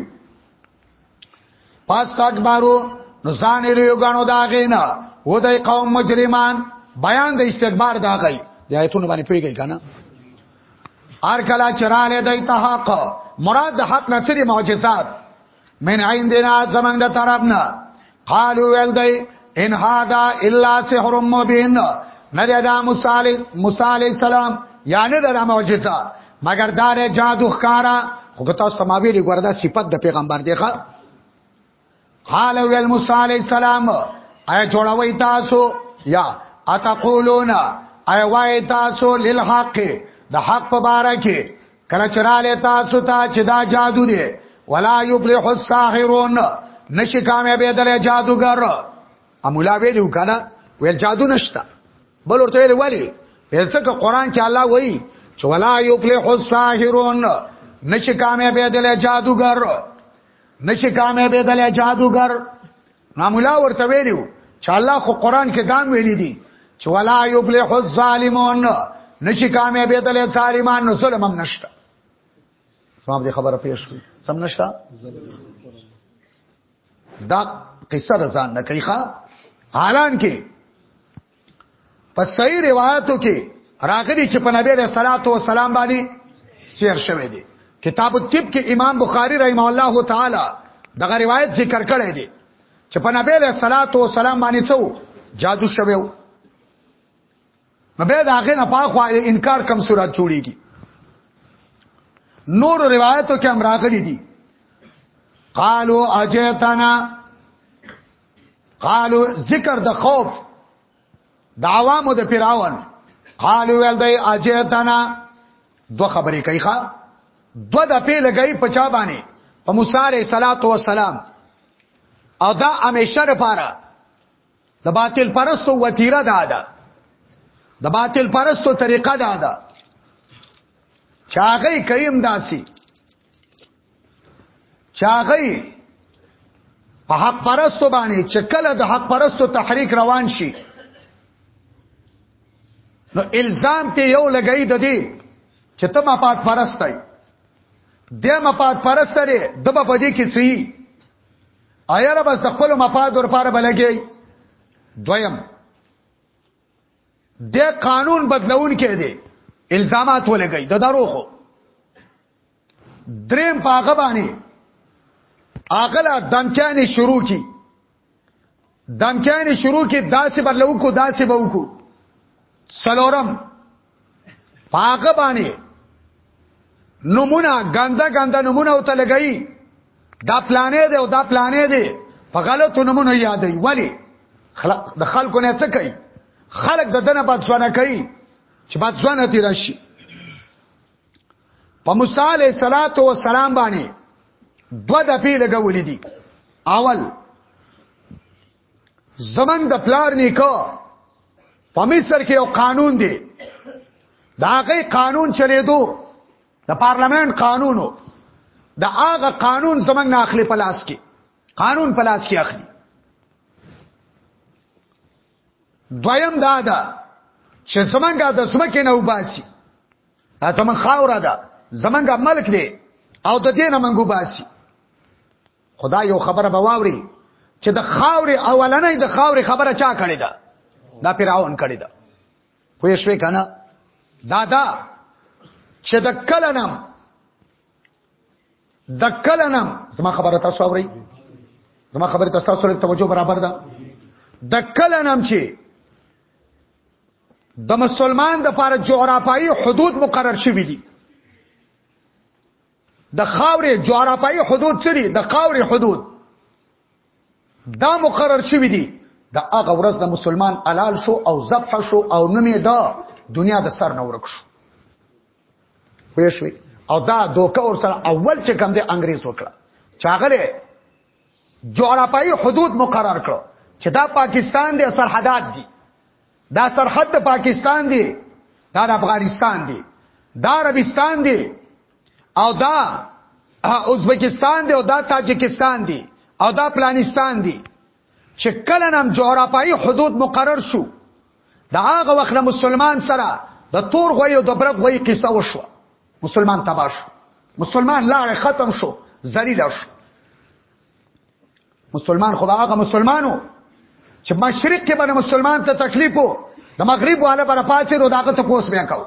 Speaker 1: پاس کاټ بارو نو ځان یې یوګانو داغه نه و دای قوم مجرمان بیان د استکبار داغی د آیتونو باندې پیږی کنه ار کلا چراله دای ته حق مراد د حق نصری معجزات من عندنا زمنګ د طرفنا قالو ول دی ان هاذا الا سحر مبين نه دا موسی علی موسی علی السلام یعنی دا معجزه مگر دا نه جادو ښکارا خو که تاسو ما ویلي ګوردا صفت د پیغمبر دی ښا قال ول موسی علی السلام اي جوړوي تاسو یا اتقولون اي وای تاسو للحق د حق په باره کې کله چراله تاسو ته چې دا جادو دی ولا یفلح الساحرون نشي کامیاب دل جادوګر امولا ویلو کنه ویل جادو نشتا بل ورته ویل ولی ویل څنګه قران کې الله وایي چې ولا یفلح الساحرون نشي کامیاب دل جادوګر نشي کامیاب دل جادوګر ما مولا ورته ویلو چې الله خو قران کې دام ویلي دي چې ولا یفلح الظالمون نشي کامیابې دلې ظالمان نو ظلم هم نشته سماب دې خبره پیښ شوې سم نشته دا قصه رضان نه کوي ښا حالان کې په صحیح روایتو کې راغلي چې په نبی له صلوات و سلام باندې سیر شوی دی کتاب الطب کې امام بخاری رحم الله تعالی دغه روایت ذکر کړی دی چې په نبی له صلوات و سلام باندې څو جادو شوی و نو به دا غنه پاخو انکار کم صورت جوړیږي نور روایتو کې هم راغلي دي قالو اجتنا قالو ذکر د خوف د عوامو د پیراون قالو ول دای اجتنا دو خبرې کوي ښا دو د پی لګئی پچا باندې په موسی علیہ الصلات والسلام او دا همیشه لپاره د باطل پرستو وتیره ده ده د باطل پرستو طریقه ده ده چاغې کيم داسي چاغی په حق پرستو باندې چې کله د حق پرستو تحریک روان شي نو الزام ته یو لګی د دې چې ته ما پات پرستای د ما پات پرست لري د په دې کې سی آیا را بس د خپل مفاد ور پاره بلګي دویم د قانون بدلون کې دي الزامات ولګي د دروغو دریم پاغه باندې اغلا دمکانې شروع کی دمکانې شروع کی داسې بلو کو داسې بو کو سلورم پاغه باندې نمونه ګنده ګنده نمونه او ته لګئی دا پلانې دی او دا پلانې دی په غلطو نمونه یادې ولی خلق د خلکو نه څه کوي خلک د دنه بادسوانه کوي چې بادسوانه تیر شي په موسی علیه صلوات و سلام باندې دو د پی لګولې دي اول زمنګ د پلار نیکو په مصر کې یو قانون دی دا غي قانون چلیدو د پارلمان قانونو دا هغه قانون زمنګ نه اخلي په لاس کې قانون په لاس کې اخلي دویم دا ده چې زمنګ د سمکه نه وباسي دا زمون خاور ده زمونږ ملک دی او د دینه منګو باسي خدای یو خبره به واوري چې د خاورې اولنې د خاورې خبره چا کړې ده دا پیراون کړې ده خو یې شوي کنه دا دا چې د کلنم د کلنم زما خبره تاسو اوري زما خبره تاسو سره توجه برابر ده د کلنم چې د مسلمان د پاره جغرافیایي حدود مقرر شوي دي د خاورې جغرافیایي حدود څه دي د خاورې حدود دا مقرر شوي دي د هغه ورځ د مسلمان حلال شو او ذبح شو او نمې دا دنیا د سر نه ورک شو پېښوي او دا دوکه ور سره اول چې کوم دی انګريز وکړه چاغله جغرافیایي حدود مقرر کړو چې دا پاکستان دی سرحدات دي دا سرحد د پاکستان دی دا د افغانستان دی دا عربستان دی او دا ازبکستان دی او دا تاجکستان دی او دا پلانستان دی چې کله نام جغرافیایي حدود مقرر شو دا هغه وخت مسلمان سره د تور غوي او د برګ غوي قصه وشو مسلمان تباش مسلمان لاړ ختم شو ذلیل شو مسلمان خو هغه مسلمانو چې مشرق کې باندې مسلمان ته تکلیف وو د مغرب والا پر پاتې نو داغه ته پوس بیا کو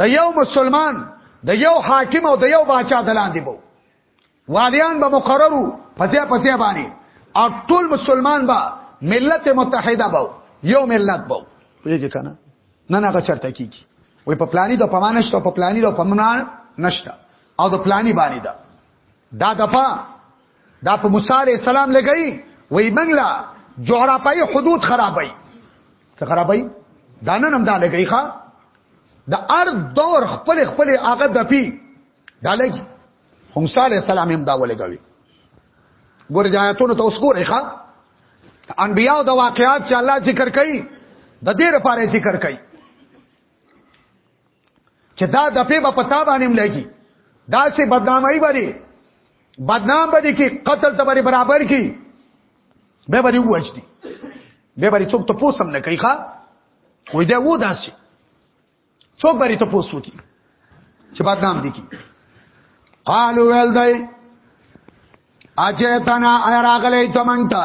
Speaker 1: د یو مسلمان د یو حاکم او د یو باچا دلاندې بو والیان به مقررو پځه پځه باندې او ټول مسلمان با ملت متحده بو یو ملت بو پیږي کنه نه نه چرته کیږي وې په پلاني د پمانشته په پلاني د پمنان نشته او د پلاني باندې ده دا دپا دا په موسی علی السلام لګی وای منګلا جغرافیایي حدود خرابای څه خرابای دا نن هم دا لګی ښا د ار دور خپل خپل هغه دپی دا لګی هم موسی علی السلام هم دا ولګوي ګور جایتونو ته اوس ګورې ښا انبیاء د واقعات چې الله ذکر کوي د دې لپاره ذکر کوي چې دا د په پتا باندې ملګي دا سه بدنامي باندې بدنام باندې کې قتل ته باندې برابر کی به باندې وښتي به باندې څوک ته پوسم نه کوي ښا وې دا و داسي څوک باندې ته پوسو کی چې بدنام دي کی قالو ول دای اجه تنا اراغلی تمنګ تا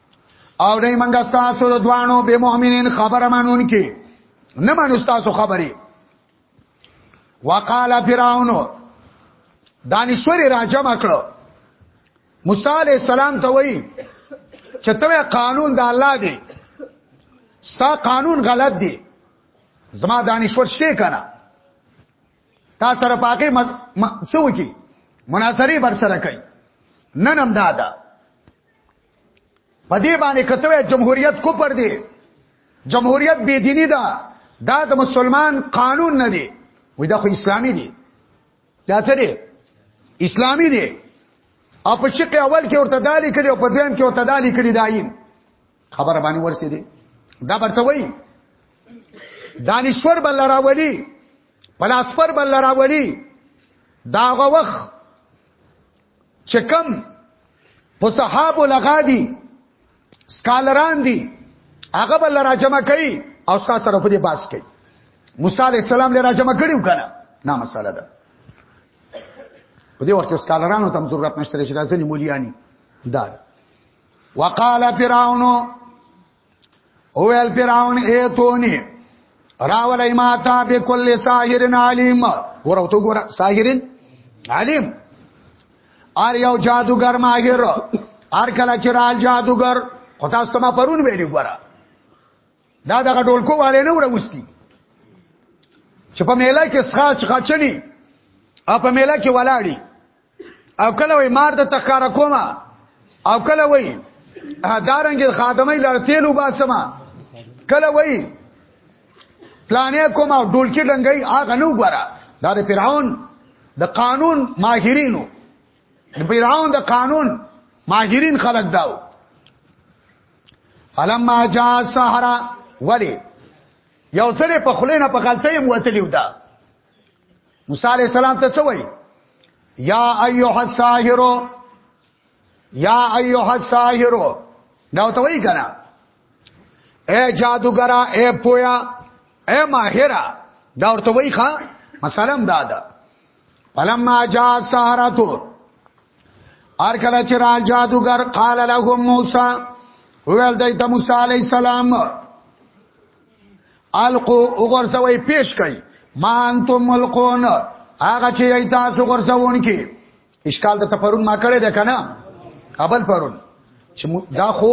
Speaker 1: او دای منګه تاسو د دوانو به مؤمنین خبره مانون کې نه مانو تاسو خبره وقال فرعون دانشوري راجم کړو موسی علی السلام ته وایي چې ته قانون د الله دی ستا قانون غلط دی زما دانشور شته کنه تا سره پاکه څو کی مناظره بر سره کوي ننم دادا په دې باندې کته جمهوریت کوپر دی جمهوریت بی دینی ده دا د مسلمان قانون نه دی وای دا خو اسلامي دی دا څه دی اسلامي دی او په شق اول کې ورته دالی کړي او په دویم کې ورته دالی کړي داین خبر باندې ورسې دي دا برته وای دانشور بل راولي فلسفر بل راولي داغه وخت چې کم په صحابه لغادي سکالران دي هغه بل راجمع کوي او ستا سره په دې باس کوي موسی عليه السلام له راجمع کړیو کنه نه مساله ده په دې وخت کې سکالرانو تم ضرورت نشته چې راځنی مولیانی دا وقال فرعون او ال فرعون ایتونی راولای ما تا به کل ساحرن علیم ورو تو ګور ساحرن علیم ار یو جادوګر ماهر ار کله چې رال جادوګر خو تاسو ته ما پرون ویلو ګورا دا دغه ډولکو والے نه ورغوستي چې په میله کې ښاچ خاچني او په میله کې ولاړی او کله وای مار د تخکار کوما او کله وای دارنګ خادمه لړتیل وباسما کله وای پلانې کوما ډولکی ډنګي هغه نو غره دا د فرعون د قانون ماهرینو د فرعون د قانون ماهرین خلق داو فلما جاء السحرة ولی یو څلې په خلینه په غلطۍ موتلیو دا موسی علی السلام ته څه وای یا ایها الساحر یا ایها الساحر دا ته وای کنه اے جادوګرا اے پویا اے ماهرا دا ورته وای ښا مثلا دا ده فلما جاء سحرتو ار کله چې را جادوګر قال لهم موسی ویل دای ته موسی علی السلام القو وګرځوي پیش کوي ما انتم ملقون هغه چې ای تاسو ګرځون کې اشکال ته پرون ما کړی ده کنه ابل پرون چې دا خو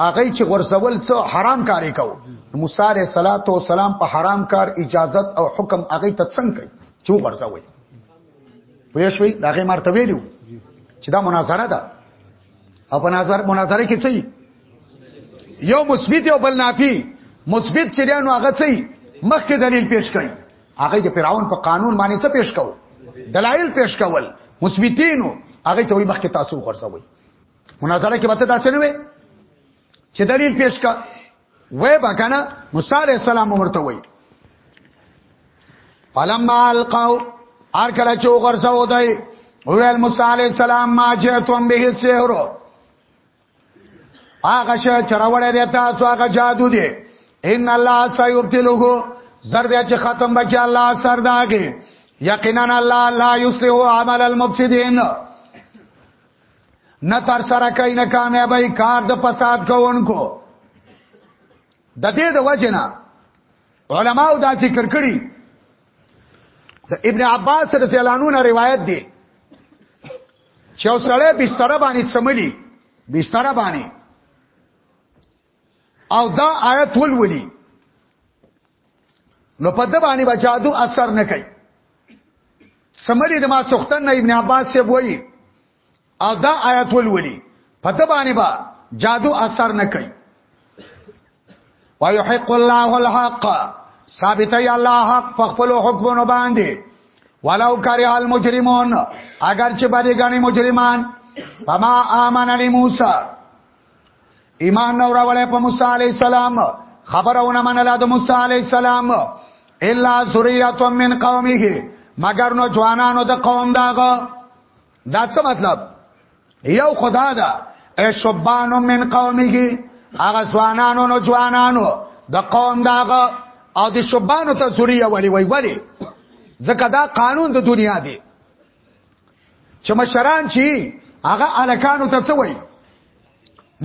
Speaker 1: هغه چې ورسول څو حرام کاری کو موسی عليه صلوات و سلام په حرام کار اجازت او حکم هغه ته څنګه کوي چې ورسوي پوه شوي دا غي مرتبه دی چې دا مناظره ده او په نظر مناظره کې څه یو مثبت او بل نافي مثبت چې دی نو هغه څه مخکې دلیل پیش کړي هغه د فرعون په قانون باندې څه پیش کاو دلایل پیش کول مثبتینو هغه ته وي مخکې تاسو ورسوي مناظره کې به تاسو نه وي چې دلیل پیش کا وای با کنه موسی علی السلام ورته وای فلما القوا ار کله چې وګرځاو دای ویل موسی علی السلام ما جئتم به السحر هغه شی چرولې دی تاسو هغه جادو دی ان الله سيبتلوه زر دې چې ختم بکی الله سر داګه یقینا الله لا یصلح عمل المفسدين نه تر سره کوي نه کامیابی کار د فساد کوونکو د دې د وجنه علماو دا ذکر کړی د ابن عباس رضی الله عنه روایت دی چې اوسړه بستر باندې چملی بستر باندې او دا آیت ولولي نو په د باندې به جادو اثر نه کوي سمری د ما سختن ابن عباس سے وایي او دا آیت ولولي په د باندې به جادو اثر نه کوي ويحق الله الحق ثابت ای الله حق په خپل حکمونو باندې ولو کرے المجرمون اگر چې باندې غني مجرمان فما امن لموسی ایمان نو راوړې په موسی علی السلام خبرونه منله د موسی علی السلام الا ذریه من قومه مگر نو ځوانانو د قوم داغه دا څه مطلب یو خدا دا ای شبان من قومه هغه ځوانانو نو ځوانانو د قوم داغه او د شبانو ته ذریه ولی وی ولی ځکه دا قانون د دنیا دی چې مشران چې هغه الکانو ته څه وایي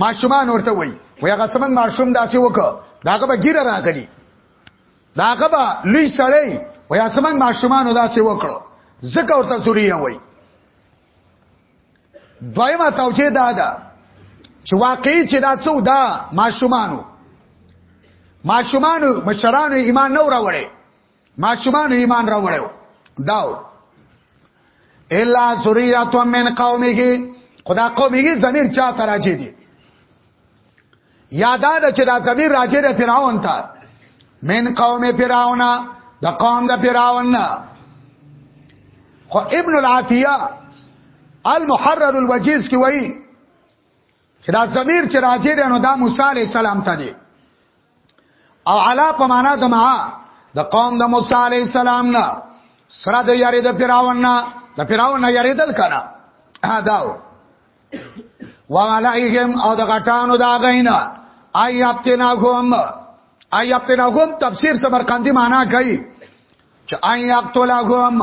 Speaker 1: ماشومان ورته وایي وای هغه سمن ماشوم داسې وکړه داغه به ګیره راغلی داغه به لوی سړی وای سمن ماشومان داسې وکړه زکه ورته سوري وایي دویمه توجیه دا ده چې واقعي چې دا څو دا ماشومانو ماشومانو مشرانو ایمان نه وروړي ماشومان ایمان راوړل داو الا ذریات من قومه خدا قومه زمير چا تراجه دي یادا د چې دا زمير راجه د فرعون ته من قوم فرعون د قوم د فرعون خو ابن العافیه المحرر الوجیز کی وایي چې دا ضمیر چې راځي دی نو دا موسی علی السلام ته دی او علا په معنا د ما د قوم د موسی علی السلام نه سره د یاري د فراون نه د فراون نه یاري دل کړه ها داو وعلائهم او د غټانو دا غینا ای ابتنا کوم ای ابتنا کوم تفسیر سمرقندی معنا کوي چې ای ابتلا کوم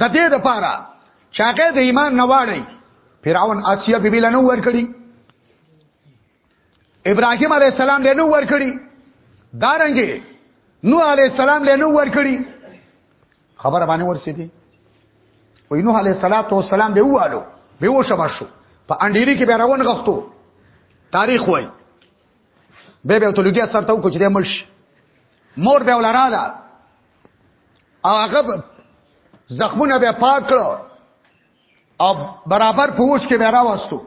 Speaker 1: د دې د پاره چاګه د ایمان نه واړی فرعون اسیا بیبی لنو ور کړی ابراهیم علی السلام لنو ور کړی دارنګي نوح علی السلام لنو ور کړی خبره باندې ورسېدی وای نوح علی السلام به ووالو به وشم شو په انډيري کې به راون غختو تاریخ وای به به تلګیا سره ته کوچ دې ملش مور به ولاراله او هغه زخمونه به پاک کړو او برابر پوښ کې به راوستو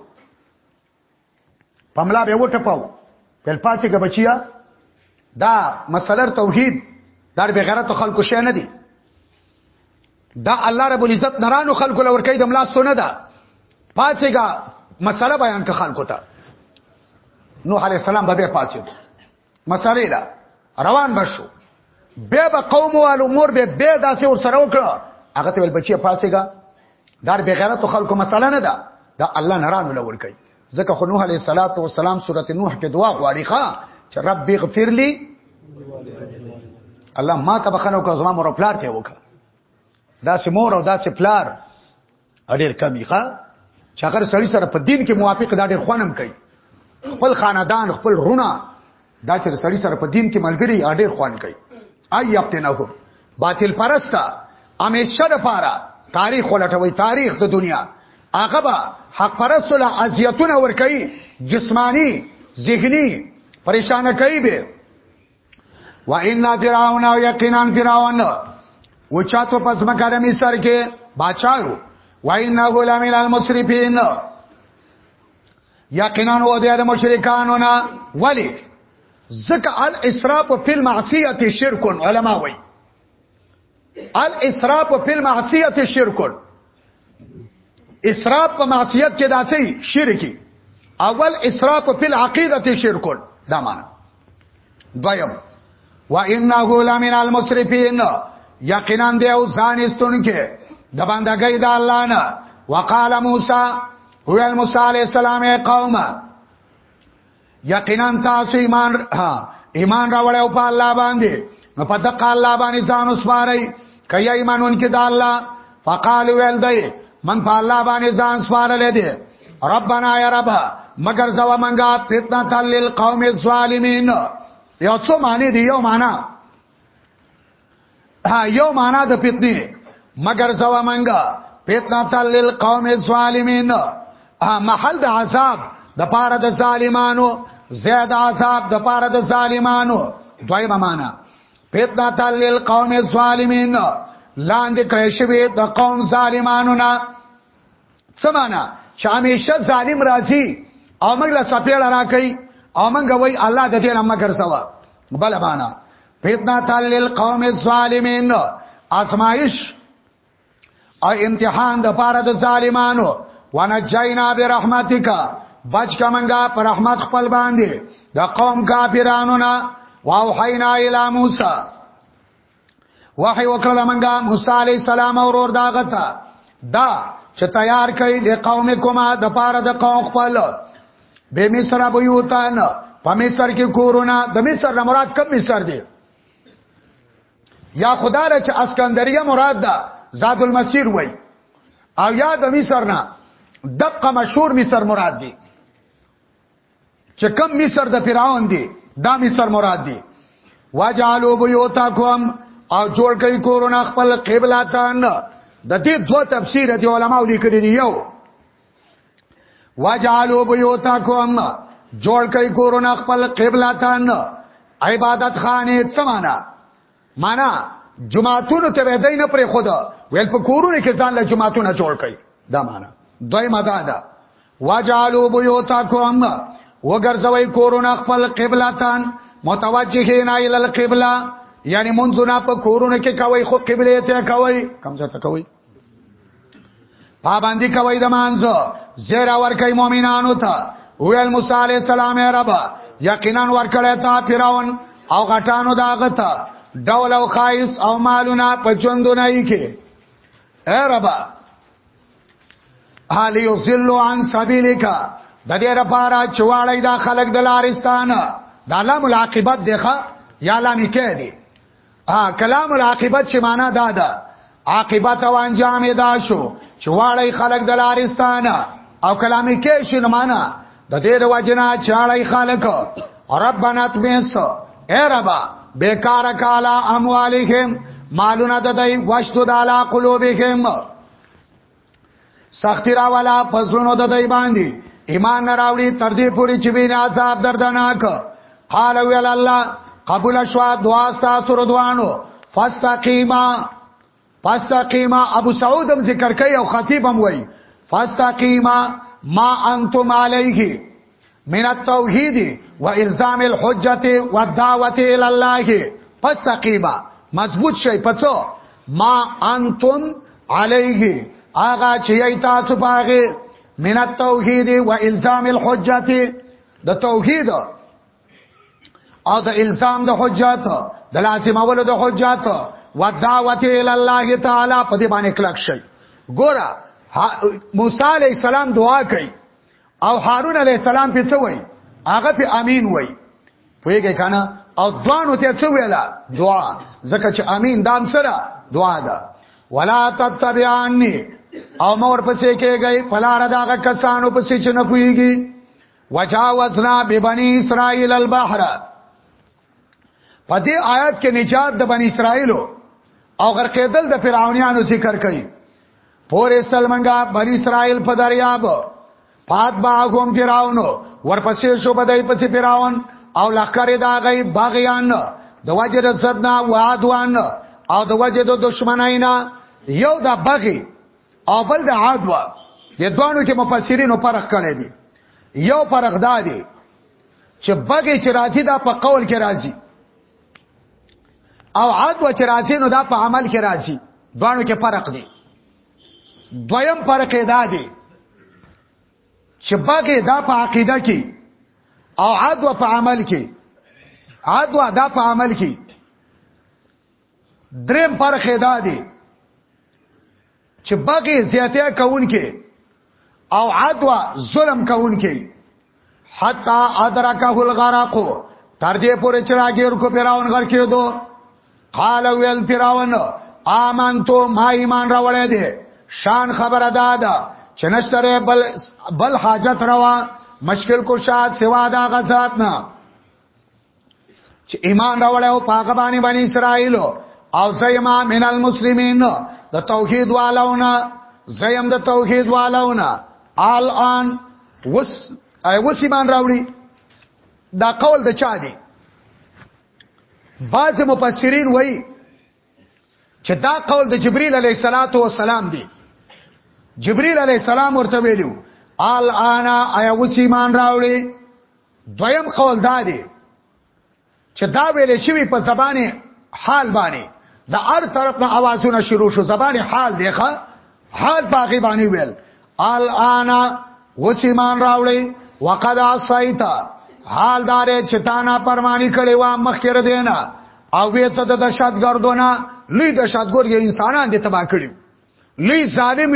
Speaker 1: پملا به وټپاو بل پاتې کې بچیا دا مسلر توحید در به غیرت خلکو شې نه دي دا الله رب العزت نرانو خلکو لور کوي د ملاستو نه ده پاتېګه مسله بیان که خلکو ته نوح علی السلام به پاتې مسالې دا روان بشو بیا به قوم والو مور به به داسې ور سره وکړه هغه ته ول بچي پاسېګا دار به غیرت خلکو مساله نه ده دا الله نرانو لور کوي ځکه خو نوح علیه الصلاۃ والسلام سورته نوح کې دعا غواړي ښا چې رب اغفر لي الله ما ته بخنه وکړه زما مور پلار ته وکړه دا سه مور او دا سه پلار ډېر کمی ښا چې هغه سړی سره په دین کې موافق دا ډېر خوانم کوي خپل خاندان خپل رونه دا چې سړی سره په دین کې ملګری ډېر خوان کوي آی اپته نه کو باطل پرستا همیشه لپاره تاریخ ولټوي تاریخ د دنیا هغه به حق پرست له اذیتونه ور کوي جسمانی ذهنی پریشان کوي به و ان فرعون او یقینا فرعون و چاتو پس مکر مصر کې بچاو و ان غلام المسرفین یقینا و د مشرکانو نه ولی ذکر الاسراف فی المعصیه شرک علماء وی الاسراف فی المعصیه شرک اسراف په معصیت کې داسې شرکی اول اسراف فی العقیده شرک دا معنا دویم وانه لمن المسرفین یقینا دی او ځان استونکو د بندګۍ د الله نه وقال موسی هو موسی علیہ السلام قوم یقینا تاسو ایمان ها ایمان راوړی او په الله باندې نو په دقه الله باندې ځان وسپارئ کیا ایمانون کې د الله فقال ویل دی من په الله باندې ځان سپارل دي ربنا یا رب مگر زوا منګه فتنه تل للقوم الظالمین یو څو معنی دی یو معنی یو معنا د فتنه مگر زوا منګه فتنه تل القوم الظالمین محل د عذاب د پاره د ظالمانو زید عذاب د پاره د ظالمانو دویمه معنا فتنه تل القوم الظالمین لاندې کړی شوی د قوم ظالمانو نه سمانا چې همیشه ظالم راځي او موږ له سپېړه راکړي او موږ وای الله د دې نه مگر سوا بل معنا فتنه تل للقوم الظالمین ازمایش او امتحان د پاره د ظالمانو ونجینا برحمتک بچ کمنګا پر رحمت خپل باندې د قوم کافرانو نه واوحینا الی موسی وحی وکړه منګا موسی علی السلام اورور داغه تا دا چې تیار کړي د قوم کومه د پاره د قوم خپل به مصر به یوتان په مصر کې کورونا د مصر نه مراد کم مصر دی یا خدا را چې اسکندریه مراد ده زاد المسیر وای او یا د مصر نه دقه مشهور مصر مراد دی چې کم مصر د فرعون دی دا مصر مراد دی واجعلوا بيوتكم او جوړ کړي کورونه خپل قبلاتان د دې دوه تفسیر دي علماو لیکلي دي یو وجعلوا بيوتكم جوړ کړئ کورونه خپل قبلتان عبادت خانه سمانا معنا جمعهتون ته ودی نه پرې خود ویل په کورونه کې ځان له جمعهتون جوړ کړئ دا معنا دوی مدا دا وجعلوا بيوتكم وګرځوي کورونه خپل قبلتان متوجهين الى القبلة یعنی منځونه په کورونه کې کوي خو قبله ته کوي کوم ځای ته کوي پابندی کوي د مانځو زیر اور کوي مؤمنانو ته ویل موسی علی السلام ای رب یقینا ور کړی تا پیراون او غټانو داغه ته ډول او خایس او مالونه په ژوندونه یې کې اے رب حال یذل عن سبیلک د دې لپاره چې واړی دا خلک د لارستان د علم العاقبت دیخه یا لامې کې دي ا کلام العاقبت چې معنا دا ده عاقبت او انجام دا شو چې واړی خلق د لارستان او کلام کې شنو معنا د دې رواجنا چاړی خلق ربنا تبس اے ربا بیکار کالا اموالهم مالونه د دای وشتو د علا قلوبهم سختی راوالا پزړونو د دای باندې ایمان نه راوړي تر دې پوري چې ویني عذاب دردناک قال ویل الله قبول شوا دعا تاسو ردوانو فاستقیما فاستقیما ابو سعود هم ذکر کوي او خطیب هم وایي فاستقیما ما انتم علیه من التوحید و الزام الحجت و الدعوت الى الله پس تقیبا مضبوط شي پڅو ما انتم علیه آغا چې ای تاسو پاغه من التوحید و الزام الحجت د توحید او د الزام د حجت د لازم اول د حجت و دعوت ال الله تعالی په دې باندې کلک شي ګوره موسی علی السلام دعا کوي او هارون علی السلام په څه وای هغه په امین وای پوهیږي کنه او دوانو ته څه ویلا دعا زکه چې امین دام سره دعا ده ولا تتبعانی او مور پسې کېږي پلار داغه کسانو پسې چې نه پويږي وجاوزنا ببني اسرائيل البحر په دې آیات کې نجات د بنی اسرائیل او غرقېدل د فرعونانو ذکر کړي پورې سلمنګا بنی اسرائیل په دریاب پات باغوم فرعونو ورپسې شو بدای پسې فرعون او لخر دا غي باغیان د وجه د صدنا وادوان او د وجه د دشمناینا یو دا باغی او بل د عادوا د دوانو کې مفسرینو فرق کړی دی یو فرق دا دی چې بګې چې راځي دا په قول کې راځي او عدو چې راځي نو دا په عمل کې راځي دوانو کې فرق دی دویم فرق دا دی چې بګې دا په عقیده کې او عدو په عمل کې عدو دا په عمل کې دریم فرق دا دی چې باقي زیاته کون کې او عدوا ظلم کون کې حتا ادرکه الغرق تر دې پورې چې راګیر کو پیراون غر کېدو قال ویل پیراون امنتو ما ایمان راولې دي شان خبره دادا چې نشتره بل بل حاجت روا مشکل کو شاد سوا دا غزاد نه چې ایمان راوړل او پاګه باندې باندې اسرائیل او زیما من المسلمین د توحید والاونه زیم د توحید والاونه الان وس ای وس ایمان راوړي دا قول د چا دی بعض مفسرین وایي چې دا قول د جبرئیل علیه الصلاۃ والسلام دی جبرئیل علیه السلام ورته ویلو آل انا ایا وسیمان راوړي دویم قول دا دی چې دا ویل شوی په زبانه حال باندې د هر طرف نه आवाजونه شروع شو زبانه حال دی ښا حال باغی باندې ویل الان وچیمان راوړی وقد اسایتا حال دار چې تا نه پرمانی کړي وا مخکره دینا او وی ته د دهشتګردونه لوی دهشتګر یې انسانان دې تباہ کړي لوی ظالم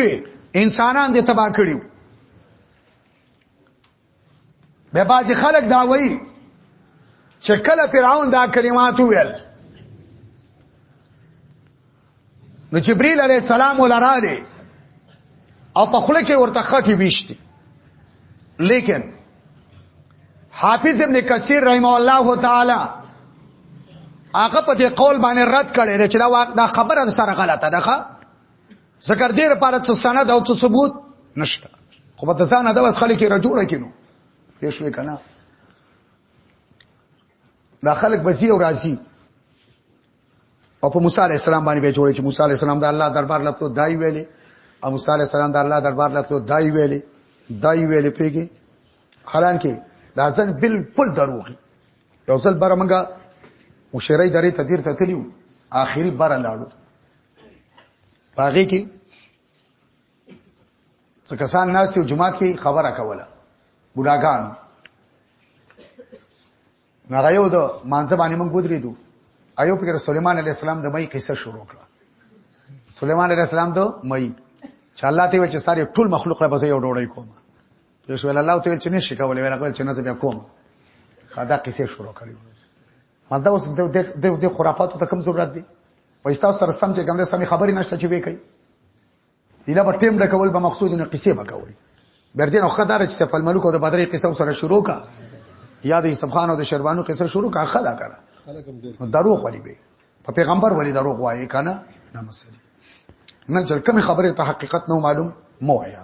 Speaker 1: انسانان دې تباہ کړي به باز خلک دا وایي چې کله فرعون دا کلمات ویل نو جبريل عليه السلام ولراله او په خله کې ورته خټي ویشتي لیکن حافظ ابن کثیر رحم الله تعالی هغه په دې قول باندې رد کړي چې دا خبره سره غلطه ده ذکر دې لپاره څه سند او څه ثبوت نشته خو په ځان دا بس خلک را جوړه کینو یې شوې کنه دا خلک بزی او راضی او په موسی عليه السلام باندې به جوړي چې موسی عليه السلام د الله دربار لپاره دای ویلې او موسی عليه السلام د الله دربار لپاره دای ویلې دای ویلې پیږي حالانکه دا ځن بالکل دروغي یو ځل بر منګه مشری درې تدیر ته تلیو اخیری بر لاړو باغې کې څه کسان ناس یو جماعت کې خبره کوله ګډاګان هغه یو د مانځ باندې موږ ودرې دو ایو پر سليمان عليه السلام د مې قصه شروع کړه سليمان عليه السلام ته مې چې الله ته وچ ساري ټول مخلوق را بځي یو ډوړی کوم یو شو الله ته چې نشي کولای ولا کول چې نه بیا کوم خدا قصه شروع کړی مدا اوس د د خرافاتو ته کم ضرورت دی وای تاسو سره سم چې کوم دې سمې خبرې نشته چې وې کوي اله په ټیم ډکول به مقصود نه قصې وکوي بردین خدار چې سپل ملک او د بدرې قصه سره شروع کا یا د سبحان او د شربانو قصه شروع کا خدا کړه درو خلی به په پیغمبر ولی درو غوايي کنه نه مسله نن چې کوم خبره ته حقیقت نو معلوم مو یا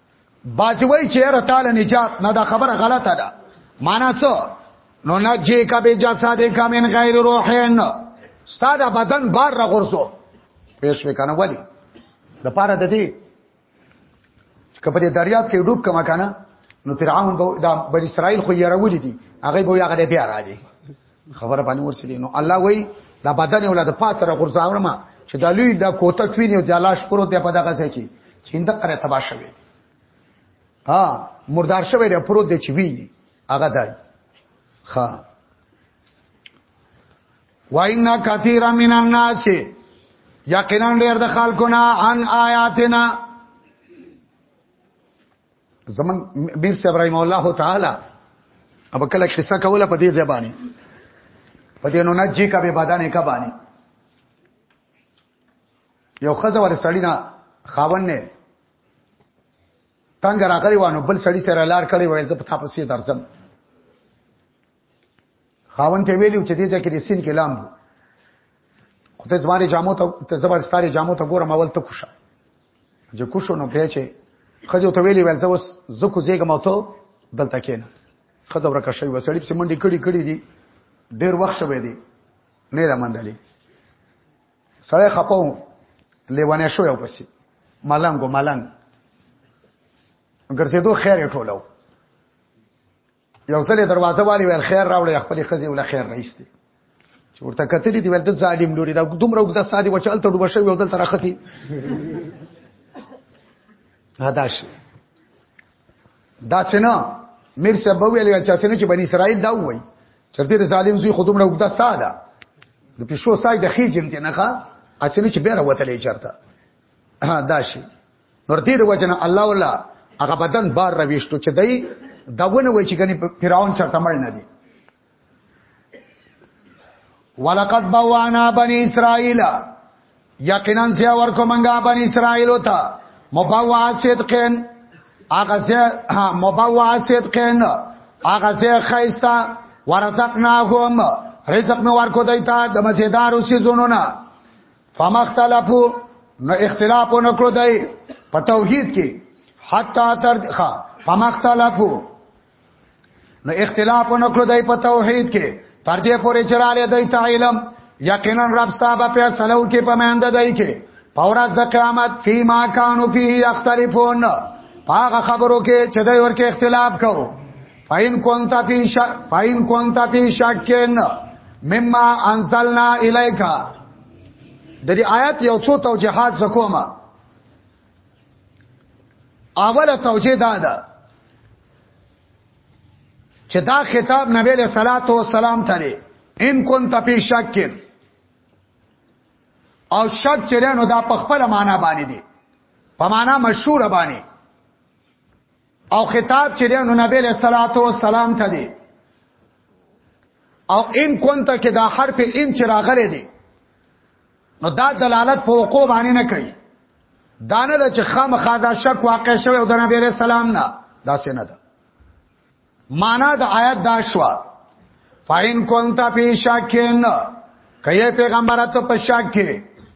Speaker 1: باز وای چې را تعالی نجات نه دا خبره غلطه ده معنا څه نو نجی کا به جسد کا من غیر روحین ستا دا بدن بار را غرزو پیش وکنه ولی د پاره د دې کپه دې دریاب کې ډوب کما کنه نو فرعون به د بنی اسرائیل خو یې راولې دي هغه به یې هغه بیا را دي خبره باندې ورسېدې نو الله وای دا بدن ولا د پاسه را غرزاوړم چې د لوی د کوته کوي نه د لاش پرو ته په دغه ځای کې چې انده قره تبا شوی دی ها مردار شوی دی پرو دی چې ویني هغه دی ها واینا کثیر من الناس یقینا ډیر د خلکو نه ان آیاتنا زمون بیر صاحب رحم الله تعالی اب کله قصه کوله په دې زبانی په دې نو نجی کا به بدانه کا باندې یو خزه ور سړی نه خاون نه تنگ راغلی وانه بل سړی سره لار کړی وای زه په تاسو درځم خاون ته ویلو چې دې ځکه دې سین کې لامبو خو ته زماره جامو ته ته زبر ستاره جامو ته ګورم اول ته کوشه چې کوشو نو بیا چې خځو ته ویلې ول زه اوس زکو زیګه ماته دلته کېنه خځه ورکه شوی وسړی په منډي کړي کړي دي ډیر وخت شوی دی نه را مندلې سړی خپاو لیوانه شو یو پسې ملنګو ملنګ ګرځېدو خیر ټولو یو ځلې دروازه والی ویل خیر راوړی خپل خزي ول خیر راځي چې ورته کتلې دی ول د ظالم لوري دا دومره وګدا سادي و چې الته ډوبه شوی او دلته راختی هدا شي دا څنګه میر صاحب ویل چې څنګه چې بنی اسرائیل دا وای چرته ظالم زوی خودم نه وګدا ساده د پښو سای د خېجم ته نه ښه اسنه چې بیره وتلې چرته ها دا شي نور دې د وجنه الله ولا هغه بدن بار رويشتو چې دای داونه وای چې غني فرعون چرته مړ نه دی ولقد بوانا بني اسرائيل یقینا سیا ورکو منګه بني اسرائيل وتا مبوا صدقن هغه سه مبوا صدقن هغه سه خيستا ورزقناهم رزق مې ورکو دایته د مزیدار اوسې زونونه فمختلفو نو اختلاف نکړو دای په توحید کې حتا تر ښا فمختلفو نو اختلاف نکړو دای په توحید کې تر دې پورې چراله دای ته علم یقینا رب ستابه په سلو کې پمند دای کې پورز د قیامت فی ما کانو فی یختلفون پاغه خبرو کې چې دوی ورکه اختلاف کوو فاین کونتا فی شک فاین کونتا فی شکن مما انزلنا الیکا د دې آیات یو څو توجيهات زکوما اوله توجيه دا ده چې دا خطاب نبی له صلوات و سلام ته دی ان كنت في شک او شک چرانو دا په خپل معنا باندې دی په معنا مشهور باندې او خطاب چې د نبی له صلوات و سلام ته دی او ان كنت کې دا حرف ان چې راغلي دی نو دا دلالت په وقوع باندې نه کوي دا نه چې خامخا دا شک واقع شوی او د نبی له سلام نه دا څه نه ده معنا د آیات دا شوا فاین کونتا پی شاکین کای پیغمبراتو په شاک کې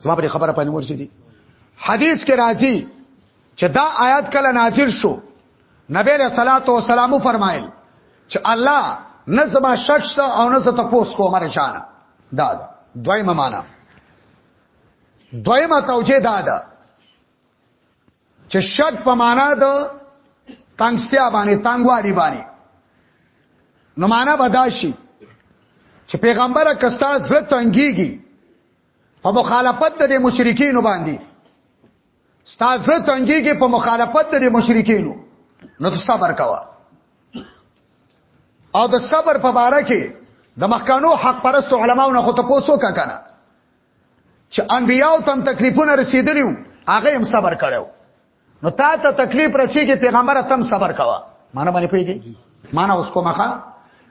Speaker 1: زما پر خبره پنه ورشي دي حدیث کې راځي چې دا آیات کله نازل شو نبی له صلوات و سلامو فرمایل چې الله نه زما شک شته او نه زه تاسو کوم رچانه دا دا دویمه معنا دویمه توجیه دا ده چې شک په معنا د تنگستیا باندې تنگوالی باندې نو معنا بداشي چې پیغمبره کستا زړه تنګيږي په مخالفت د مشرکین باندې ستا زړه تنګيږي په مخالفت د مشرکین نو ته صبر کوه او د صبر په باره کې د مخکانو حق پرست علماو نه خو ته پوسو کا کنه چې انبیاو تم تکلیفونه رسیدلی وو هغه هم صبر کړو نو تا ته تکلیف رسیږي پیغمبر تم صبر کوا معنی باندې پیږي معنی اوس کومه ښا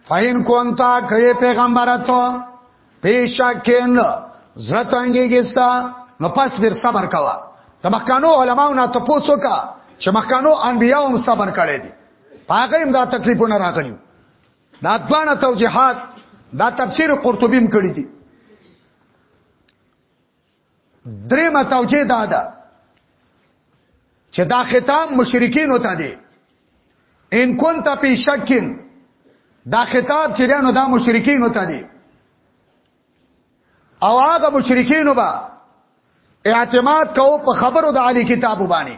Speaker 1: فین کونتا کوي پیغمبر ته پیشکین زرتنګي ګستا نو پس بیر صبر کوا د مکانو علماو نه ته پوسو کا چې مکانو انبیاو هم صبر کړي دي پاګه هم دا تکلیفونه راغلي دا دوانه توجیحات دا تفسیر قرطبی هم کړی دي درې ما توجیه دا ده چې دا خطاب مشرکین وته دي ان كنت في شك دا خطاب چې دانو دا مشرکین وته دي او هغه مشرکین وبا اعتماد کو په خبرو د علی کتاب باندې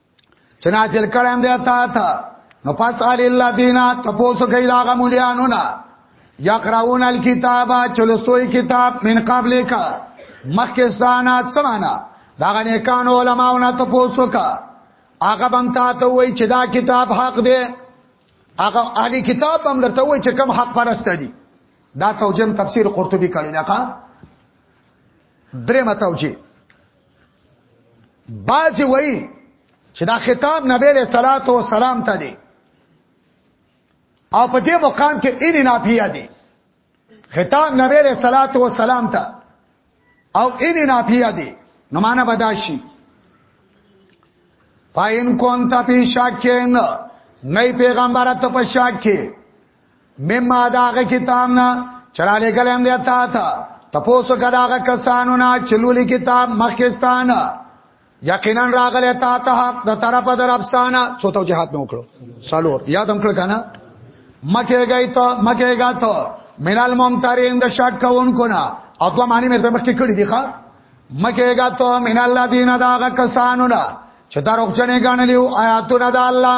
Speaker 1: چې نازل کړم دی تا ته نو پس علی الله دینا تپوسو کوي دا غمولیانو نه یقراون الکتاب چلوستوي کتاب من قبل کا مخکې ستانه سمانا دا غنې کان علماو نه تپوسو کا هغه بم تا ته وای چې دا کتاب حق دی هغه اهلی کتاب هم درته وای چې کم حق پرست دي دا توجم تفسیر قرطبي کړی نه کا درې متوجه باج وای چې دا خطاب نبی له صلوات و سلام ته دی او په دې مقام کې ان نافیه دی خطاب نبی له صلوات و سلام ته او ان نافیه دی نو معنا بداشي پاین کون تا پی شاکین نئی پیغمبر ته په شاکه مما داغه کتاب نه چراله کلم دی تا ته تپوسو کداغه کسانو نه چلولې کتاب مخکستان یقینا راغله تا ته حق د طرف در افسانه څو توجيهات مې وکړو سالور یادم کړ کنه مکه گئی ته مکه گا ته مینال ممترین د شک کوونکو نه او دوه معنی مې ته مخکې کړې دي ښا مکه گا ته مینال الذین داغه کسانو نه چې دروغجنې غنلیو آیاتونه د الله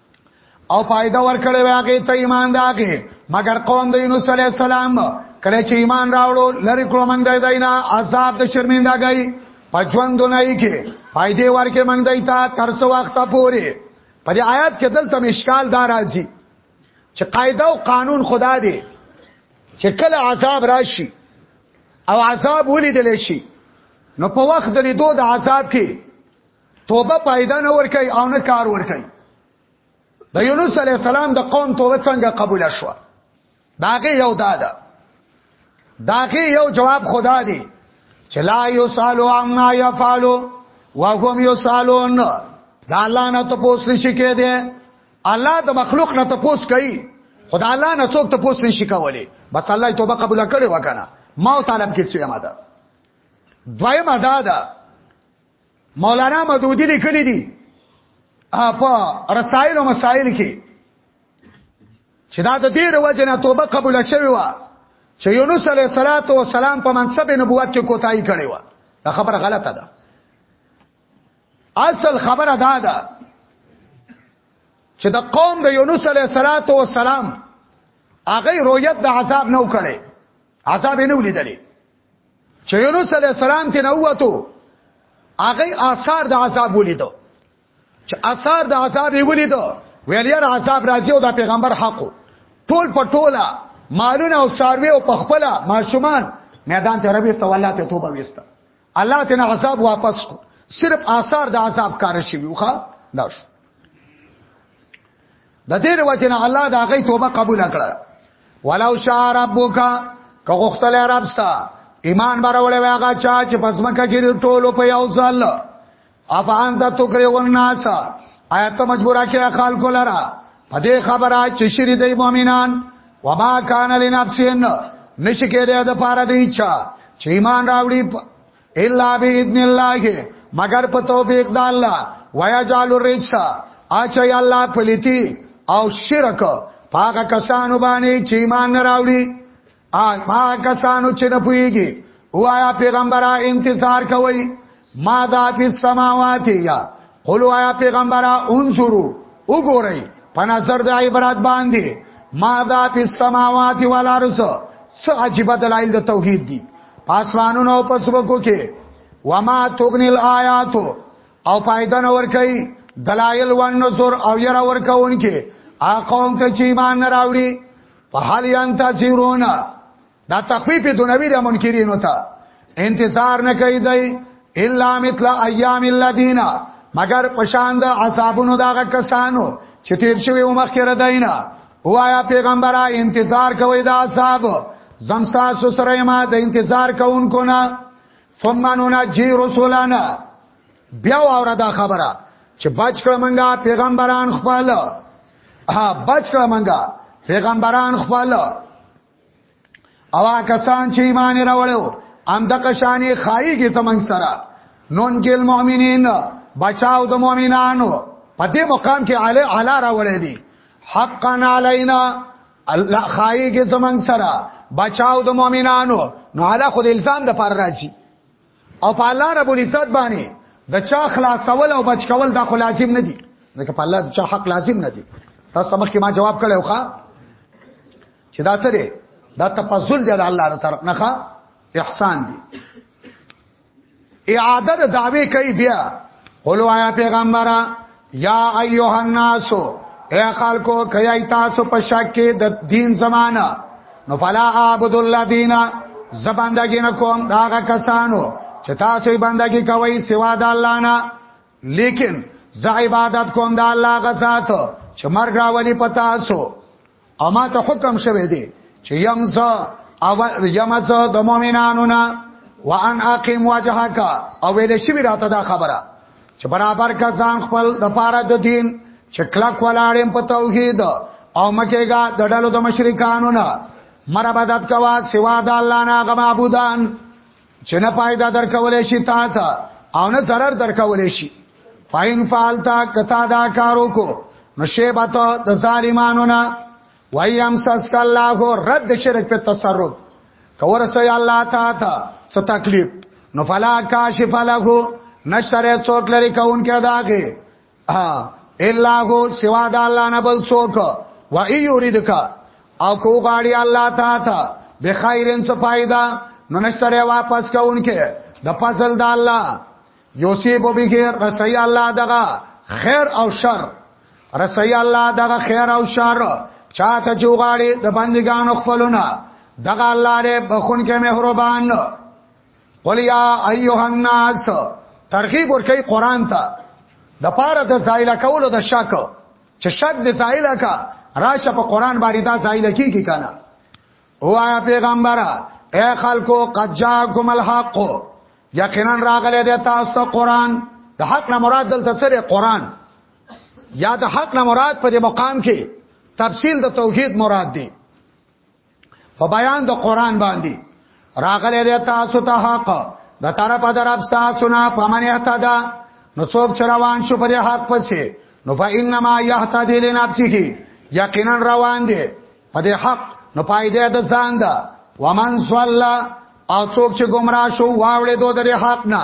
Speaker 1: او فائدہ ورکړې واغې ته ایمان داغه مگر قوم د یونس علی السلام کله چې ایمان راوړو لری کړو موږ دای داینا عذاب د شرمنده گئی پجوند نه یې کې فائدې ورکې موږ دای ته تر څو وخت پورې په دې آیات کې دلته مشکال دار راځي چې قاعده او قانون خدا دی چې کله عذاب راشي او عذاب ولیدل شي نو په وخت د لیدو د عذاب کې توبه پایده نه ور کوي او نه کار ور کوي د یونس علی السلام د قوم توبه څنګه قبول شوه داغه یو دادا داغه یو جواب خدا دی چې لا یسالو عما یفعلو وهم یسالون دا الله نه ته پوس نشي کېده الله د مخلوق نه ته پوس کوي خدا الله نه څوک ته پوس نشي کولی بس الله توبه قبول کړي وکنه ما طالب کې څه یمه ده دویمه دا ده مولانا مدودی لیکلی دی په رسائل او مسائل کې چې دا د دې رواج نه توبه قبول شوی و چې یونس علیه صلوات و سلام په منصب نبوت کې کوتاهی کړی و دا خبره غلطه ده اصل خبره دا ده چې د قوم د یونس علیه صلوات و سلام هغه رؤیت د عذاب نه وکړي عذاب نه ولیدلی چې یونس علی السلام ته نووتو هغه آثار د عذاب ولیدو چې آثار د عذاب ولیدو ویل یار عذاب راځي او دا پیغمبر حقو ټول په ټوله مالونه او ساروی او پخپله ماشومان میدان ته ربي است والله ته توبه وسته الله ته نه عذاب واپس کو صرف آثار د عذاب کار شي وخا دا شو د دې وجنه الله دا غي توبه قبول کړه ولو شاء ربک که غختل رب ستا ایمان برولې واغه چا چې پسمکه کې ټولو په یو ځل افان ته تو کړو الناس آیت مجبورا کې خلکو لرا په دې خبره چې شری دی مؤمنان وما کان لنفسین نشکې ده د پاره دی چا چې ایمان راوړي الا باذن الله مگر په توفیق د الله ويجعل الرجس اچي الله پليتي او شرک پاګه کسانو باندې چې ایمان نه راوړي ا پاګه کسانو چې نه پويږي وایا پیغمبره انتظار کوي ما دا په سماوات یا قل وایا پیغمبره انظروا وګورئ په نظر د عبرت باندې ما دا په سماوات والارض څه عجیب دلایل د توحید دي پاسمانونو او پسبکو کې وما تغنی الآیات او فائدہ نور کوي دلایل و نذر او ير ور کوونکې اقوم ته چې ایمان نه راوړي په حال یان تاسیرون دا تخفیف دنوی د منکرینو ته انتظار نه کوي دی الا مثل ایام الذین مگر پشان د عذابونو دغه کسانو چې تیر شوی او مخکره دینه وایا پیغمبره انتظار کوي دا صاحب زمستا سو سره ما د انتظار کوونکو نه فمنونا جی رسولانا بیا اور دا خبره چې بچ کړه منګه پیغمبران خپل ها بچ کړه منګه پیغمبران خپل او کسان چې ایمان راوړو ام د قشانی خایږي زمنګ سره نون جل مؤمنین بچاو د مؤمنانو په دې مقام کې علی علی راوړې دي حقا علینا الله خایږي زمنګ سره بچاو د مؤمنانو نو علی خود الزام د پر راځي او په الله رب العزت باندې د چا خلاصول او بچ کول دا خو لازم نه دي ځکه په الله د چا حق لازم نه دي تاسو مخکې ما جواب کړو ښا چې دا څه دی دا تفضل دی د الله تر طرف نه ښا احسان دی اعاده د دعوی کوي بیا قولوا یا پیغمبره یا ایها الناس اے خلکو کای تاسو په شک کې د دین زمانہ نو فلا عبد الذین زبندګی نه کوم داغه کسانو چې تاسو یې بندګی کوي سوا د الله نه لیکن زه عبادت کوم د الله غزاد چې مرګ راولي پتا سو او ما ته حکم شوه دی چې یمزه او یمزه د مؤمنانو نه وان اقیم وجهک او ویل شي راته دا خبره چې برابر کا ځان خپل د پاره د دین چې کلک ولاړم په توحید او مکهګه د ډلو د مشرکانو نه مربدت کوا سوا د الله نه غ معبودان چې نه پایدا درکولې شي تا ته او نه zarar درکولې شي فاین فالتا کتا دا کارو کو نشیبت د ظالمانو نه وایم سسک الله رد شرک په تصرف کور سي الله تا ته څه تکلیف نو فلا کاشف له نشره څوک لري کون کې داګه الا هو سوا د الله نه بل څوک و ای یریدک او کو غاړي الله تا ته به خیرن څه فائدہ نو نشتره واپس کونکي د فضل د الله یوسیب به رسي الله دغه خیر او شر رسي الله دغه خیر او شر چاته جوغاړي د بندګانو خپلونه دغه الله دې بخون کې مهربان قل یا ایها الناس ترغیب ورکړي قران ته د پاره د زایل کولو د شک چې شک د زایل کا راشه په قران باندې دا زایل کیږي کنه وایا پیغمبره اے خلکو قد جاءکم الحق یقینا راغله د تاسو ته قران د حق نه مراد دلته سره قران یا د حق نه مراد په دې مقام کې تفصیل د توحید مراد دی په بیان د قران باندې راغله د تاسو ته حق د طرف درب تاسو نه فمن اهتدا نو څوک چروان شو په دې حق پسې نو فإنما يهتدي لنفسه یقینا روان دي په دې حق نو پایده د ځان ده ومن صلی او څوک چې گمراه شو واوړې دوه درې حق نه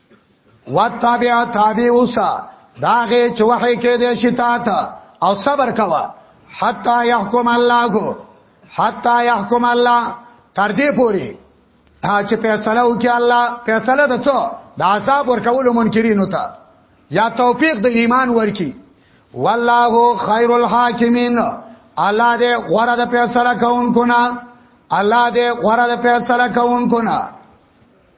Speaker 1: وتابع تابع اوسا داغه چې وحی کې دې شتا ته او صبر کوا حتا يحكم الله کو حتا يحكم الله تر دې پوري چې فیصله وکي الله فیصله د څو د عذاب ورکول منکرینو ته یا توفیق د ایمان ورکی والله خیر الحاکمین الله دې غره د فیصله کوونکو نه الله دې غره د فیصله کوونکو نه